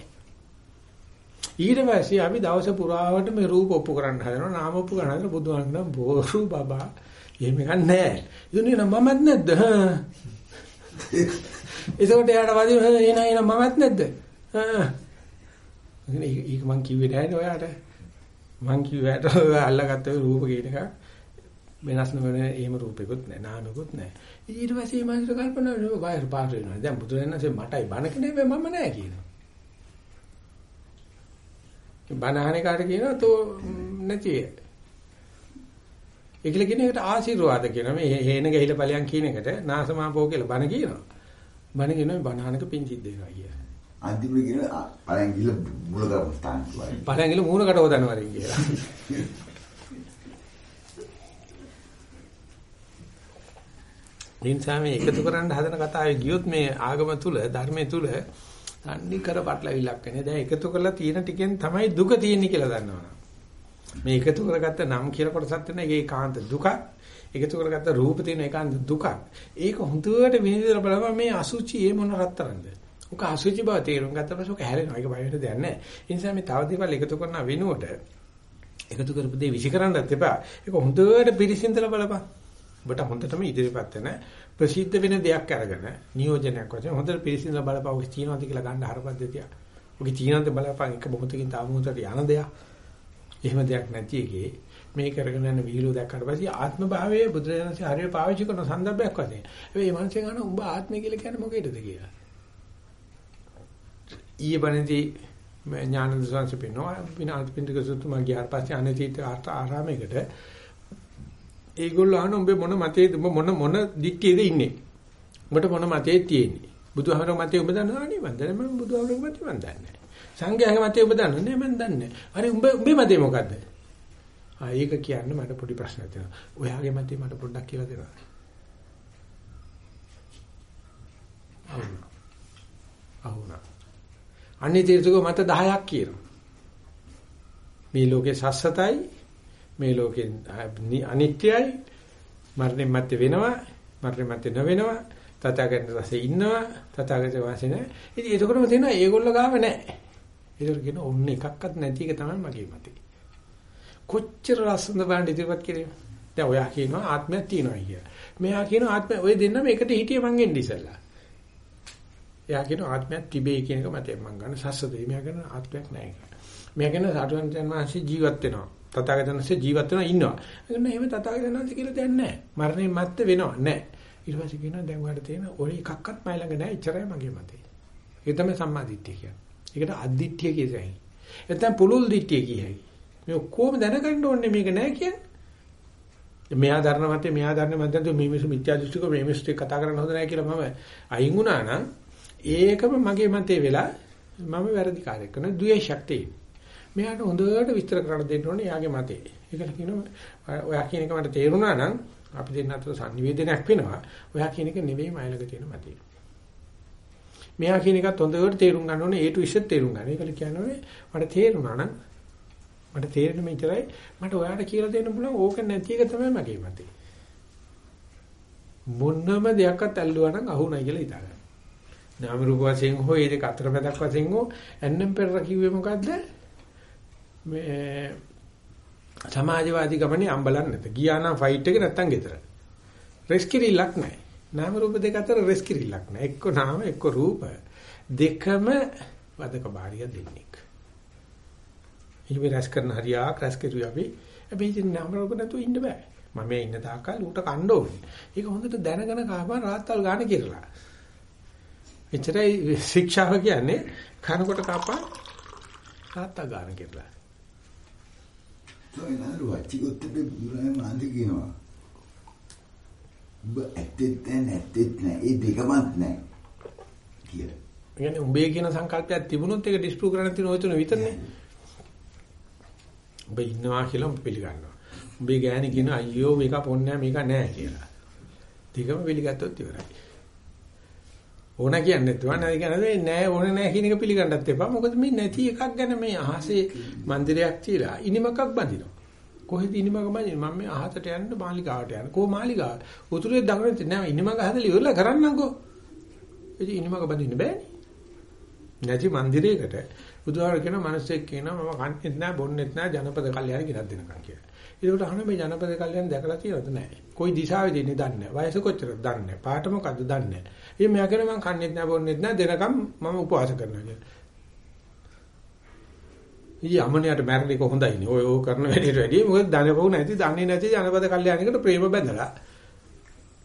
Speaker 1: ඊට පස්සේ අපි දවස පුරාවට මේ රූප ඔප්පු කරන්න හදනවා. නාම ඔප්පු කරන හදන බුදුහාම නම් බෝරු බබා. එහෙම එකක් නැහැ. ඉතින් මමත් නැද්ද? එතකොට එයාට වදින එන එන මමත් නැද්ද? ආ. ඒක මං කිව්වේ නෑනේ ඔයාට. මං කිව්වට ඔය අල්ලගත්ත රූප කියන එක වෙනස් නොවන එහෙම රූපෙකුත් නෑ නාමෙකුත් නෑ. ඊට පස්සේ මම කල්පනා කරනවා වයර් පාස් වෙනවා. දැන් බුදුරජාණන්සේ මටයි බණ කියන්නේ මම නෑ කියනවා. බණහනේ කාට කියනවා තෝ නැති. ඒකල කියන එකට ආශිර්වාද කියනවා. මේ හේන ගහිලා ඵලයන් කියන එකට නාසමාපෝ කියලා බණ කියනවා. බණ කියනවා බණහනක පිං සිද්ධ වෙනවා කියලා.
Speaker 3: අන්තිමට කියන පලයන් ගිහලා මුල කරපු ස්ථාන වල.
Speaker 1: පලයන් ගිහලා මූණකට හොදන්න වරින් කියලා. නිසා මේ එකතු කරන්න හදන කතාවේ ගියොත් මේ ආගම තුල ධර්මයේ තුල තන්නේ කර පටලවිලක් වෙන්නේ. දැන් එකතු කරලා තියෙන ටිකෙන් තමයි දුක තියෙන්නේ කියලා දන්නවනේ. මේ එකතු කරගත්ත නම් කියලා කොටසක් තියෙන එක ඒකාන්ත දුකක්. එකතු කරගත්ත රූප තියෙන ඒකාන්ත දුකක්. ඒක හොඳට විනිවිදලා බලම මේ අසුචි ඒ මොන රත්තරන්ද? ඔක අසුචි බව තේරුම් ගත්ත පස්සේ ඔක හැලෙනවා. ඒක බය වෙන්න දෙයක් නැහැ. ඒ නිසා මේ තව දේවල් එකතු කරන වෙනුවට එකතු කරපු දේ විසිකරන්නත් එපා. ඒක හොඳට පිරිසිඳලා බලපන්. ඔබට හොඳටම ඉදිරියපත් වෙන ප්‍රසිද්ධ වෙන දෙයක් අරගෙන නියෝජනයක් වශයෙන් හොඳට පිරිසිඳලා බලපන්. ඔක තියෙනවද කියලා ගන්න හරපද්ධතිය. ඔක තියෙනවද බලපන් එක මොහොතකින් තා මොහොතට යන දෙයක්. එහෙම දෙයක් නැති එකේ මේ කරගෙන යන විහිළු දැක්කට පස්සේ ආත්ම භාවයේ බුදුරජාණන්සේ හරියට පාවිච්චි කරන සන්දර්භයක් වශයෙන්. හැබැයි මේ මනුස්සය ගන්න උඹ ආත්මය කියලා කියන්නේ මොකේද කියලා. ඊයේ බණදී ඥානන්ද සංසි පිනවා විනාත් පින්දක සුතුමා ගියාට පස්සේ අනතීත ආරාමයකට ඒගොල්ලෝ අහන උඹ මොන මතයේද? උඹ මොන මොන දික්කේද ඉන්නේ? උඹට මොන මතයේ තියෙන්නේ? බුදුහාමරගේ මතය උඹ දන්නවද? නේ මන් දන්නේ මම බුදුහාමරගේ මතය මන් දන්නේ සංඝයාගේ මතය උඹ දන්නවද? මන් දන්නේ හරි උඹ උඹේ මතය මොකද්ද? ආ ඒක කියන්න මට පොඩි ප්‍රශ්නයක් තියෙනවා. ඔයාගේ මතය මට පොඩ්ඩක් කියලා දෙන්න අහුණා. අහුණා අන්නේ තීර්ථක මත 10ක් කියනවා. මේ ලෝකේ සස්සතයි මේ ලෝකේ අනිත්‍යයි මරණය මත වෙනවා මරණය මත නොවෙනවා තථාගත රසේ ඉන්නවා තථාගත වාසේ නැහැ. ඉතින් ඒකකටම තියෙනවා ඒගොල්ලෝ ගාව නැහැ. ඒතර කියන ඔන්න එකක්වත් නැති එක තමයි මගේ මතය. කොච්චර ලස්සනද බලන්න ඉදිරිපත් කිරීම. දැන් ඔයා කියනවා ආත්මයක් තියෙනවා කියලා. මෙයා කියනවා ආත්මය ඔය දෙන්නම එකට හිටියේ මං එන්නේ ඉස්සල්ලා. එයා කියන ආත්මයක් තිබේ කියන එක මතයෙන් මම ගන්න සස්සදේ. මෙයා කියන ආත්මයක් නැහැ කියලා. මෙයා කියන සාධුවන්තයන් වහන්සේ ජීවත් වෙනවා. තථාගතයන්සේ ජීවත් වෙනවා ඉන්නවා. ඒ කියන්නේ එහෙම තථාගතයන්සේ කියලා දෙයක් නැහැ. මරණය මැත්තේ වෙනව නැහැ. ඊට පස්සේ කියනවා දැන් ඔයාලට තියෙන ඔය එකක්වත් මයි ළඟ නැහැ. එච්චරයි මගේ මතේ. ඒක තමයි සම්මාදිට්ඨිය කියන්නේ. ඒකට අද්දිට්ඨිය කියසයි. එතෙන් පුලුල් දිට්ඨිය කියයි. මේ ඔක්කොම දැනගන්න ඕනේ මේක නැහැ කියන්නේ. මෙයා දරන මතේ මෙයා දරන මතේ මේ මිනිස්සු මිත්‍යා දෘෂ්ටික මේ මිනිස්සු කතා කරන්න හොඳ නැහැ කියලා මම අයින් වුණා නම් ඒකම මගේ මතේ වෙලා මම වැරදි කාර්යයක් කරන ද්වේෂයක් තියෙන. මෙයාට හොඳට විස්තර කරන්න දෙන්න ඕනේ යාගේ මතේ. ඒකල කියනවා ඔයා කියන එක මට තේරුණා නම් අපි දෙන්න අතර sannivedanayak වෙනවා. ඔයා කියන එක නෙවෙයි මයිලක තියෙන මතේ. මෙයා කියන එකත් හොඳට තේරුම් ගන්න ඕනේ ඒ ටු ඉස්සෙත් තේරුම් ගන්න. ඒකල කියන්නේ මට තේරුණා නම් මට තේරෙන මෙච්චරයි මට ඔයාට කියලා දෙන්න පුළුවන් ඕක නැති එක තමයි මගේ මතේ. මොන්නම දෙයක්වත් ඇල්ලුවා නම් අහුණයි කියලා හිතාගන්න. නාම රූප වශයෙන් හෝ ඒ දෙක අතරමැදක් වශයෙන් හෝ එන්නම් පෙර කිව්වේ මොකද්ද? මේ සමාජවාදී ගමනේ අම්බලන් නැත. ගියා නම් ෆයිට් එක නැත්තම් ගෙදර. රෙස්කිරිලක් නැහැ. නාම රූප දෙක අතර රෙස්කිරිලක් නැහැ. එක්ක නාම එක්ක රූප. දෙකම වදක බාරිය දෙන්නෙක්. ඉතින් රැස් කරන හරියක් රැස් කරුවා අපි. හැබැයි ඉතින් නාම රූප නැතුව ඉන්න බෑ. මම ඉන්න තාකල් ඌට කණ්ඩ ඕනේ ඒක හොඳට දැනගෙන කාපන් රාත්තල් ගාන කියලා. එච්චරයි ශික්ෂාව කියන්නේ කනකොට කපා තාත්තා ගන්න කියලා.
Speaker 3: තෝයි නරු අච්චිගොත් බුදුරජාණන් වහන්සේ කියනවා. ඔබ ඇත්තෙත් නැත්තෙත් නෑ ඒ දෙකමත් නෑ කියලා.
Speaker 1: කියන්නේ උඹේ කියන සංකල්පයක් තිබුණොත් ඒක ඩිස්ප්‍රූව් කරන්න තියෙන ඔය තුන විතරනේ. උඹ ඉන්නවා කියලා උඹ පිළිගන්නවා. උඹේ ගෑණි කියන අයියෝ මේක පොන්නේ මේක නෑ කියලා. දෙකම පිළිගත්තොත් ඉවරයි. ඕන කියන්නේ නැතුව නැති කියන්නේ නෑ ඕන නෑ කියන එක පිළිගන්නත් එපා. මොකද මේ නැති එකක් ගැන මේ අහසේ මන්දිරයක් තියලා ඉනිමකක් බඳිනවා. කොහෙද ඉනිමක බඳින්නේ? මම මේ අහසට යන්න මාලිගාවට යන්න. කොහොම මාලිගාවට? උතුරේ දකුණේ තියන්නේ නෑ ඉනිමක හදලා ඉවරලා කරන්නම්කෝ. ඒ ඉනිමක බඳින්න බෑනේ. නැති මන්දිරයකට බුදුහාර කියන මිනිස්සෙක් කියනවා මම කන්නේත් නෑ බොන්නේත් නෑ ජනපද කල්යනා ගෙනත් දෙනකම් කියලා. ඒකට අහන මේ ජනපද කල්යන් දැකලා තියෙනවද නැහැ. කොයි දිශාවේද ඉන්නේ දන්නේ නැහැ. වයස කොච්චරද දන්නේ නැහැ. පාට මොකද්ද දන්නේ නැහැ. ඉතින් මෙයා කියන මං කන්නේත් නැහැ බොන්නේත් නැහැ දෙනකම් මම උපවාස කරනවා කියලා. ඉතින් අමනියට මැරෙන්නේ කොහොඳයිනේ. ඔය ඔය කරන වැඩේට වැඩිය මොකද දනපොු නැති දන්නේ නැති ජනපද කල්යانයකට ප්‍රේම බැඳලා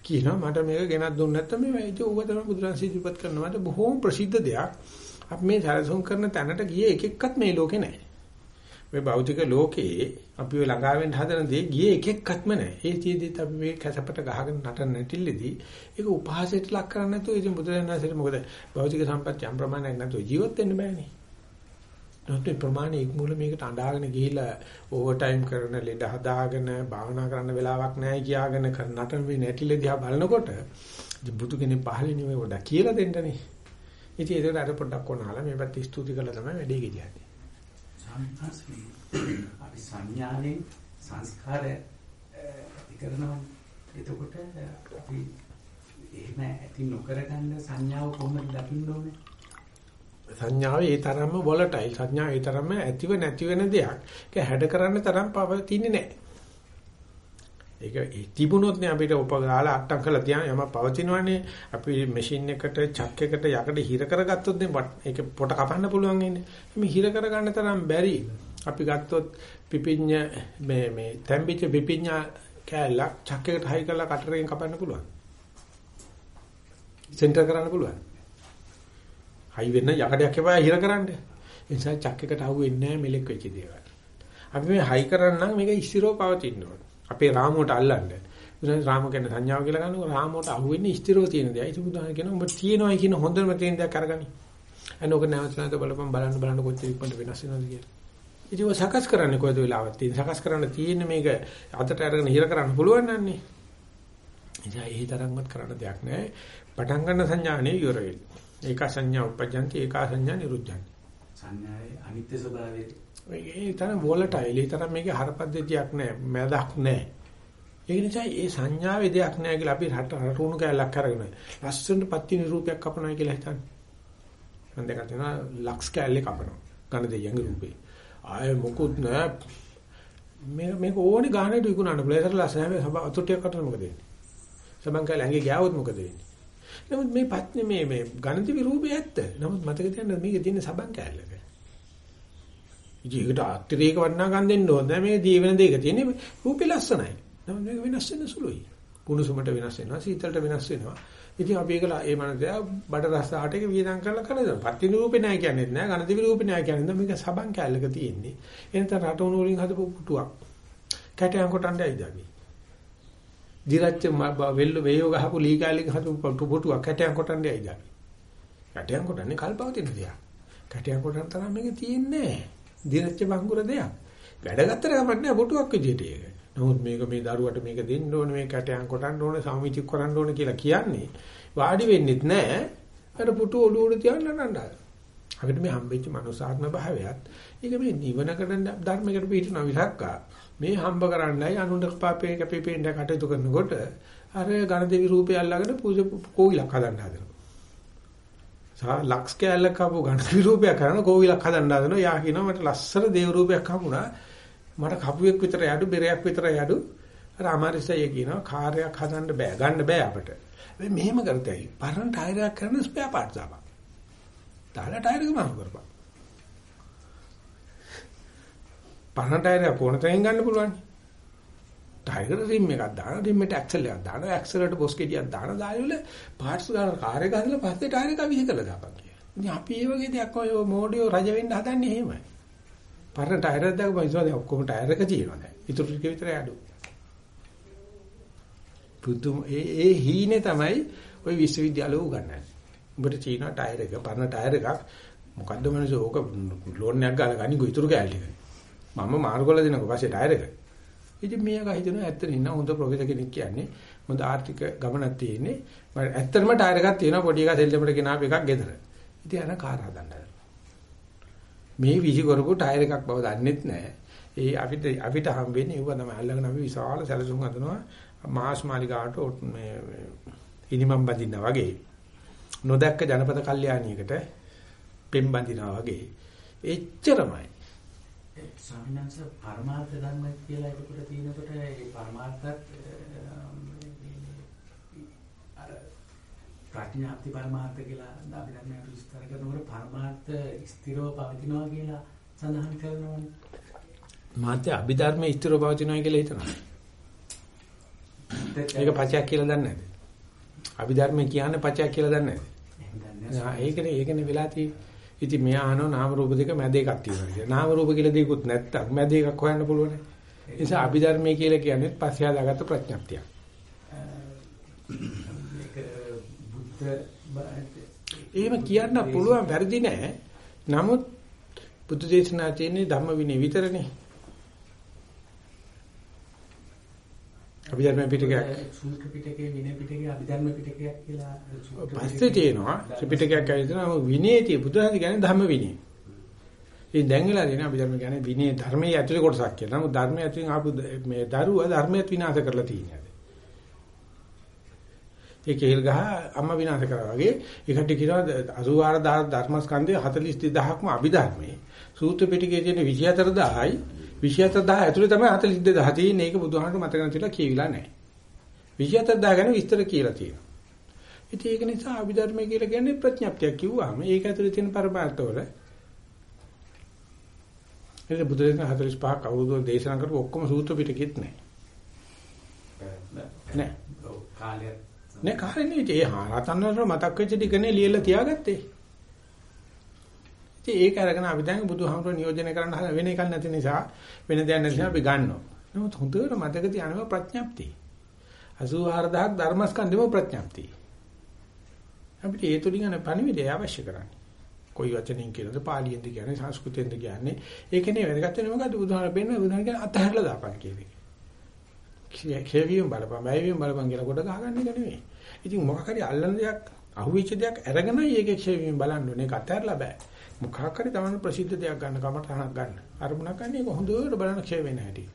Speaker 1: කියනවා මට මේක ගෙනත් දුන්න නැත්නම් මේ ඉතින් ඌව තමයි බුදුරන් සිද්ධිපත් කරනවා. මට බොහෝම ප්‍රසිද්ධ දෙයක්. අපි මේ සැලසුම් කරන තැනට ගියේ එක එක්කත් මේ ලෝකේ නැහැ. මේ භෞතික ලෝකයේ අපි ඔය ළඟා වෙන්න හදන දේ ගියේ එක එක්කත්ම නැහැ. ඒ චීදිත් අපි මේ කැසපට ගහගෙන නටන නැටිල්ලේදී ඒක උපහාසයට ලක් කරන්නේ නැතුව ඉතින් බුදුරජාණන් වහන්සේට මොකද භෞතික සම්පත් යම් ප්‍රමාණයක් නැතුව ජීවත් වෙන්න බෑනේ. නැත්නම් ප්‍රමාණය ඉක්මුල මේකට අඬාගෙන ගිහිලා ඕවර් ටයිම් කරන ලෙඩ හදාගෙන භාවනා කරන්න වෙලාවක් නැහැ කියාගෙන නටන මේ නැටිල්ල දිහා බලනකොට බුදු කෙනෙක් පහලින් මේ වඩා කියලා දෙන්නනේ. ඉතින් ඒකට අර පොඩ්ඩක් කොනාලා මේ පැත්ත ස්තුති කළා තමයි වැඩේ ගෙඩියන්නේ.
Speaker 2: අපි සංඥාවෙන් සංස්කාර ඇති කරනවා. එතකොට අපි එහෙම ඇති නොකර ගන්න සංඥාව කොහොමද දකින්න ඕනේ?
Speaker 1: සංඥාව ඒ තරම්ම වොලටයිල් සංඥා ඒ තරම්ම ඇතිව නැති වෙන දෙයක්. ඒක හැඩ කරන්න තරම් පවතින්නේ නැහැ. ඒක ඒ තිබුණොත් නේ අපිට උපගාලා අට්ටම් කරලා තියන යම පවතිනවනේ අපි මැෂින් එකට චක් එකට යකඩ හිර කරගත්තොත් නේ ඒක පොට කපන්න පුළුවන් ඉන්නේ. මේ හිර කරගන්න තරම් බැරි. අපි ගත්තොත් පිපිඤ්ඤ මේ මේ තැම්බිච්ච පිපිඤ්ඤා කෑල්ලක් චක් එකට හයි කරලා කටරෙන් කපන්න පුළුවන්. සෙන්ටර් කරන්න පුළුවන්. හයි වෙන්න යකඩයක් එපා හිර කරන්න. ඒ නිසා චක් එකට අහුවෙන්නේ නැහැ මෙලෙක් වෙච්ච දේවල්. අපි මේ හයි කරන්නම් මේක ස්ථිරව පවතින්න ඕන. අපේ රාමුවට අල්ලන්න. ඉතින් රාම කියන සංඥාව කියලා ගන්නකො රාමුවට අහුවෙන්නේ ස්ථිරව තියෙන දේ. ඒක බුදුහාම කියනවා ඔබ තියෙනවා කියන හොඳම තියෙන දේක් අරගනි. අන්න ඔක නැවත නැවත බලපන් බලන්න බලන්න කොච්චර ඉක්මනට වෙනස් වෙනවද කියලා. ඉතින් ඔය සකස් කරන්නේ කොයිද වෙලාවක් තියෙන. සකස් කරන්න තියෙන්නේ මේක අතට අරගෙන හිර කරන්න පුළුවන් නන්නේ. ඉතින් ඒ තරම්වත් කරන්න දෙයක් නැහැ. පටන් ගන්න සංඥානේ ඉවර වෙයි. ඒක සංඥා උපජ්ජන්ති ඒක සංඥා නිරුද්ධන්ති.
Speaker 2: සංඥාවේ අනිත්‍ය ස්වභාවය
Speaker 1: ඒ තරම් වොලටයිල් ඒ තරම් මේකේ හරපද්ධතියක් නැහැ මැදක් නැහැ ඒ නිසා ඒ සංඥාවේ දෙයක් නැහැ කියලා අපි රට රටුණු කැලක් අරගෙන ලස්සනට පත්ති නිරූපයක් කපනවා කියලා හිතන්නේ. මම දැක්කා තියෙනවා ලක්ස් කැලේ කපනවා. ඝන දෙයන්ගේ රූපේ. ආයේ මොකුත් නැහැ මේ මේක ඕනේ ගානට විකුණන්න බ්ලේසර් ලස්සන හැබැයි සබ අතුටියක් කටන මොකද වෙන්නේ? සබන් කැලේ ඇඟේ ගෑවොත් මොකද වෙන්නේ? නමුත් මේ පත්නේ මේ මේ ඝනදිවි රූපේ ඇත්ත. නමුත් මතක තියන්න මේකේ තියෙන සබන් කැලේ ඉතින් ඒකට අතිරේක වටිනාකම් දෙන්න ඕනේ. මේ දීවෙන දෙයක තියෙන රූපේ ලස්සනයි. නමුත් මේක වෙනස් වෙන සුළුයි. කුණුසුමට වෙනස් වෙනවා, සීතලට වෙනස් වෙනවා. ඉතින් අපි ඒකලා ඒ මනසයා බඩ රස ආටේක වියදම් කරලා කරනවා. පත්තින රූපේ නැහැ කියන්නේ නැහැ. ඝනදිවි රූපේ නැහැ කියන්නේ මේක සබන් කැලලක තියෙන්නේ. එනත රටවුණු වලින් හදපු පුටුවක්. කැටයන් කොටන්නේ ඇයිද අපි? දිරච්ච වෙල්ල වේයෝ ගහපු ලී කැලලක හදපු පුටුවක් කැටයන් කොටන්නේ ඇයිද අපි? කැටයන් කොටන්නේ කල්පවතින දෙයක්. කැටයන් කොටන තරම් මේක තියෙන්නේ නැහැ. දිනච්ච බංගුර දෙයක්. වැඩ ගත්තට කමන්නේ පුටුවක් විදියට ඒක. නමුත් මේක මේ දරුවට මේක දෙන්න ඕනේ මේ කැටයන් කොටන්න ඕනේ සාමිචික් කරන්න ඕනේ කියලා කියන්නේ වාඩි වෙන්නෙත් නැහැ. අර පුටු ඔළුව උඩ තියන්න නඩ. අපිට මේ හම්බෙච්ච මනුසාත්ම භාවයත් ඒක මේ නිවනකට ධර්මයකට පිටිනවා විසක්කා. මේ හම්බ කරන්නයි අනුන්ට පාපේ කැපිපෙන්න කටයුතු කරනකොට අර ගණදෙවි රූපය අල්ලගෙන පූජා කෝවිලක් හදන්න හදනවා. ලක්ස් කැලක් ආපු ඝන රූපයක් කරන කෝවිලක් හදන්න හදනවා. යා කියනවා මට ලස්සන දේව රූපයක් හම්බුණා. මට කපුවෙක් විතර යඩු බෙරයක් විතර යඩු. අර අමාරිසය කියනවා කාර්යයක් හදන්න බෑ. ගන්න බෑ අපිට. මේ මෙහෙම කරතයි. පරණ ටයර් එකක් කරන ස්පෙයා පාර්ට්ස් ආපන්. දාලා ටයර් එක මාරු කරපන්. පරණ ටයර් එක කොන තැනින් ගන්න පුළුවන්. ටයර් රිම් එකක් දාන රිම් එකට ඇක්සල් එකක් දාන ඇක්සල් වලට බොස් කෙඩියක් දාන දායුල පාර්ට්ස් ගන්න කාර් එක හදලා පස්සේ ටයර් එක විහිකලා දාපන් කියලා. ඉතින් අපි මේ වගේ දෙයක් ඔය මොඩියෝ රජ වෙන්න හදන්නේ එහෙමයි. පරණ ටයර් එකක් දාපන් ඉස්සරහ ඔක්කොම ටයර් එක තියෙනවා දැන්. ඊටු ටික විතරයි අඩු. පුදුම ඒ ඒ හීනේ තමයි ওই විශ්වවිද්‍යාලේ උගන්වන්නේ. උඹට චීන ටයර් එක පරණ ටයර් එකක් මොකද්ද මනස ඕක ලෝන් එකක් ගාලා ගනිගු ඉතුරු කෑල්ල එක. මම මාරු කරලා දෙනකො පස්සේ ටයර් එක. ඉතින් මේක හිතනවා ඇත්තට ඉන්න හොඳ ප්‍රොෆෙසර් කෙනෙක් කියන්නේ හොඳ ආර්ථික ගමනක් තියෙන්නේ. මම ඇත්තටම ටයර් එකක් තියෙනවා පොඩි එකක් සෙල්ලමට ගෙනාව එකක් ගෙදර. ඉතින් අර කාර් හදන්න. මේ විසි කරපු ටයර් එකක් බව දන්නෙත් නැහැ. ඒ අපිට අපිට හම් වෙන්නේ ඒව තමයි අල්ලගෙන අපි විශාල සැලසුම් හදනවා මාස් මාලිගාවට මේ ඉනිමම් බඳිනා වගේ. නොදැක්ක ජනපද කල්යාණියකට පෙම් බඳිනා වගේ. එච්චරමයි.
Speaker 2: ස්වාමීන් වහන්සේ පරමාර්ථ ධර්ම කියලා ඒකට තියෙනකොට ඒ පරමාර්ථත් අර ප්‍රඥාප්ති පරමාර්ථ කියලා අපි ධර්මයට විස්තර කරනකොට පරමාර්ථ ස්ථිරව පවතිනවා කියලා සඳහන් කරනවානේ.
Speaker 1: මාත්‍ය අභිධර්මයේ ස්ථිරව පවතිනවා කියලා හිතනවා. ඒක පචයක් කියලා දන්නේ නැද්ද? අභිධර්මයේ කියන්නේ පචයක් කියලා දන්නේ නැද්ද? ඒකනේ ඒකනේ වෙලා තියෙන්නේ. ඉතින් මෙයා අහනවා නාම රූප දෙක මැද එකක් තියෙනවා කියලා. නාම රූප කියලා දෙයක්වත් නැත්තම් මැද එකක් හොයන්න පුළුවන්. ඒ නිසා අභිධර්මයේ කියලා කියන්නේ පස්සේ හදාගත්ත ප්‍රඥප්තියක්. එහෙම කියන්න පුළුවන් වැරදි නෑ. නමුත් බුදු දේශනා තියෙන්නේ ධම්ම විනය විතරනේ. අභිධර්ම පිටකයක්
Speaker 2: සූත්‍ර පිටකේ විනය පිටකේ අභිධර්ම පිටකයක් කියලා
Speaker 1: පස්සේ තියෙනවා ත්‍රිපිටකයක් ඇවිල්ලා විනයතිය බුදුහාම කියන්නේ ධම්ම විනය. ඒ දැන් වෙලා තියෙන අභිධර්ම කියන්නේ විනය ධර්මයේ ඇතුලේ කොටසක් කියලා. නමුත් ධර්මයේ ඇතුලෙන් ආපු මේ දරුවා ධර්මයට විනාශ කරලා තියෙනවා. ඒ කෙහෙල් ගහ අම්මා විනාශ කරා වගේ ඒකට කියනවා 84000 ධර්මස්කන්ධය 42000ක්ම අභිධර්මයේ. සූත්‍ර පිටකයේ තියෙන 24000යි 24000 ඇතුලේ තමයි 42000 තියෙන්නේ. ඒක බුදුහාමර මතක නැතිලා කියවිලා නැහැ. 24000 ගැන විස්තර කියලා තියෙනවා. ඉතින් ඒක නිසා අභිධර්මය කියලා කියන්නේ ප්‍රඥාප්තියක් කිව්වහම ඒක ඇතුලේ තියෙන පරමාර්ථවල ඒක බුදුරජාණන් 45ක් අවුරුදු දේශනා කරපු ඔක්කොම සූත්‍ර පිටකෙත් නැහැ. නැහැ.
Speaker 2: ඔව් කාලය
Speaker 1: නෑ කාලේ නෙවෙයි. ඒ හාරතන් වල මතක් වෙච්ච ටිකනේ ලියලා තියාගත්තේ. ඉතින් ඒක අරගෙන අපි දැන් බුදුහාමුදුරුවෝ නියෝජනය කරන්න හදන වෙන එකක් නැති නිසා වෙන දෙයක් නැති නිසා අපි ගන්නවා. නමුත් හොඳට මතක තියාගන්න ප්‍රඥප්තිය. 84000ක් ධර්මස්කන්ධෙම ප්‍රඥප්තිය. අපිට ඒ තුලින් යන පණිවිඩය අවශ්‍ය කරන්නේ. කොයි වචනින් කියනද පාලියෙන්ද කියන්නේ සංස්කෘතෙන්ද කියන්නේ ඒකනේ වැදගත් වෙන්නේ මොකද්ද බුදුහාම බෙන්න බුදුහාම කියන්නේ අතහැරලා දාපන් කියන්නේ. ක්ෂේවියම් බලපන් බයිවියම් බලපන් කියලා කොට ගහගන්න එක නෙමෙයි. ඉතින් මොකක් හරි අල්ලන දෙයක් අහුවෙච්ච දෙයක් අරගෙනයි ඒකේ ක්ෂේවියම් බලන්න ඕනේ. ඒක අතහැරලා බෑ. මොකක් හරි තමයි ප්‍රසිද්ධ දෙයක් ගන්න කමටහනක් ගන්න. අරමුණක් ගන්න ඒක හොඳට බලන ක්ෂේ වෙන හැටි.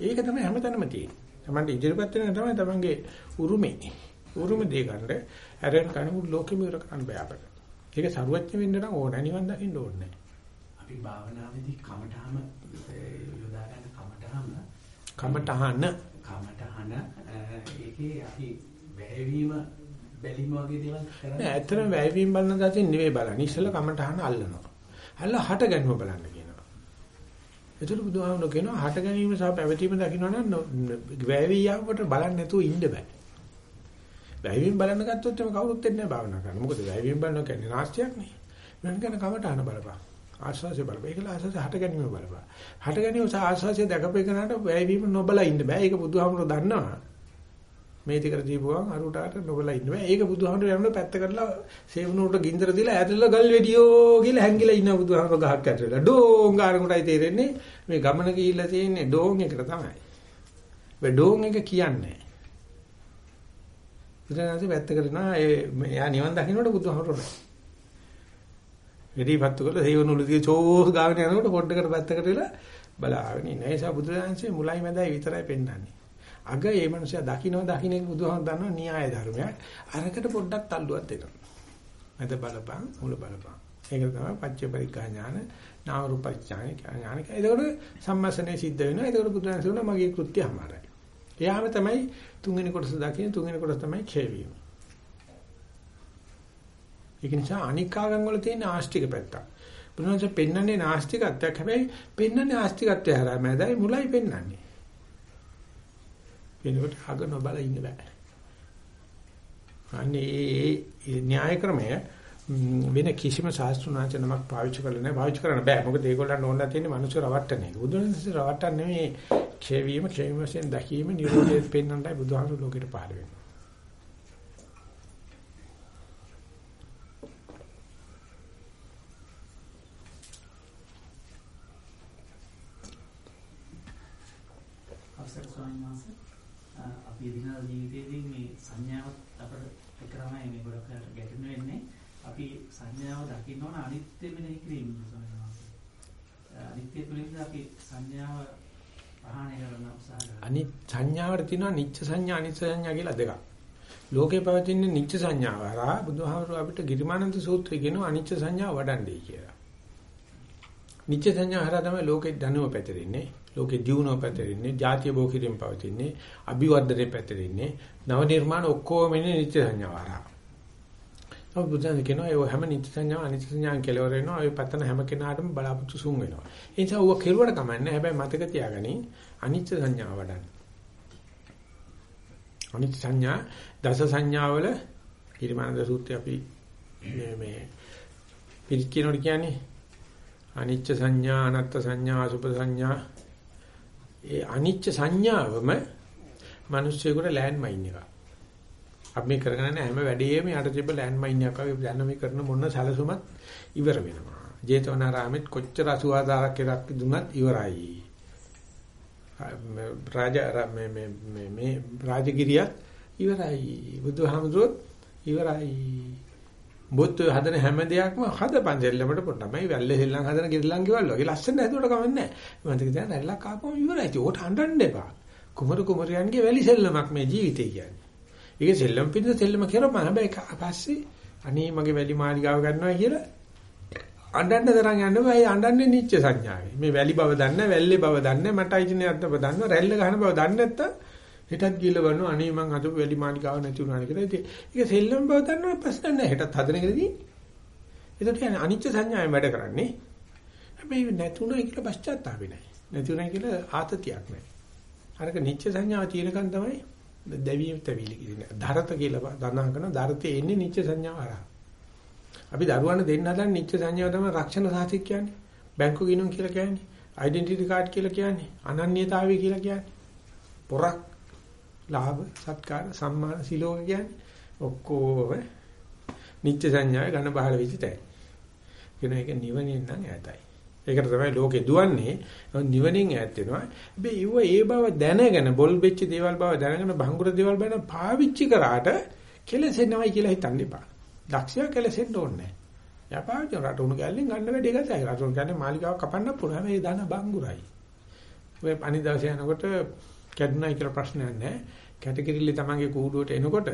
Speaker 1: ඒක තමයි හැමතැනම තියෙන්නේ. තමන්ට ඉදිරියපත් වෙන තමයි තමන්ගේ උරුමේ. උරුම දේ ගන්න අරගෙන කණු ලෝකෙම ඉවර කරන්න බෑ අපිට. ඒක සරුවච්ච වෙන්න නම් ඕන නිවන් දකින්න ඕනේ
Speaker 2: අපි භාවනාවේදී කමඨහම යොදා ගන්න කමඨහම
Speaker 1: කමටහන
Speaker 2: කමඨහන ඒකේ අපි වැයවීම බැලීම වගේ දේවල් කරන්නේ
Speaker 1: නෑ ඇත්තටම වැයවීම බලන දාතින් නෙවෙයි බලන්නේ ඉස්සෙල්ලා කමටහන අල්ලනවා. අල්ලලා හට ගැනීම බලන්න කියනවා. ඒතර බුදුහාමුදුරුවෝ කියනවා හට ගැනීම සහ පැවතීම දකින්න නම් වැයවියාවට බලන්න නැතුව ඉන්න බෑ. වැයවීම බලන්න ගත්තොත් එම කවුරුත් එන්නේ නැහැ භාවනා කරන්න. මොකද වැයවීම බලනවා කියන්නේ නාස්තියක් නේ. මම කියන කමටහන බලපන්. ආස්වාසිය බලපන්. ඒකල ආස්වාසිය හට ගැනීම බලපන්. හට ගැනීම සහ ආස්වාසිය දැකපේකනට වැයවීම නොබලා ඉන්න බෑ. ඒක බුදුහාමුදුරුවෝ දන්නවා. මේ ටිකට දීපුවම අරුටාට නොබලා ඉන්න බෑ. ඒක බුදුහාමුදුරුවෝ යනකොට පැත්ත කරලා සේවනුවට ගින්දර දීලා ඈතට ගල් වෙඩියෝ කියලා හැංගිලා ඉන්න බුදුහාමුදුරුවෝ ගහක් ඇතුළේ. ඩෝං ගානකොටයි තේරෙන්නේ මේ ගමන ගිහිල්ලා තියෙන්නේ ඩෝං එකට තමයි. මේ ඩෝං එක කියන්නේ බුදුරජාණන්සේ පැත්තකට නා ඒ එයා නිවන් දකින්නට බුදුහාමුදුරුවෝ වෙඩිපත්තු කරලා හේවනුළු දිගේ චෝස් ගාගෙන යනකොට පොඩ්ඩකට පැත්තකට වෙලා බලාගෙන ඉන්න. ඒ නිසා බුදුරජාණන්සේ මුලයි මැදයි විතරයි පෙන්වන්නේ. අග ඒ මනුස්සයා දකින්න දකින්න එක බුදුහාම දන්නවා න්‍යාය ධර්මයක්. අරකට පොඩ්ඩක් තල්ලුවක් දෙනවා. මැද බලපං මුල බලපං. ඒක තමයි පච්ච පරික්ඛා ඥාන, නාම රූප පරිඥාන ඥාන. ඒකෝට සම්මසනේ සිද්ධ වෙනවා. ඒකෝට බුදුරජාණන් කියනවා මගේ කෘත්‍යයමයි. එයාම තමයි තුන්වෙනි කොටස දකින්න තුන්වෙනි කොටස තමයි ක්ෂය වීම. ඒක නිසා අනික් ආගම් වල තියෙන ආස්තික පැත්ත. බුදුන්සේ පෙන්වන්නේ නාස්තිකත්වයක්. හැබැයි පෙන්වන්නේ ආස්තිකත්වය හරහා මැදයි මුලයි පෙන්වන්නේ. වෙනකොට අග නොබල ඉන්න බෑ. අනේ ඒ න්‍යාය ක්‍රමය වෙන කිසිම ශාස්ත්‍රඥාච නමක් පාවිච්චි කරලා නැහැ. පාවිච්චි කරන්න බෑ. මොකද ඒගොල්ලන් ඕනලා තියෙන්නේ මනුෂ්‍ය රවට්ටන එක. බුදුන්සේ රවට්ටන්නේ නෙමෙයි. ක්ෂය වීම, ක්ෂය වීම වශයෙන් දැකීම නිරෝධය පෙන්වන්නයි බුදුහාමුදුරු ලෝකෙට පහළ වෙන්නේ.
Speaker 2: අවසර ස්වාමීන් වහන්සේ අපි එදිනදා ජීවිතයේදී මේ සංඥාවත් අපිට එකමයි මේ ගොඩක් වෙලාවට ගැටෙන්න වෙන්නේ අපි සංඥාව දකින්න ඕන අනිත්‍ය මෙනෙහි කිරීම ස්වාමීන් වහන්සේ අනිත්‍ය තුළින්ද අපි සංඥාව ප්‍රහාණය කරන්න උත්සාහ කරනවා
Speaker 1: අනිත් සංඥාවට තියෙනවා නිච්ච සංඥා අනිත් සංඥා කියලා දෙකක්. ලෝකේ පවතින නිච්ච සංඥාව හරහා බුදුහාමුදුරුවෝ අපිට ගිරිමානන්ද සූත්‍රය කියනවා අනිච්ච සංඥා වඩන්නේ කියලා. නිච්ච සංඥා හරහා තමයි ලෝකේ ධනව පැතිරෙන්නේ. ලෝකේ දියුණුව පැතිරෙන්නේ, ජාතිය බෝකිරින් පවතින්නේ, අභිවර්ධනයේ පැතිරෙන්නේ, නව නිර්මාණ ඔක්කොම ඉන්නේ නිච්ච සංඥාව හරහා. අපි බුදුන් කියනවා ඒ හැම නිත්‍ය සංඥා අනිත්‍ය සංඥා කෙලවර වෙනවා. ඒ පතන හැම කෙනාටම බලාපොරොත්තු සුන් වෙනවා. ඒ නිසා ඌව කෙරුවට කමන්නේ. හැබැයි මතක තියාගනි අනිත්‍ය සංඥා වඩන්න. අනිත්‍ය සංඥා දස සංඥාවල ඊර්මානන්ද සූත්‍රය අපි මේ මේ පිළිත් කියනකොට කියන්නේ අනිච්ච සංඥා අනත්ත් සංඥා අසුභ සංඥා ඒ අනිච්ච සංඥාවම මිනිස්සුෙකුට ලෑන්ඩ් මයින් එකක්. අපි මේ කරගෙන යන හැම වැඩේම යට තිබ්බ ලෑන්ඩ් මයින් එකක් වගේ දැන් මේ කරන මොන සැලසුමත් ඉවර වෙනවා. ජේතවනාරාමෙත් කොච්චර අසුවාදාරක් එකක් දුන්නත් ඉවරයි. රාජ මේ මේ මේ මේ රාජගිරියත් ඉවරයි. බුදුහාමුදුරුවෝ ඉවරයි. බොත් හදන හැම දෙයක්ම හදපන් දෙල්ලමට පොඩ්ඩමයි වැල්ලේ සෙල්ලම් හදන ගෙල්ලන් ගෙවල් වගේ ලස්සන හැදුවට කමන්නේ නැහැ. මම දෙක දැන් ඇල්ලක් ආපුවම ඉවරයි. ඒක ඕට හඬන්න එපා. කුමරු කුමරියන්ගේ වැලි සෙල්ලමක් මේ ජීවිතේ කියන්නේ. ඒක සෙල්ලම් පිටින් සෙල්ලම කරපම හැබැයි පස්සේ අනේ මගේ වැලි මාලිගාව ගන්නවා කියලා අඬන්න තරම් යන්න බෑ අඬන්නේ නිච්ච සංඥාවේ. මේ වැලි බව දන්නේ වැල්ලේ බව දන්නේ මට අයිතිනේ අද්ද බව දන්නේ රැල්ල ගහන බව දන්නේ නැත්තම් හෙටත් ගිහලා බලනවා අනේ මං අද වැලි මාලිගාව නැති වුණා කියලා. ඉතින් ඒක සෙල්ලම් බව දන්නවා ප්‍රශ්න නැහැ. හෙටත් හදන එකදී. ඒකට යන්නේ අනිච්ච සංඥාවෙන් වැඩ කරන්නේ. හැබැයි නැතුණයි කියලා පශ්චාත්තාපේ නැහැ. නැතුණයි කියලා ආතතියක් නැහැ. අරක නිච්ච සංඥාව තියෙනකන් තමයි දැවිය තැවිලි කියන්නේ. ධරත කියලා දනහකන ධරතේ එන්නේ නිච්ච සංඥාව හරහා. අපි දරුවන්ට දෙන්න හදන නිච්ච සංඥාව තමයි රක්ෂණ සාහිත්‍ය කියන්නේ. බැංකු ගිණුම් කියලා කියන්නේ. ඩෙන්ටිටි කාඩ් කියලා කියන්නේ. අනන්‍යතාවය කියලා කියන්නේ. පොරක් ලාභ සත්කාර සම්මාන සිලෝක කියන්නේ. ඔක්කොම නිච්ච සංඥාවේ ඝන බහල විචිතයි. කියන එක නිවනින් නම් ඈතයි. ඒකට තමයි ලෝකේ දුවන්නේ නිවනින් ඈත් වෙනවා. හැබැයි ඊව ඒ බව දැනගෙන බොල් වෙච්ච දේවල් බව දැනගෙන භංගුර දේවල් බන පාවිච්චි කරාට කෙලසෙනවයි කියලා හිතන්න එපා. දක්ෂයා කෙලසෙන්න ඕනේ නැහැ. යපාවිච්චි රටුණු කැල්ලෙන් ගන්න වැඩි එකයි. රටුණු කියන්නේ මාලිකාවක් කපන්න පුළුවන්. මේ දන බංගුරයි. ඔය අනිදාස යනකොට කැඩුනයි කියලා ප්‍රශ්නයක් නැහැ. කැටකිරිල්ල තමන්ගේ කූඩුවට එනකොට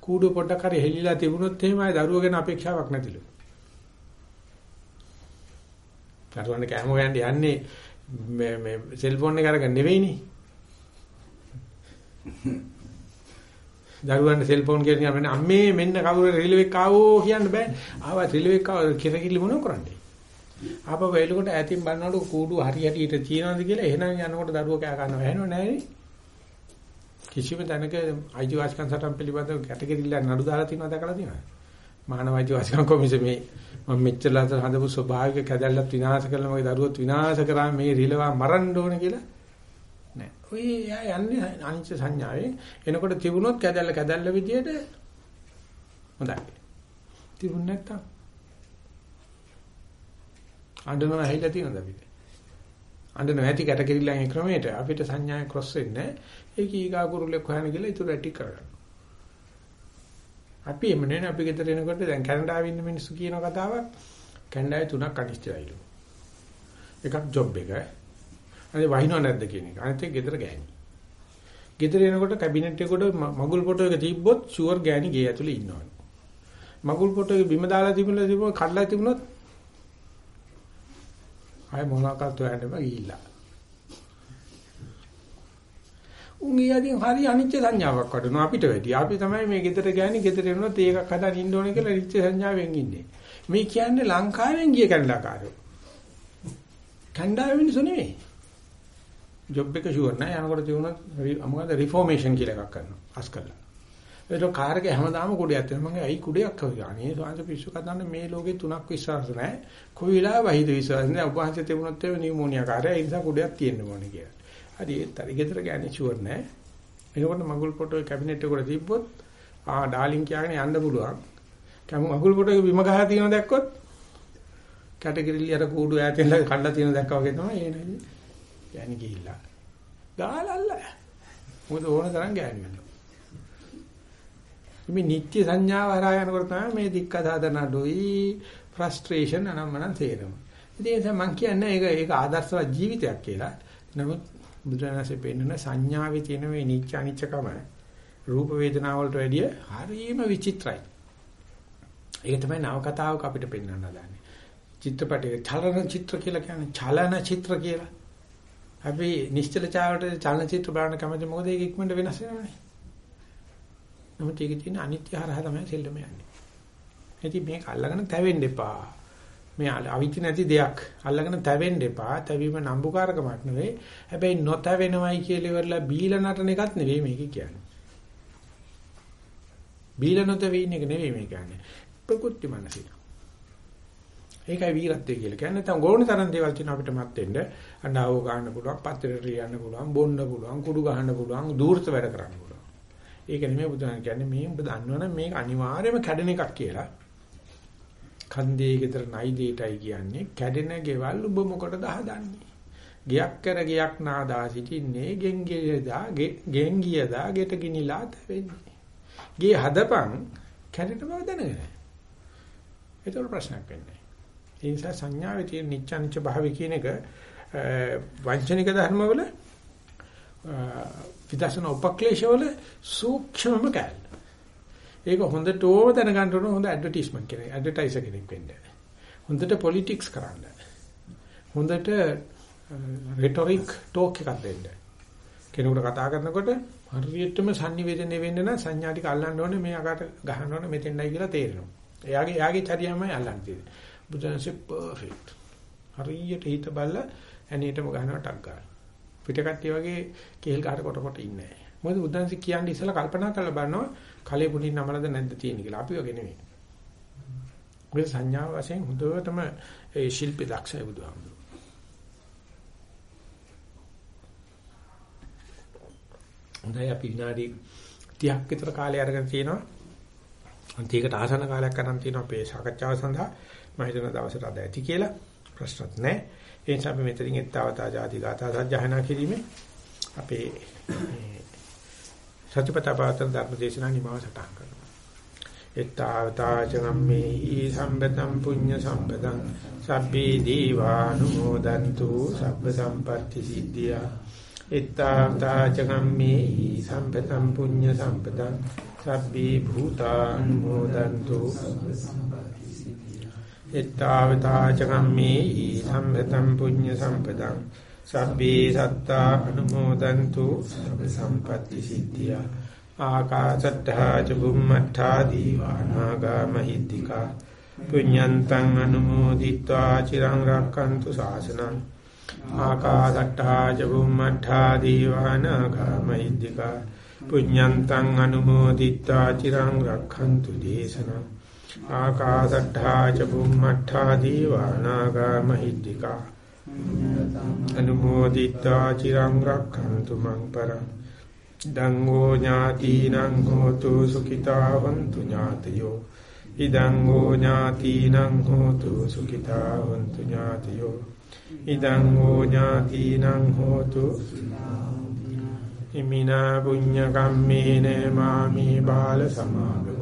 Speaker 1: කූඩුව පොඩ්ඩක් හරි හෙලිලා තිබුණොත් එහෙමයි දරුවෝ ගැන අපේක්ෂාවක් නැතිලු. දරුවන්ට කැම හොයන්න යන්නේ මේ මේ සෙල්ෆෝන් එක අරගෙන නෙවෙයිනේ. දරුවන්ට සෙල්ෆෝන් කියන එක අම්මේ මෙන්න කවුරු රිලෙවෙක් ආවෝ කියන්න බෑ. ආවා රිලෙවෙක් ආව කිරකිලි මොනව කරන්නේ? ආපහු එලකොට ඈතින් බලනකොට කූඩු හරි හැටියට තියනවාද කියලා එහෙනම් යනකොට දරුවෝ කෑ ගන්නව ඇහෙනව නෑනේ. කිසිම තැනක අයිතිවාසිකම් සටන් පිළිබඳව කැටගරිල්ල නඩු දාලා තියෙනවද දැකලා තියෙනවද? මානව අයිතිවාසිකම් කොමිසමේ මම මෙච්චරලා හදපු ස්වභාවික කැදැල්ලත් විනාශ කළා මගේ දරුවොත් විනාශ කරා මේ රිලවා මරන්න ඕන කියලා නෑ. ඔය යා යන්නේ අනිච්ච සංඥාවේ එනකොට තිබුණොත් කැදැල්ල කැදැල්ල විදියට හොඳයි. තිබුණ නැත්තම් අඬනවා ඇහිලා තියෙනවද අපිට? අඬන නැති කැටකිරිල්ලන් ක්‍රමයට අපිට සංඥාය ක්‍රොස් වෙන්නේ ඒක ඊගා කුරුල්ලෙක් හොයන ගිහලා ඊටු රැටි කරගන්න. අපි එමු නේ අපි ගෙදර එනකොට දැන් කැනඩාවේ ඉන්න මිනිස්සු කියන කතාවක් කැනඩාවේ තුනක් අනිශ්චිතයිලු. එකක් ජොබ් එක. අනේ වහිනව නැද්ද කියන එක. අනිත් එක ගෙදර ගෑණි. ගෙදර එනකොට කැබිනට් එකකට මගුල් ෆොටෝ එක තිබ්බොත් ෂුවර් ගෑණි ගේ ඇතුලේ ඉන්නවලු. මගුල් ෆොටෝ එක බිම දාලා තිබුණා තිබුණා කඩලා තිබුණොත් ආය මොනවාකට හොයන්න බෑ ගිහිල්ලා. උන් ඊයදී හරි අනිච්ච සංඥාවක් වඩනවා අපිට වැඩි. අපි තමයි මේ ගෙදර ගෑණි ගෙදර එනොත් ඒකක් හදාගෙන ඉන්න ඕනේ කියලා අනිච්ච සංඥාවෙන් ඉන්නේ. මේ කියන්නේ ලංකාවෙන් ගිය කැනඩාකාරයෝ. කැනඩාවේ මිනිස්සු නෙවෙයි. ජොබ් එක ෂුවර් නෑ යනකොට තියුණා මොකද රිෆෝමේෂන් කියලා එකක් කරනවා. අස් කරලා. ඒක කාර් එකේ හැමදාම කුඩයක් තියෙනවා. මම ඇයි කුඩයක් කවුද? අනේ සාංශ පිස්සු කතාන්නේ මේ ලෝකේ තුනක් විශ්වාස නැහැ. කොයි වෙලාවෙ වහිද විශ්වාස නැහැ. උපහාසය තිබුණොත් ඒ නියුමෝනියා කාර්යය ඒ නිසා කුඩයක් තියෙන්න ඕනේ කියලා. හරි ඒත් හරි ගෙදර ගෑනේ ෂුවර් නැහැ. එනකොට මගුල් පොටෝ කැබිනට් එකට තිබ්බොත් ආ ඩාලින් කියගෙන යන්න පුළුවන්. කම මගුල් පොටෝ එක බිම ගහලා තියෙන දැක්කොත් කැටගරිලි අර කූඩු ඈතෙන් කඩලා තියෙන දැක්කා වගේ තමයි ඒ නේද? යන්නේ ගිහිල්ලා. ගාලල්ල. මොකද ඕන තරම් ගෑනියන. මේ නිත්‍ය සංඥාව හරහා යනකොට තමයි මේ දික්ක සාධන අඩුයි ෆ්‍රස්ට්‍රේෂන් අනම්මනම් තේරෙනවා. ඉතින් ඒ නිසා මම කියන්නේ ඒක ඒක ආදර්ශවත් ජීවිතයක් කියලා. නමුත් බුදුරජාණන්සේ පෙන්වන සංඥාවේ තියෙන මේ නිච්ච අනිච්චකම රූප වේදනා වලට වැඩිය හරිම විචිත්‍රයි. ඒක තමයි නවකතාවක අපිට පෙන්වන්න හදන්නේ. චිත්‍රපටයේ චලන චිත්‍ර කියලා කියන්නේ චලන චිත්‍ර කියලා. අපි නිශ්චල ඡායාවට චලන චිත්‍ර බලන්න කැමති මොකද ඒක ඉක්මනට වෙනස් වෙනවනේ. නමුත් ඒකේ තියෙන අනිත්‍ය හරහා තමයි සෙල්ලම යන්නේ. ඉතින් මේක අල්ලගෙන තැවෙන්න එපා. මේ අවිච නැති දෙයක් අල්ලගෙන තැවෙන්න එපා. තැවීම නම්බුකාරකමක් නෙවෙයි. හැබැයි නොතැවෙනවයි කියලා ඉවරලා බීලා නටන එකක් නෙවෙයි මේක කියන්නේ. බීලා නොතැවෙන එක නෙවෙයි මේ කියන්නේ. ප්‍රකෘති මනසින. ඒකයි වීරත්වය කියලා කියන්නේ. නැත්නම් ගෝණ තරම් දේවල් තියෙන අපිට මත් වෙන්න අඬාව ගන්න පුළුවන්, පත්තරට රියන්න පුළුවන්, බොන්න පුළුවන්, කුඩු ගහන්න පුළුවන්, දූර්ත වැඩ කරන්න පුළුවන්. ඒක නෙමෙයි බුදුහාම කියන්නේ මේ ඔබ දන්නවනම් මේක අනිවාර්යයෙන්ම කැඩෙන එකක් කියලා. කන්දේ ගෙදර නයි දෙයටයි කියන්නේ කැඩෙන ගෙවල් ඔබ මොකටද හදන්නේ? ගයක් කර ගයක් නාදා සිටින්නේ ගෙන් ගියදා ගෙන් ගියදා ගෙට ගිනිලා තැවෙන්නේ. ගේ හදපන් කැඩෙන බව දැනගෙන. ඒක ප්‍රශ්නයක් වෙන්නේ. ඒ නිසා සංඥාවේ තියෙන නිච්ච අනිච්ච භාවය කියන එක වංචනික ධර්මවල විදර්ශනා උපක්ලේශවල සූක්ෂමම කැල. ඒක හොඳටම දැනගන්න ඕන හොඳ ඇඩ්වර්ටයිස්මන්ට් කෙනෙක්, ඇඩ්වර්ටයිසර් කෙනෙක් වෙන්න. හොඳට පොලිටික්ස් කරන්න. හොඳට රෙටොරික් ටෝක් එකක් දෙන්න. කෙනෙකුට කතා කරනකොට හරියටම sannivedana වෙන්න නම් සංඥා ටික අල්ලන්න ඕනේ මේ අකට ගහන්න ඕනේ මෙතෙන්ඩයි කියලා තේරෙනවා. එයාගේ එයාගේ චරියමයි අල්ලන්න තියෙන්නේ. බුදුන්සේ පර්ෆෙක්ට්. හරියට හිත බලලා ඇනේටම ගහනවා ටක් ගන්න. පිටකට්ටිය වගේ කේල් ගහට කොට කොට ඉන්නේ නැහැ. මොකද බුදුන්සේ කියන්නේ ඉස්සලා කල්පනා කරලා බලනවා කලේ පුණින් නමලද නැද්ද තියෙන්නේ කියලා. අපි වගේ නෙමෙයි. මේ සංඥා වශයෙන් හොඳටම ඒ ශිල්පී දක්ෂයි බුදුහාමුදුරුවෝ. හොඳයි අපි විනාඩි 30ක් විතර කාලය අරගෙන තියෙනවා. අන්තිකට ආසන කාලයක් අරන් තියෙනවා අපේ සාකච්ඡාව සඳහා. මම හිතන දවසට අද ඇති කියලා ප්‍රශ්නත් නැහැ. ඒ නිසා අපි මෙතනින් එත්තවතා ආදී ගාථා සජ්ජහනා කිරීමේ අපේ සත්‍යපතා පාතන ධර්ම දේශනා නිමාව සටහන් කරනවා. එත්තවතා චගම්මේ ඊ සම්බතම් පුඤ්ඤ සම්පතං සබ්බේ දීවානුමෝදන්තු සබ්බ සම්පatti සිද්ධියා ittavatacakammehi sampatam punya sampatam sabbi එත්තාවතා චකම්මේ සම්පතම් පුඤ්ඤ සම්පතං සබ්බේ සත්තා අනුමෝදන්තු සබ්බ සම්පatti සිද්ධියා ආකාශට්ඨා ච බුම්මට්ඨා දීවානාගා මහිද්దికා පුඤ්ඤන්තං අනුමෝදිත්වා චිරං රක්칸තු ශාසනං ආකාශට්ඨා ච බුම්මට්ඨා දීවානාගා මහිද්దికා පුඤ්ඤන්තං අනුමෝදිත්වා චිරං රක්칸තු දේශනං ආකාසට්ඨා ච බුම්මට්ඨා දීවානාගා මහිද්దికා අනුමෝදිතා චිරං රක්ඛන්තු මං පරං දංගෝ ඥාතිනං හෝතු සුඛිතාවන්තු ඥාතයෝ ඉදං හෝ ඥාතිනං හෝතු සුඛිතාවන්තු ඥාතයෝ ඉදං හෝ ඥාතිනං හෝතු ඉමිනා පුඤ්ඤ කම්මේන මාමි බාල සමාගම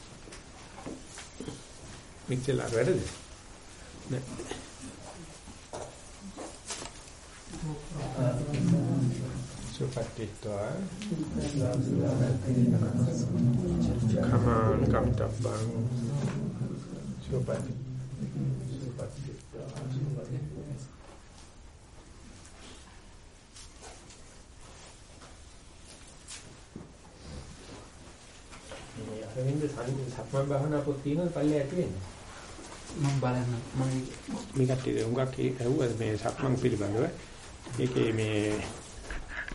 Speaker 1: මිච්චලා වැඩද නෑ සුපත්තිත්වා කමාන් කම්තබ්බං සුපත්ති අරවින්ද සක්මන් භාවනා පොත් තියෙනවද පල්ලේ ඇති වෙන්නේ
Speaker 2: මම බලන්න. මම
Speaker 1: මේකට හුඟක් ඇහුවා මේ සක්මන් පිළිබඳව? ඒකේ මේ